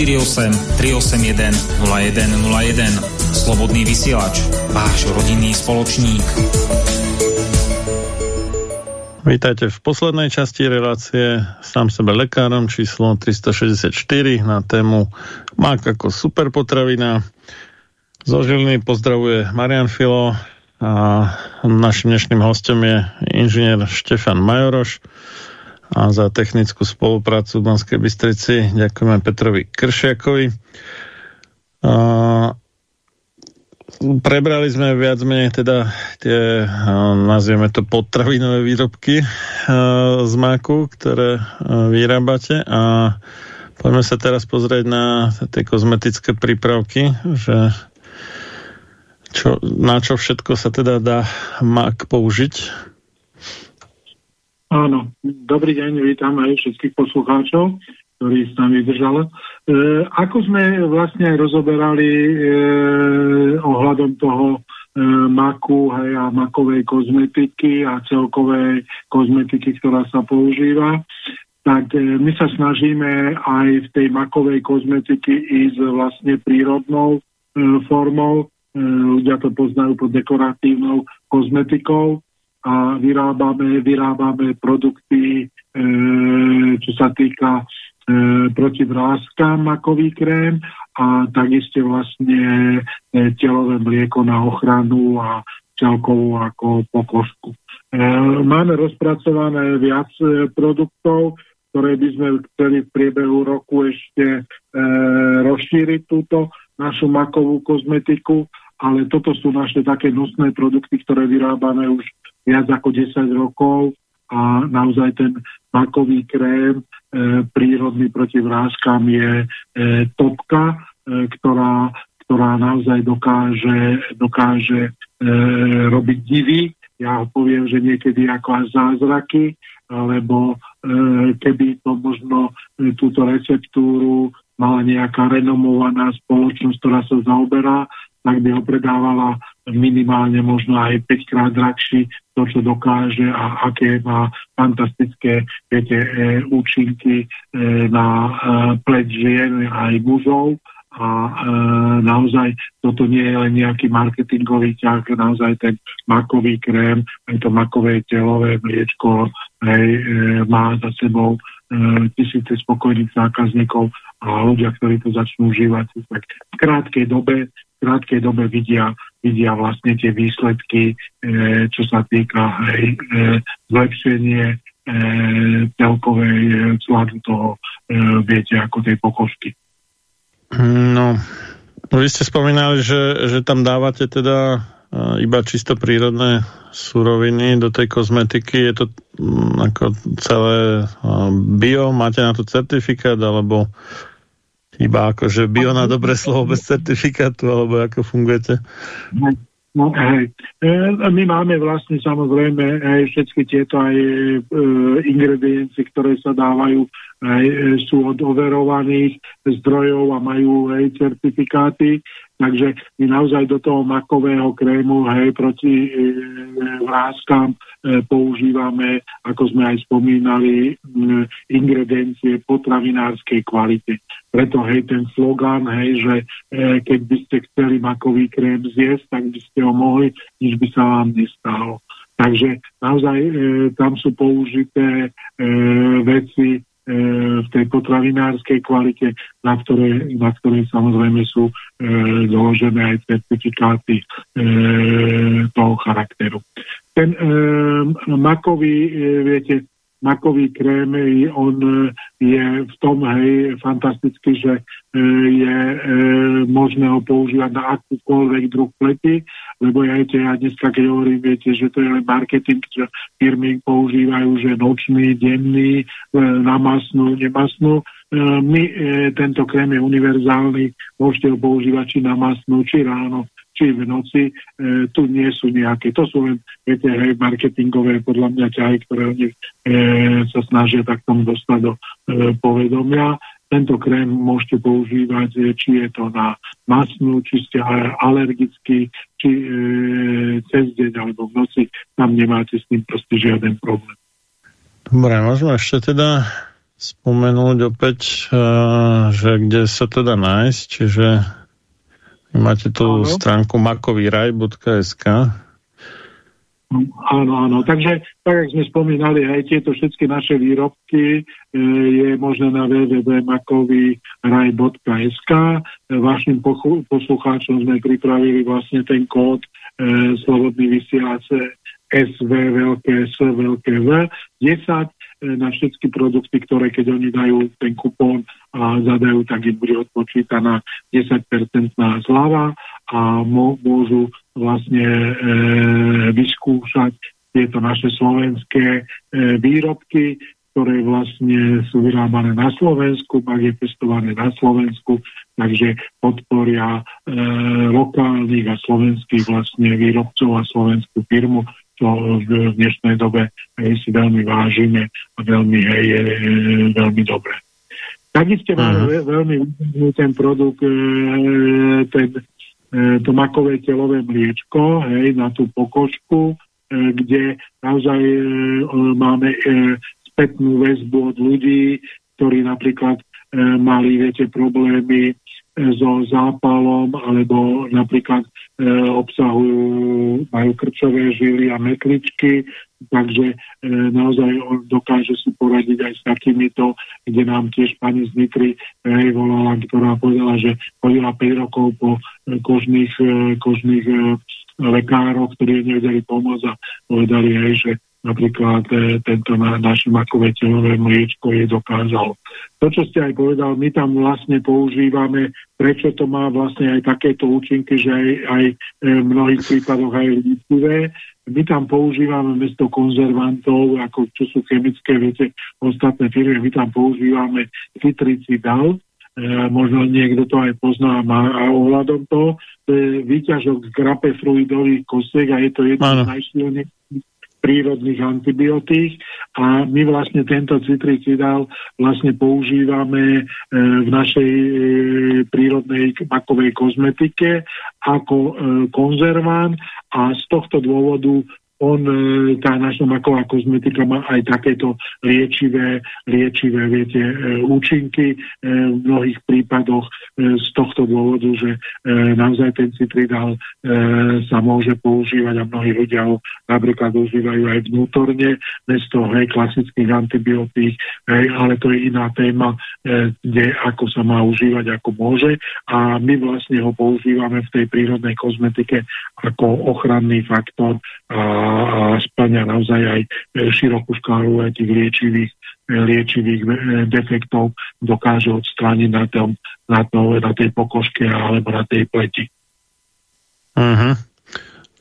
048 381 0101. Slobodný vysielač, váš rodinný spoločník. Vítajte v poslednej časti relácie sám sebe lekárom číslo 364 na tému Mák ako superpotravina. Zo Žiliny pozdravuje Marian Filo a našim dnešným hostom je inžinier Štefan Majoroš a za technickú spoluprácu v Banskej Bystrici ďakujeme Petrovi Kršiakovi. A prebrali sme viac menej teda tie, nazvieme to potravinové výrobky z máku, ktoré vyrábate a poďme sa teraz pozrieť na tie kozmetické prípravky, že čo, na čo všetko sa teda dá mák použiť. Áno, dobrý deň, vítam aj všetkých poslucháčov. ktorý s nami vydržal. E, ako sme vlastne aj rozoberali e, ohľadom toho e, maku hej, a makovej kozmetiky a celkovej kozmetiky, ktorá sa používa, tak e, my sa snažíme aj v tej makovej kozmetiky ísť vlastne prírodnou e, formou. E, ľudia to poznajú pod dekoratívnou kozmetikou a vyrábame, vyrábame produkty, e, čo sa týka e, proti vrázkam makový krém a takisto vlastne e, telové mlieko na ochranu a celkovú ako pokožku. E, máme rozpracované viac e, produktov, ktoré by sme chceli v priebehu roku ešte e, rozšíriť túto našu makovú kozmetiku, ale toto sú naše také nosné produkty, ktoré vyrábame už viac ako 10 rokov a naozaj ten makový krém e, prírodný proti vrázkam je e, topka, e, ktorá, ktorá naozaj dokáže, dokáže e, robiť divy. Ja poviem, že niekedy ako až zázraky, alebo e, keby to možno e, túto receptúru mala nejaká renomovaná spoločnosť, ktorá sa zaoberá, tak by ho predávala minimálne možno aj 5 krát drahší to, čo dokáže a aké má fantastické viete, e, účinky e, na e, pleť žien aj mužov. A e, naozaj toto nie je len nejaký marketingový ťah, naozaj ten makový krém, aj to makové telové mliečko hej, e, má za sebou e, tisíce spokojných zákazníkov a ľudia, ktorí to začnú užívať, tak v krátkej dobe, krátkej dobe vidia, vidia vlastne tie výsledky, e, čo sa týka hej, e, zlepšenie e, celkovej e, vzhľadu toho, e, viete, ako tej pokožky. No, vy ste spomínali, že, že tam dávate teda e, iba čisto prírodné suroviny do tej kozmetiky. Je to mm, ako celé e, bio? Máte na to certifikát? Alebo iba akože bio na dobré slovo bez certifikátu? Alebo ako fungujete? No, hej. E, my máme vlastne samozrejme aj všetky tieto aj e, ingrediencie, ktoré sa dávajú, aj, e, sú od overovaných zdrojov a majú aj certifikáty, takže my naozaj do toho makového krému hej, proti e, vrázkam e, používame, ako sme aj spomínali, m, ingrediencie potravinárskej kvality. Preto hej, ten slogan, hej, že e, keď by ste chceli makový krém zjesť, tak by ste ho mohli, nič by sa vám nestalo. Takže naozaj e, tam sú použité e, veci e, v tej potravinárskej kvalite, na ktorej, na ktorej samozrejme sú e, doložené aj certifikáty e, toho charakteru. Ten e, makový, e, viete, makový krém, on e, je v tom hej, fantastický, že e, je e, možné ho používať na akúkoľvek druh plety, lebo ja, viete, ja dneska, keď hovorím, viete, že to je len marketing, že firmy používajú, že nočný, denný, na masnú, nemasnú. My, tento krém je univerzálny, môžete ho používať či na či ráno, či v noci, e, tu nie sú nejaké, to sú len, viete, hej, marketingové podľa mňa ťahy, ktoré oni e, sa snažia tak tomu dostať do e, povedomia. Tento krém môžete používať, e, či je to na masnú, či ste a- alergickí, či e, cez deň alebo v noci, tam nemáte s tým proste žiaden problém. Dobre, môžeme ešte teda spomenúť opäť, uh, že kde sa to dá nájsť, čiže vy máte tú Áno. stránku makovýraj.sk Áno, áno. Takže, tak jak sme spomínali, aj tieto všetky naše výrobky e, je možné na www.makovyraj.sk. E, Vašim poslucháčom sme pripravili vlastne ten kód e, Slobodný vysielač SV veľké S veľké V 10 e, na všetky produkty, ktoré keď oni dajú ten kupón a zadajú, tak im bude odpočítaná 10% zľava a mô- môžu vlastne e, vyskúšať tieto naše slovenské e, výrobky, ktoré vlastne sú vyrábané na Slovensku, pak je testované na Slovensku, takže podporia e, lokálnych a slovenských vlastne výrobcov a slovenskú firmu, čo v dnešnej dobe hej, si veľmi vážime a veľmi, hej, je veľmi dobré. Takisto máme ve- veľmi ten produkt, e, ten, e, to makové telové mliečko, hej, na tú pokožku, e, kde naozaj máme spätnú väzbu od ľudí, ktorí napríklad mali, viete, problémy so zápalom, alebo napríklad e, obsahujú, majú krčové žily a metličky, takže e, naozaj on dokáže si poradiť aj s takýmito, kde nám tiež pani z Nitry hej, volala, ktorá povedala, že chodila 5 rokov po e, kožných, e, kožných e, lekároch, ktorí nevedeli pomôcť a povedali jej, že napríklad e, tento na, naše makové telové mliečko je dokázalo. To, čo ste aj povedal, my tam vlastne používame, prečo to má vlastne aj takéto účinky, že aj, aj e, v mnohých prípadoch aj líčivé. My tam používame mesto konzervantov, ako čo sú chemické, viete, ostatné firmy, my tam používame citricidal, E, možno niekto to aj pozná má a ohľadom toho, to je výťažok z grapefruidových kosiek a je to jedno z najsilnejších prírodných antibiotík a my vlastne tento citricidál vlastne používame e, v našej e, prírodnej makovej kozmetike ako e, konzerván a z tohto dôvodu on, e, tá naša maková kozmetika má aj takéto liečivé, liečivé viete, e, účinky. E, v mnohých prípadoch z tohto dôvodu, že naozaj ten citridál sa môže používať a mnohí ľudia ho napríklad užívajú aj vnútorne, bez toho hej, klasických antibiotík, ale to je iná téma, kde ako sa má užívať, ako môže. A my vlastne ho používame v tej prírodnej kozmetike ako ochranný faktor a a splňa naozaj aj e, širokú škálu aj tých liečivých, e, liečivých e, defektov, dokáže odstrániť na, tom, na, to, na tej pokožke alebo na tej pleti. Uh-huh.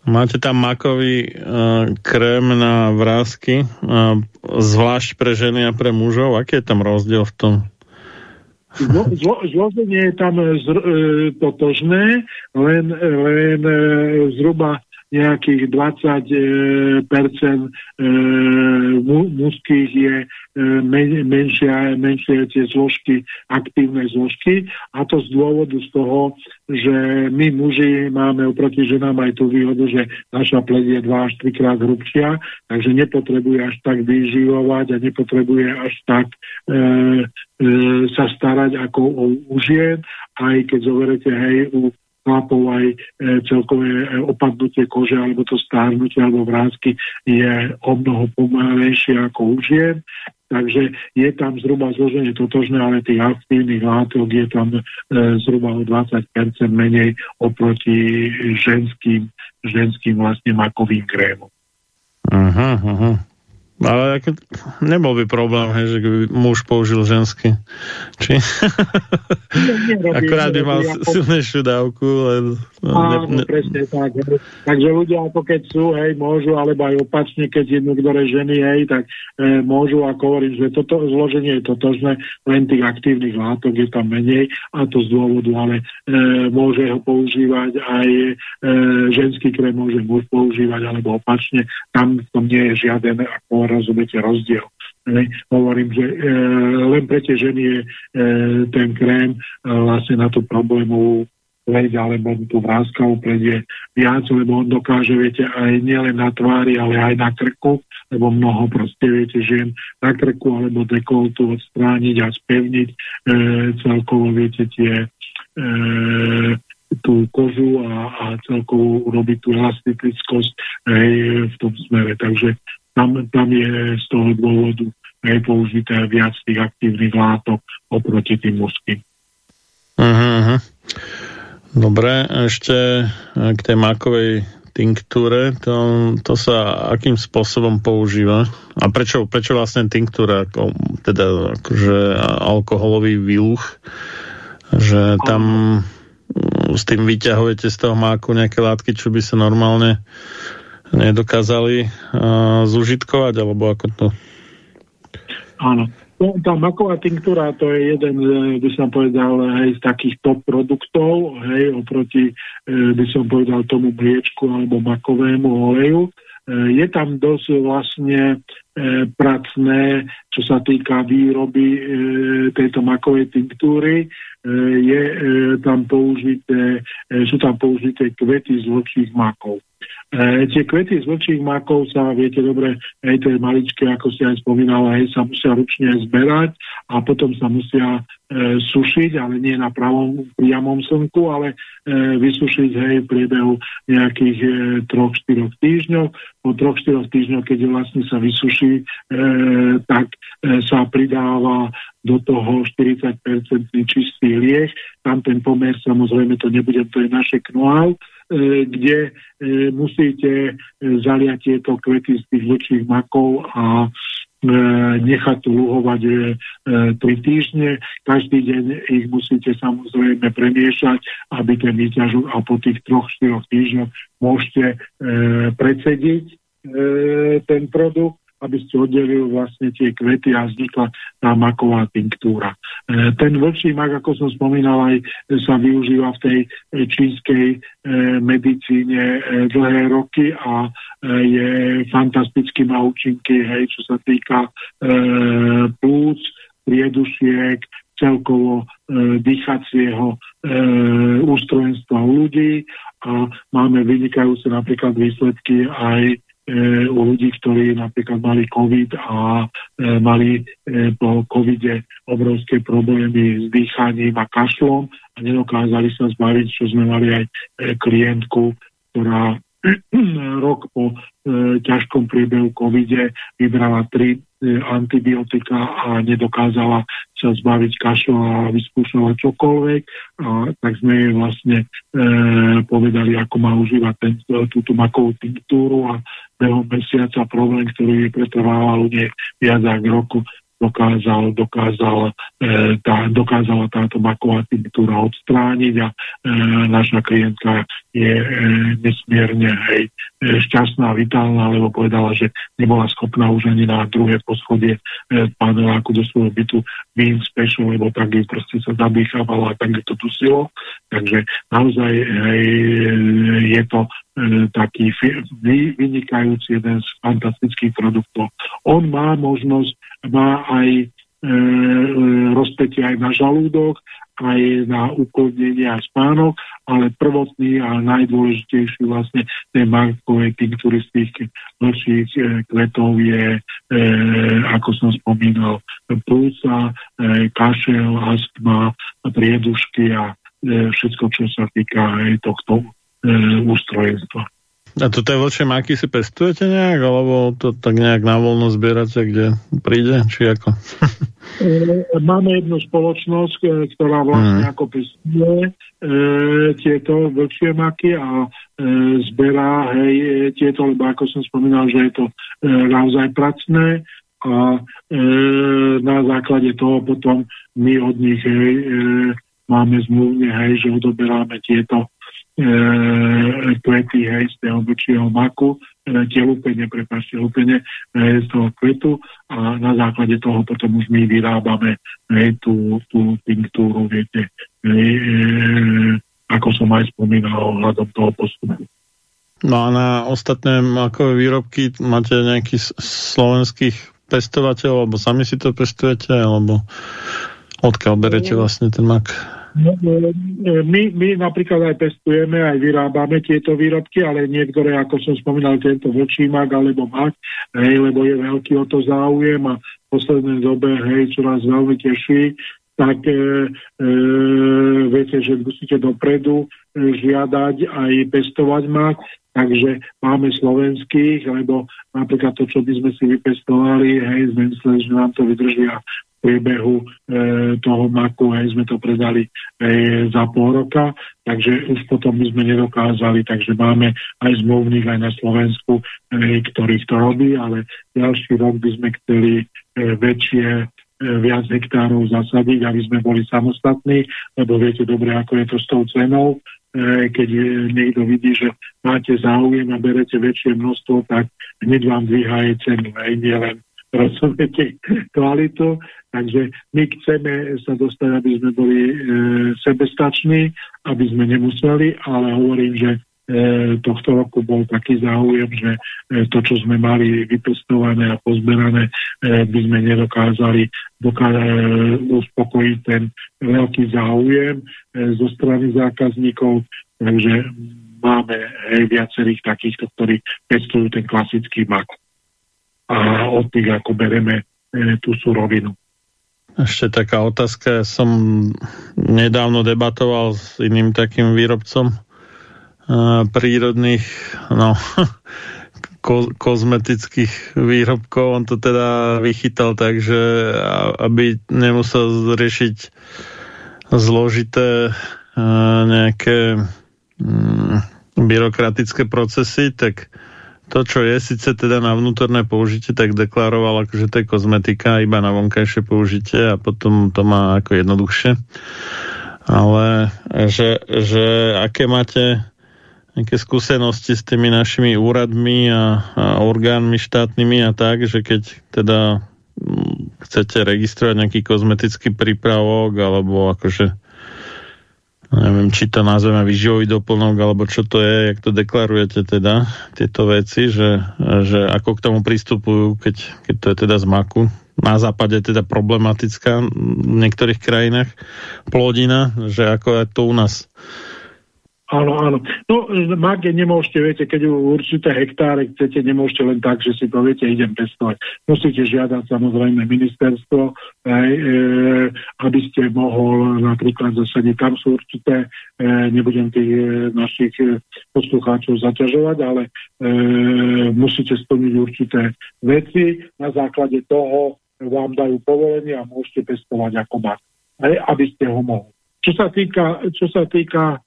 Máte tam makový uh, krém na vrázky, uh, zvlášť pre ženy a pre mužov. Aký je tam rozdiel v tom? Zlo, zlo, zloženie je tam zr, e, totožné, len, len e, zhruba nejakých 20 percent mužských je e, men, menšia, menšie tie zložky, aktívne zložky. A to z dôvodu z toho, že my muži máme oproti ženám aj tú výhodu, že naša pleť je 2 až 3 krát hrubšia, takže nepotrebuje až tak vyživovať a nepotrebuje až tak e, e, sa starať ako o, u žien, aj keď zoberete, hej, u chlapov aj e, celkové e, opadnutie kože alebo to stárnutie alebo vrázky je o mnoho pomalejšie ako u žien. Takže je tam zhruba zloženie totožné, ale tých aktívnych látok je tam e, zhruba o 20% menej oproti ženským, ženským vlastne makovým krémom. Aha, aha. Ale ako, nebol by problém, hej, že by muž použil ženský. Či? Nerobí, Akorát by mal ako- silnejšiu dávku, len... no, Áno, presne tak. hej. Takže ľudia ako keď sú, hej, môžu, alebo aj opačne, keď jednu, ktoré ženy, hej, tak e, môžu, ako hovorím, že toto zloženie je totožné, len tých aktívnych látok je tam menej a to z dôvodu, ale e, môže ho používať aj e, ženský krém, môže muž používať, alebo opačne, tam v tom nie je žiaden, ako rozumiete, rozdiel. Hej. Hovorím, že e, len pre tie ženy je e, ten krém e, vlastne na tú problémovú pleť alebo tú vrázkavú pleť je viac, lebo on dokáže, viete, aj nielen na tvári, ale aj na krku, lebo mnoho proste, viete, žien na krku alebo dekoltu odstrániť a spevniť e, celkovo, viete, tie e, tú kožu a, a celkovo urobiť tú elasticickosť hej, v tom smere. Takže tam, tam je z toho dôvodu hej, použité viac tých aktívnych látok oproti tým mužským. Aha, aha. Dobre, ešte k tej makovej tinktúre, to, to sa akým spôsobom používa? A prečo, prečo vlastne tinktúra, ako, teda akože alkoholový výluch, že tam s tým vyťahujete z toho máku nejaké látky, čo by sa normálne nedokázali uh, zužitkovať, alebo ako to? Áno. No, tá maková tinktúra to je jeden, e, by som povedal, hej, z takých top produktov, hej, oproti, e, by som povedal, tomu mliečku alebo makovému oleju. Je tam dosť vlastne pracné, čo sa týka výroby tejto makovej tinktúry. Je tam použité, sú tam použité kvety z vlčích makov. E, tie kvety z vlčích makov sa, viete dobre, hej, to je maličké, ako si aj spomínala, hej, sa musia ručne zberať a potom sa musia e, sušiť, ale nie na pravom priamom slnku, ale e, vysušiť hej, v priebehu nejakých e, troch, štyroch týždňov. Po troch, štyroch týždňoch, keď vlastne sa vysuší, e, tak e, sa pridáva do toho 40% čistý lieh. Tam ten pomer, samozrejme, to nebude, to je naše know e, kde e, musíte e, zaliať tieto kvety z tých vlčích makov a e, nechať tu luhovať e, e, tri týždne. Každý deň ich musíte samozrejme premiešať, aby ten výťažok a po tých troch, štyroch týždňoch môžete e, predsediť e, ten produkt aby ste oddelili vlastne tie kvety a vznikla tá maková tinktúra. E, ten vlčí mak, ako som spomínal, aj sa využíva v tej čínskej e, medicíne e, dlhé roky a je fantastický, má účinky, hej, čo sa týka e, plúc, priedušiek, celkovo dýchacieho ústrojenstva u ľudí a máme vynikajúce napríklad výsledky aj u ľudí, ktorí napríklad mali COVID a e, mali e, po covide obrovské problémy s dýchaním a kašlom a nedokázali sa zbaviť, čo sme mali aj e, klientku, ktorá rok po e, ťažkom priebehu covide vybrala tri e, antibiotika a nedokázala sa zbaviť kašľa a vyskúšala čokoľvek. A tak sme jej vlastne e, povedali, ako má užívať ten, túto makovú tinktúru a behom mesiaca problém, ktorý jej pretrvával u viac ako roku, dokázal, dokázal, e, tá, dokázala táto maková tinktúra odstrániť a e, naša klientka je e, nesmierne hej, e, šťastná, vitálna, lebo povedala, že nebola schopná už ani na druhé poschodie e, paneláku do svojho bytu výjsť special, lebo tak ju proste sa zabýchávala a tak ju to dusilo. Takže naozaj hej, je to taký vynikajúci jeden z fantastických produktov. On má možnosť, má aj e, rozpetie aj na žalúdok, aj na uklodnenie a spánok, ale prvotný a najdôležitejší vlastne tej markovej tinktúry z e, kvetov je, e, ako som spomínal, plúca, e, kašel, astma, priedušky a e, všetko, čo sa týka aj tohto e, ústrojenstva. A to tie vlčie máky si pestujete nejak, alebo to tak nejak na voľno zbierate, kde príde, či ako? E, Máme jednu spoločnosť, e, ktorá vlastne Mhm. ako pestuje e, tieto vlčie maky a e, zberá hej, tieto, lebo ako som spomínal, že je to e, naozaj pracné a e, na základe toho potom my od nich hej, e, máme zmluvne, hej, že odoberáme tieto kvety hej, z toho vlčieho maku, e, tie lupene, prepáčte, lupene e, z toho kvetu a na základe toho potom už my vyrábame hej, tú, tú tinktúru, viete, hej, e, ako som aj spomínal ohľadom toho postupu. No a na ostatné makové výrobky máte nejakých slovenských pestovateľov, alebo sami si to pestujete, alebo odkiaľ berete vlastne ten mak? No, e, My, my napríklad aj pestujeme, aj vyrábame tieto výrobky, ale niektoré, ako som spomínal, tento vlčí mak alebo mak, hej, lebo je veľký o to záujem a v poslednej dobe, hej, čo nás veľmi teší, tak e, e, viete, že musíte dopredu e, žiadať aj pestovať mak, takže máme slovenských, lebo napríklad to, čo by sme si vypestovali, hej, sme mysleli, že nám to vydržia priebehu e, toho maku, hej, sme to predali e, za pol roka, takže už potom my sme nedokázali, takže máme aj zmluvných aj na Slovensku, e, ktorých to robí, ale ďalší rok by sme chceli e, väčšie e, viac hektárov zasadiť, aby sme boli samostatní, lebo viete dobre, ako je to s tou cenou. E, Keď e, niekto vidí, že máte záujem a berete väčšie množstvo, tak hneď vám dvíha aj cenu, aj nielen rozumiete kvalitu. Takže my chceme sa dostať, aby sme boli e, sebestační, aby sme nemuseli, ale hovorím, že tohto roku bol taký záujem, že e, to, čo sme mali vypestované a pozberané, e, by sme nedokázali doká- e, uspokojiť ten veľký záujem e, zo strany zákazníkov, takže máme hej, viacerých takýchto, ktorí pestujú ten klasický mak. A od tých ako bereme e, tú surovinu. Ešte taká otázka. Ja som nedávno debatoval s iným takým výrobcom uh, prírodných no, ko- kozmetických výrobkov. On to teda vychytal tak, že aby nemusel riešiť zložité uh, nejaké mm, byrokratické procesy, tak to, čo je síce teda na vnútorné použitie, tak deklaroval, akože to je kozmetika iba na vonkajšie použitie a potom to má ako jednoduchšie. Ale že, že aké máte nejaké skúsenosti s tými našimi úradmi a, a orgánmi štátnymi a tak, že keď teda mm, chcete registrovať nejaký kozmetický prípravok alebo akože neviem, či to nazveme výživový doplnok, alebo čo to je, jak to deklarujete teda, tieto veci, že, že ako k tomu pristupujú, keď, keď to je teda z maku. Na západe teda problematická v niektorých krajinách plodina, že ako je to u nás. Áno, áno. No, máte nemôžete, viete, keď určité hektáre chcete, nemôžete len tak, že si poviete, idem pestovať. Musíte žiadať samozrejme ministerstvo, aj, e, aby ste mohol napríklad zasadiť. Tam sú určité, e, nebudem tých e, našich e, poslucháčov zaťažovať, ale e, musíte splniť určité veci. Na základe toho vám dajú povolenie a môžete pestovať ako. Aj, aby ste ho mohli. Čo sa týka, čo sa týka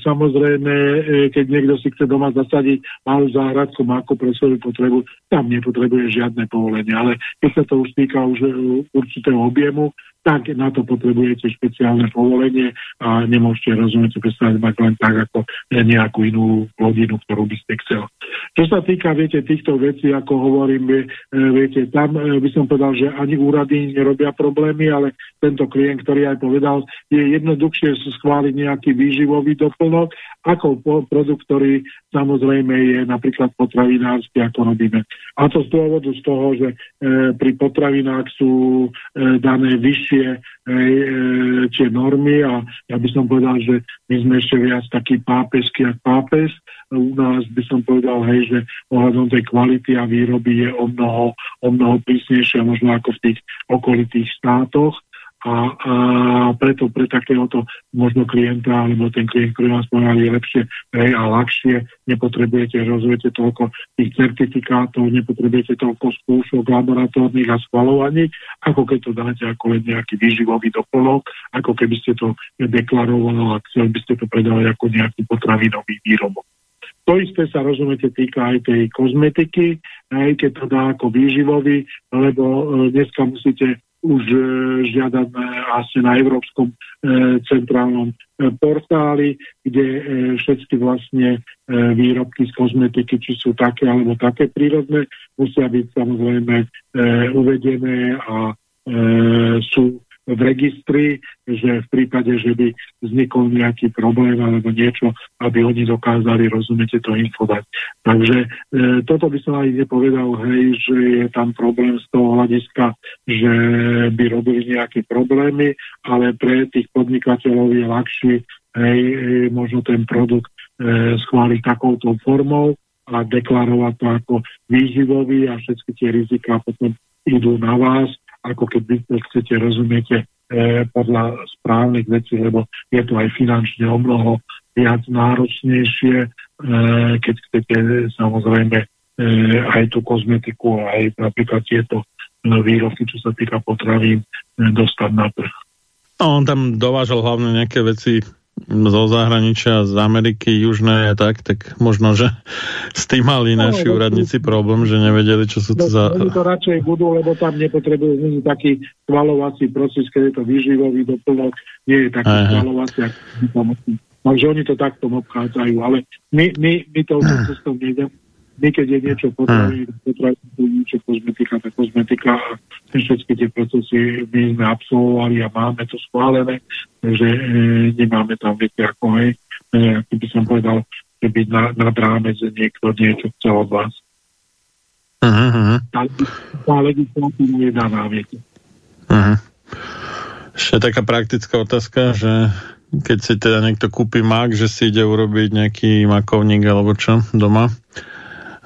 samozrejme, e, keď niekto si chce doma zasadiť malú záhradku máku pre svoju potrebu, tam nepotrebuje žiadne povolenie. Ale keď sa to už týka už e, určitého objemu, tak na to potrebujete špeciálne povolenie a nemôžete rozumieť pestovať mať len tak ako nejakú inú plodinu, ktorú by ste chcel. Čo sa týka, viete, týchto vecí, ako hovorím, vie, viete, tam e, by som povedal, že ani úrady nerobia problémy, ale tento klient, ktorý aj povedal, je jednoduchšie schváliť nejaký výživový doplnok, ako produkt, ktorý samozrejme je napríklad potravinársky, ako robíme. A to z dôvodu z toho, že e, pri potravinách sú e, dané vyššie e, e, tie normy a ja by som povedal, že my sme ešte viac taký pápežský ako pápež. U nás by som povedal, hej, že ohľadom tej kvality a výroby je o mnoho, o mnoho prísnejšia možno ako v tých okolitých štátoch a, a preto pre takéhoto možno klienta, alebo ten klient, ktorý vás povedal, je lepšie hej, a ľahšie, nepotrebujete, rozviete toľko tých certifikátov, nepotrebujete toľko skúšok laboratórnych a schvalovaní, ako keď to dáte ako len nejaký výživový doplnok, ako keby ste to deklarovali a chceli by ste to predávať ako nejaký potravinový výrobok. To isté sa, rozumiete, týka aj tej kozmetiky, aj keď to dá ako výživový, lebo e, dneska musíte už e, žiadať e, asi na Európskom e, centrálnom e, portáli, kde všetky vlastne výrobky z kozmetiky, či sú také alebo také prírodné, musia byť samozrejme uvedené a sú v registri, že v prípade, že by vznikol nejaký problém alebo niečo, aby oni dokázali, rozumiete, to infovať. Takže e, toto by som aj nepovedal, hej, že je tam problém z toho hľadiska, že by robili nejaké problémy, ale pre tých podnikateľov je ľahšie hej, možno ten produkt e, schváliť takouto formou a deklarovať to ako výživový a všetky tie rizika potom idú na vás ako keď chcete, rozumiete, e, podľa správnych vecí, lebo je to aj finančne o mnoho viac náročnejšie, e, keď chcete samozrejme e, aj tú kozmetiku, aj napríklad tieto výrobky, čo sa týka potravín, dostať na trh. No, on tam dovážal hlavne nejaké veci zo zahraničia, z Ameriky, Južnej a tak, tak možno, že s tým mali No, naši no, úradníci problém, že nevedeli, čo sú to No, za... Oni to radšej budú, lebo tam nepotrebujú je taký schvalovací proces, keď je to výživový doplnok, nie je taký Aha. schvalovací. ako- Takže oni to takto obchádzajú, ale my, my, my touto cestou nejdeme. My, keď je niečo potrebné, potrebné niečo kozmetika, tak kozmetika a všetky tie procesy my sme absolvovali a máme to schválené, takže e, nemáme tam, viete, ako hej, e, ako by som povedal, byť na, nad rámec, že niekto niečo chce od vás. Uh-huh, uh-huh. Tá, tá legislatíva je daná, viete. Uh-huh. Ešte taká praktická otázka, že keď si teda niekto kúpi Mac, že si ide urobiť nejaký makovník alebo čo doma,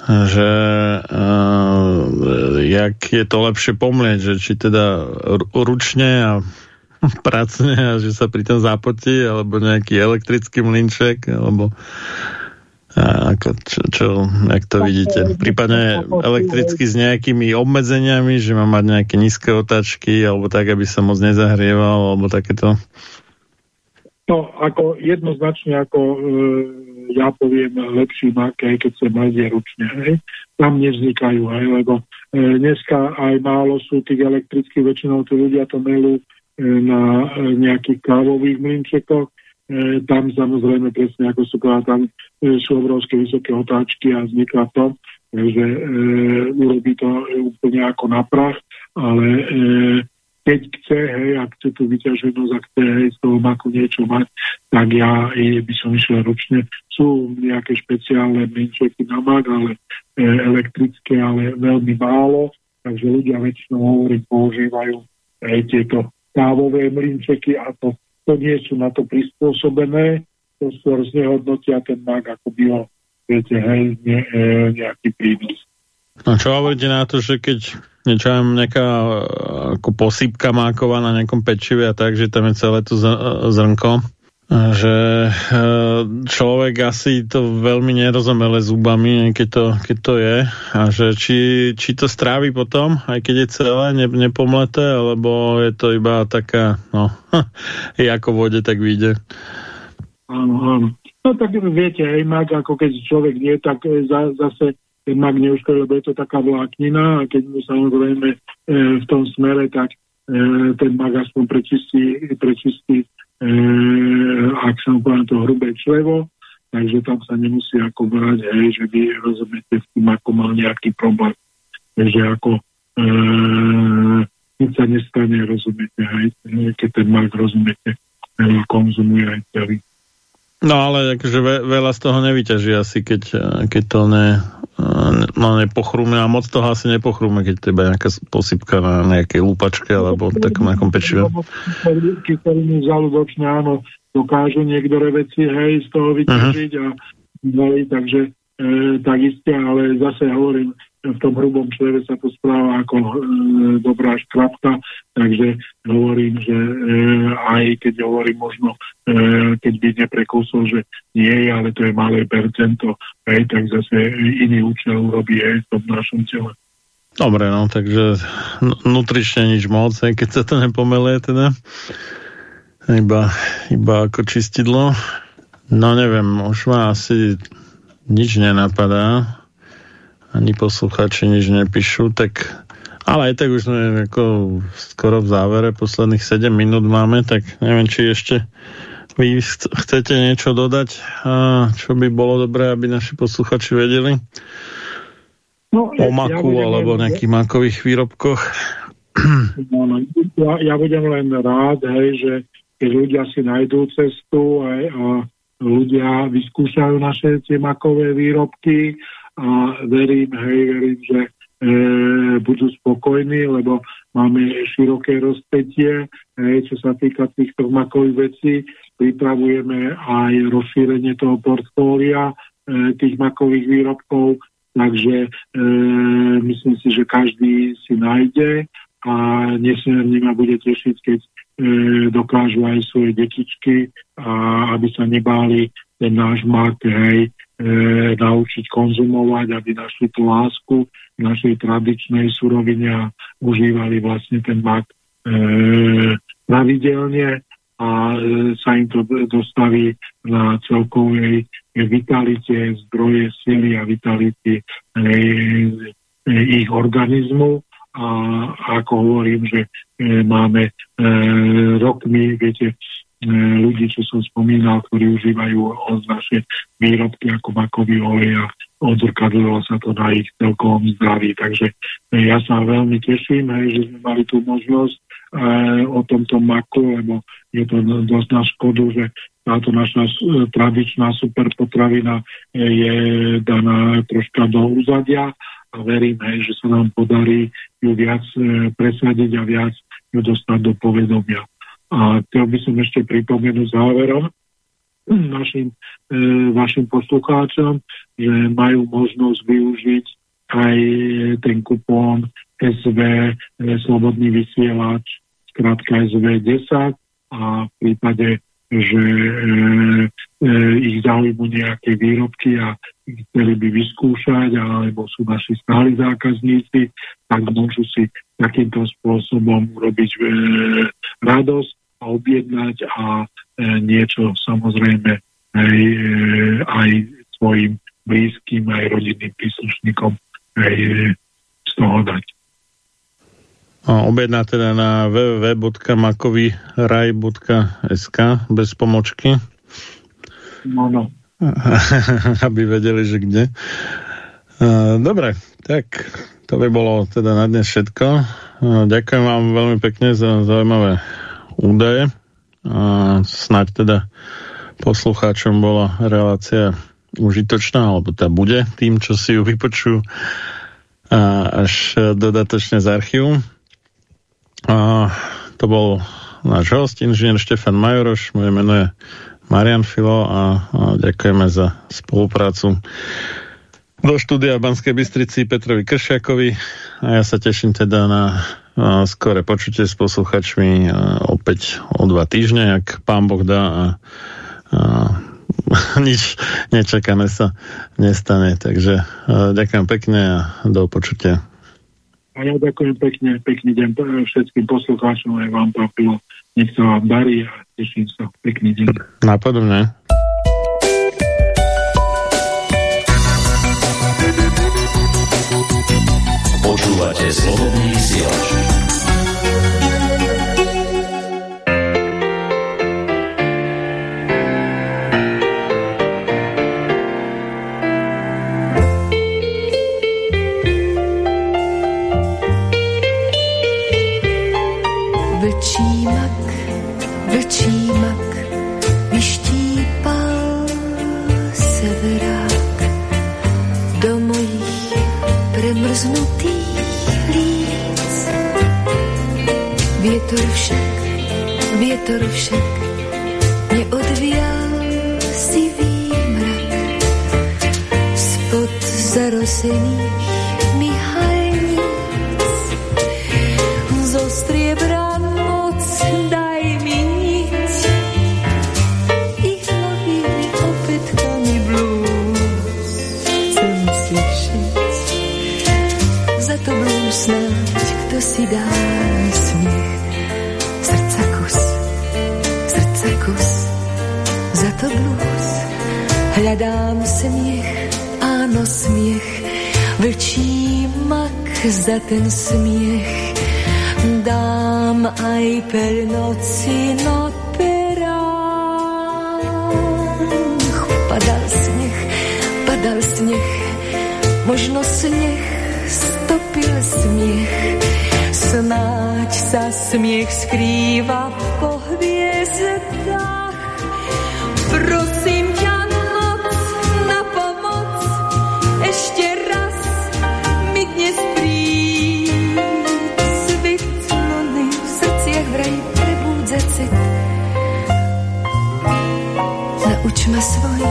že uh, jak je to lepšie pomlieť, že či teda ru- ručne a pracne a že sa pri tom zapotí, alebo nejaký elektrický mlinček, alebo a ako, čo, čo, jak to vidíte? Prípadne elektricky s nejakými obmedzeniami, že má mať nejaké nízke otáčky, alebo tak, aby sa moc nezahrieval, alebo takéto. No, ako jednoznačne, ako e, ja poviem, lepší mak, aj keď sa mať ručne, hej. Tam nevznikajú, hej, lebo e, dneska aj málo sú tých elektrických, väčšinou tí ľudia to melú e, na e, nejakých kávových mlinčekoch, e, tam samozrejme presne ako sú tam e, sú obrovské vysoké otáčky a vzniká to, že e, urobí to úplne ako na prach, ale e, keď chce, hej, ak chce tú vyťaženosť, ak chce hej, z toho maku niečo mať, tak ja by som išiel ručne. Sú nejaké špeciálne mlinčeky na mak, ale e, elektrické, ale veľmi málo, takže ľudia väčšinou hovorím, používajú hej, tieto kávové mlinčeky a to, to nie sú na to prispôsobené, to skôr znehodnotia ten mak, ako by ho, viete, hej, ne, e, nejaký prínos. A čo hovoríte na to, že keď mám nejaká e, ako posypka máková na nejakom pečive a tak, že tam je celé to zr- zrnko, že e, človek asi to veľmi nerozumele zubami, keď to, keď to je a že či, či to strávi potom, aj keď je celé ne, nepomleté, alebo je to iba taká, no, je ako vode, tak vyjde. Áno, áno. No tak viete, aj mak, ako keď človek nie, tak za, zase ten mak neuškodí, lebo je to taká vláknina a keď mu samozrejme e, v tom smere, tak e, ten mak aspoň prečistí, prečistí e, ak sa poviem to hrubé člevo, takže tam sa nemusí ako brať, hej, že by rozumiete s tým ako mal nejaký problém. Takže ako e, nič sa nestane, rozumiete, hej, keď ten mak, rozumiete, hej, konzumuje aj celý. No ale akože ve, veľa z toho nevyťaží asi, keď, keď to ne, no nepochrúme a moc toho asi nepochrúme, keď iba nejaká posypka na nejakej lúpačke alebo takom nejakom pečive. Kyseliny žalúdočné, áno, dokážu niektoré veci, hej, z toho vyťažiť a hej, takže e, tak isté, ale zase hovorím, v tom hrubom čleve sa to správa ako e, dobrá škrapka, takže hovorím, že e, aj keď hovorím možno, e, keď by neprekúsol, že nie ale to je malé percento, hej, tak zase iný účel urobí aj v tom našom tele. Dobre, no, takže nutrične nič moc, aj keď sa to nepomelie teda. Iba, iba ako čistidlo. No neviem, už ma asi nič nenapadá ani poslucháči nič nepíšu, tak ale aj tak už sme ako skoro v závere, posledných 7 minút máme, tak neviem, či ešte vy chcete niečo dodať, čo by bolo dobré, aby naši posluchači vedeli? No, o maku ja alebo len, nejakých makových výrobkoch. No, no, ja, ja budem len rád, hej, že keď ľudia si najdú cestu aj, a ľudia vyskúšajú naše tie makové výrobky a verím, hej, verím, že e, budú spokojní, lebo máme široké rozpetie, hej, čo sa týka týchto makových vecí. Pripravujeme aj rozšírenie toho portfólia e, tých makových výrobkov, takže e, myslím si, že každý si nájde a nesmierne ma bude tešiť, keď e, dokážu aj svoje detičky, a aby sa nebáli ten náš mak, hej, e, naučiť konzumovať, aby našli tú lásku v našej tradičnej surovine a užívali vlastne ten mak e, pravidelne a e, sa im to dostaví na celkovej vitalite, zdroje sily a vitality e, e, ich organizmu. A ako hovorím, že e, máme e, rokmi, viete, ľudí, čo som spomínal, ktorí užívajú naše výrobky ako makový olej a odzrkadlilo sa to na ich celkovom zdraví. Takže e, ja sa veľmi teším, že sme mali tú možnosť e, o tomto maku, lebo je to dosť na škodu, že táto naša e, tradičná superpotravina je daná troška do úzadia a verím, hej, že sa nám podarí ju viac presadiť a viac ju dostať do povedomia. A chcel by som ešte pripomenúť záverom našim, e, vašim poslucháčom, že majú možnosť využiť aj ten kupón SV e, Slobodný vysielač, skrátka SV10 a v prípade, že e, e, ich zaujímu nejaké výrobky a chceli by vyskúšať, alebo sú naši stáli zákazníci, tak môžu si takýmto spôsobom urobiť e, radosť a objednať a e, niečo samozrejme aj, e, aj svojim blízkym, aj rodinným príslušníkom aj, e, z toho dať. Objedná teda na www.makovyraj.sk bez pomočky. No, no. aby vedeli, že kde. Dobre, tak to by bolo teda na dnes všetko. Ďakujem vám veľmi pekne za zaujímavé údaje. A snáď teda poslucháčom bola relácia užitočná, alebo tá bude tým, čo si ju vypočujú až dodatočne z archívu. A to bol náš host, inžinier Štefan Majoroš, moje meno je Marian Filo a, a ďakujeme za spoluprácu do štúdia Banskej Bystrici Petrovi Kršiakovi a ja sa teším teda na skore počutie s posluchačmi a opäť o dva týždne, ak pán Boh dá a, a nič nečakané sa nestane. Takže a, ďakujem pekne a do počutia. A ja ďakujem pekne, pekný deň všetkým poslucháčom aj vám, Papilo. Nech sa vám darí a teším sa. Pekný deň. Napodobne. Počúvate slobodný vysielač. Vietor však, vietor však neodvial sivý mrak spod zarosených myhalníc. Zo striebra moc daj mi niť ich novými opätkami blues. Chcem si všíť za to blues snáď, kto si dá Hľadám smiech, áno smiech, vlčí mak za ten smiech. Dám aj per noci no perách. Padal sneh, padal sneh, možno sneh stopil smiech. Snáď sa smiech skrýva po Nauč ma svoj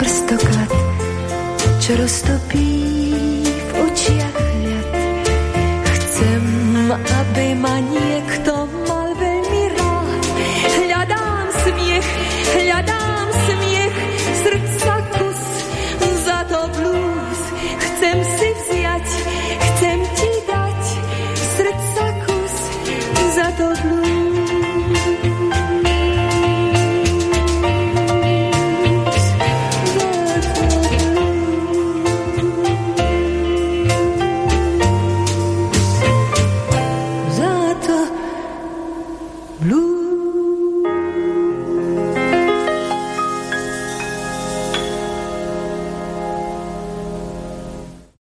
prstoklad, čo roztopí v očiach hľad. Chcem, aby ma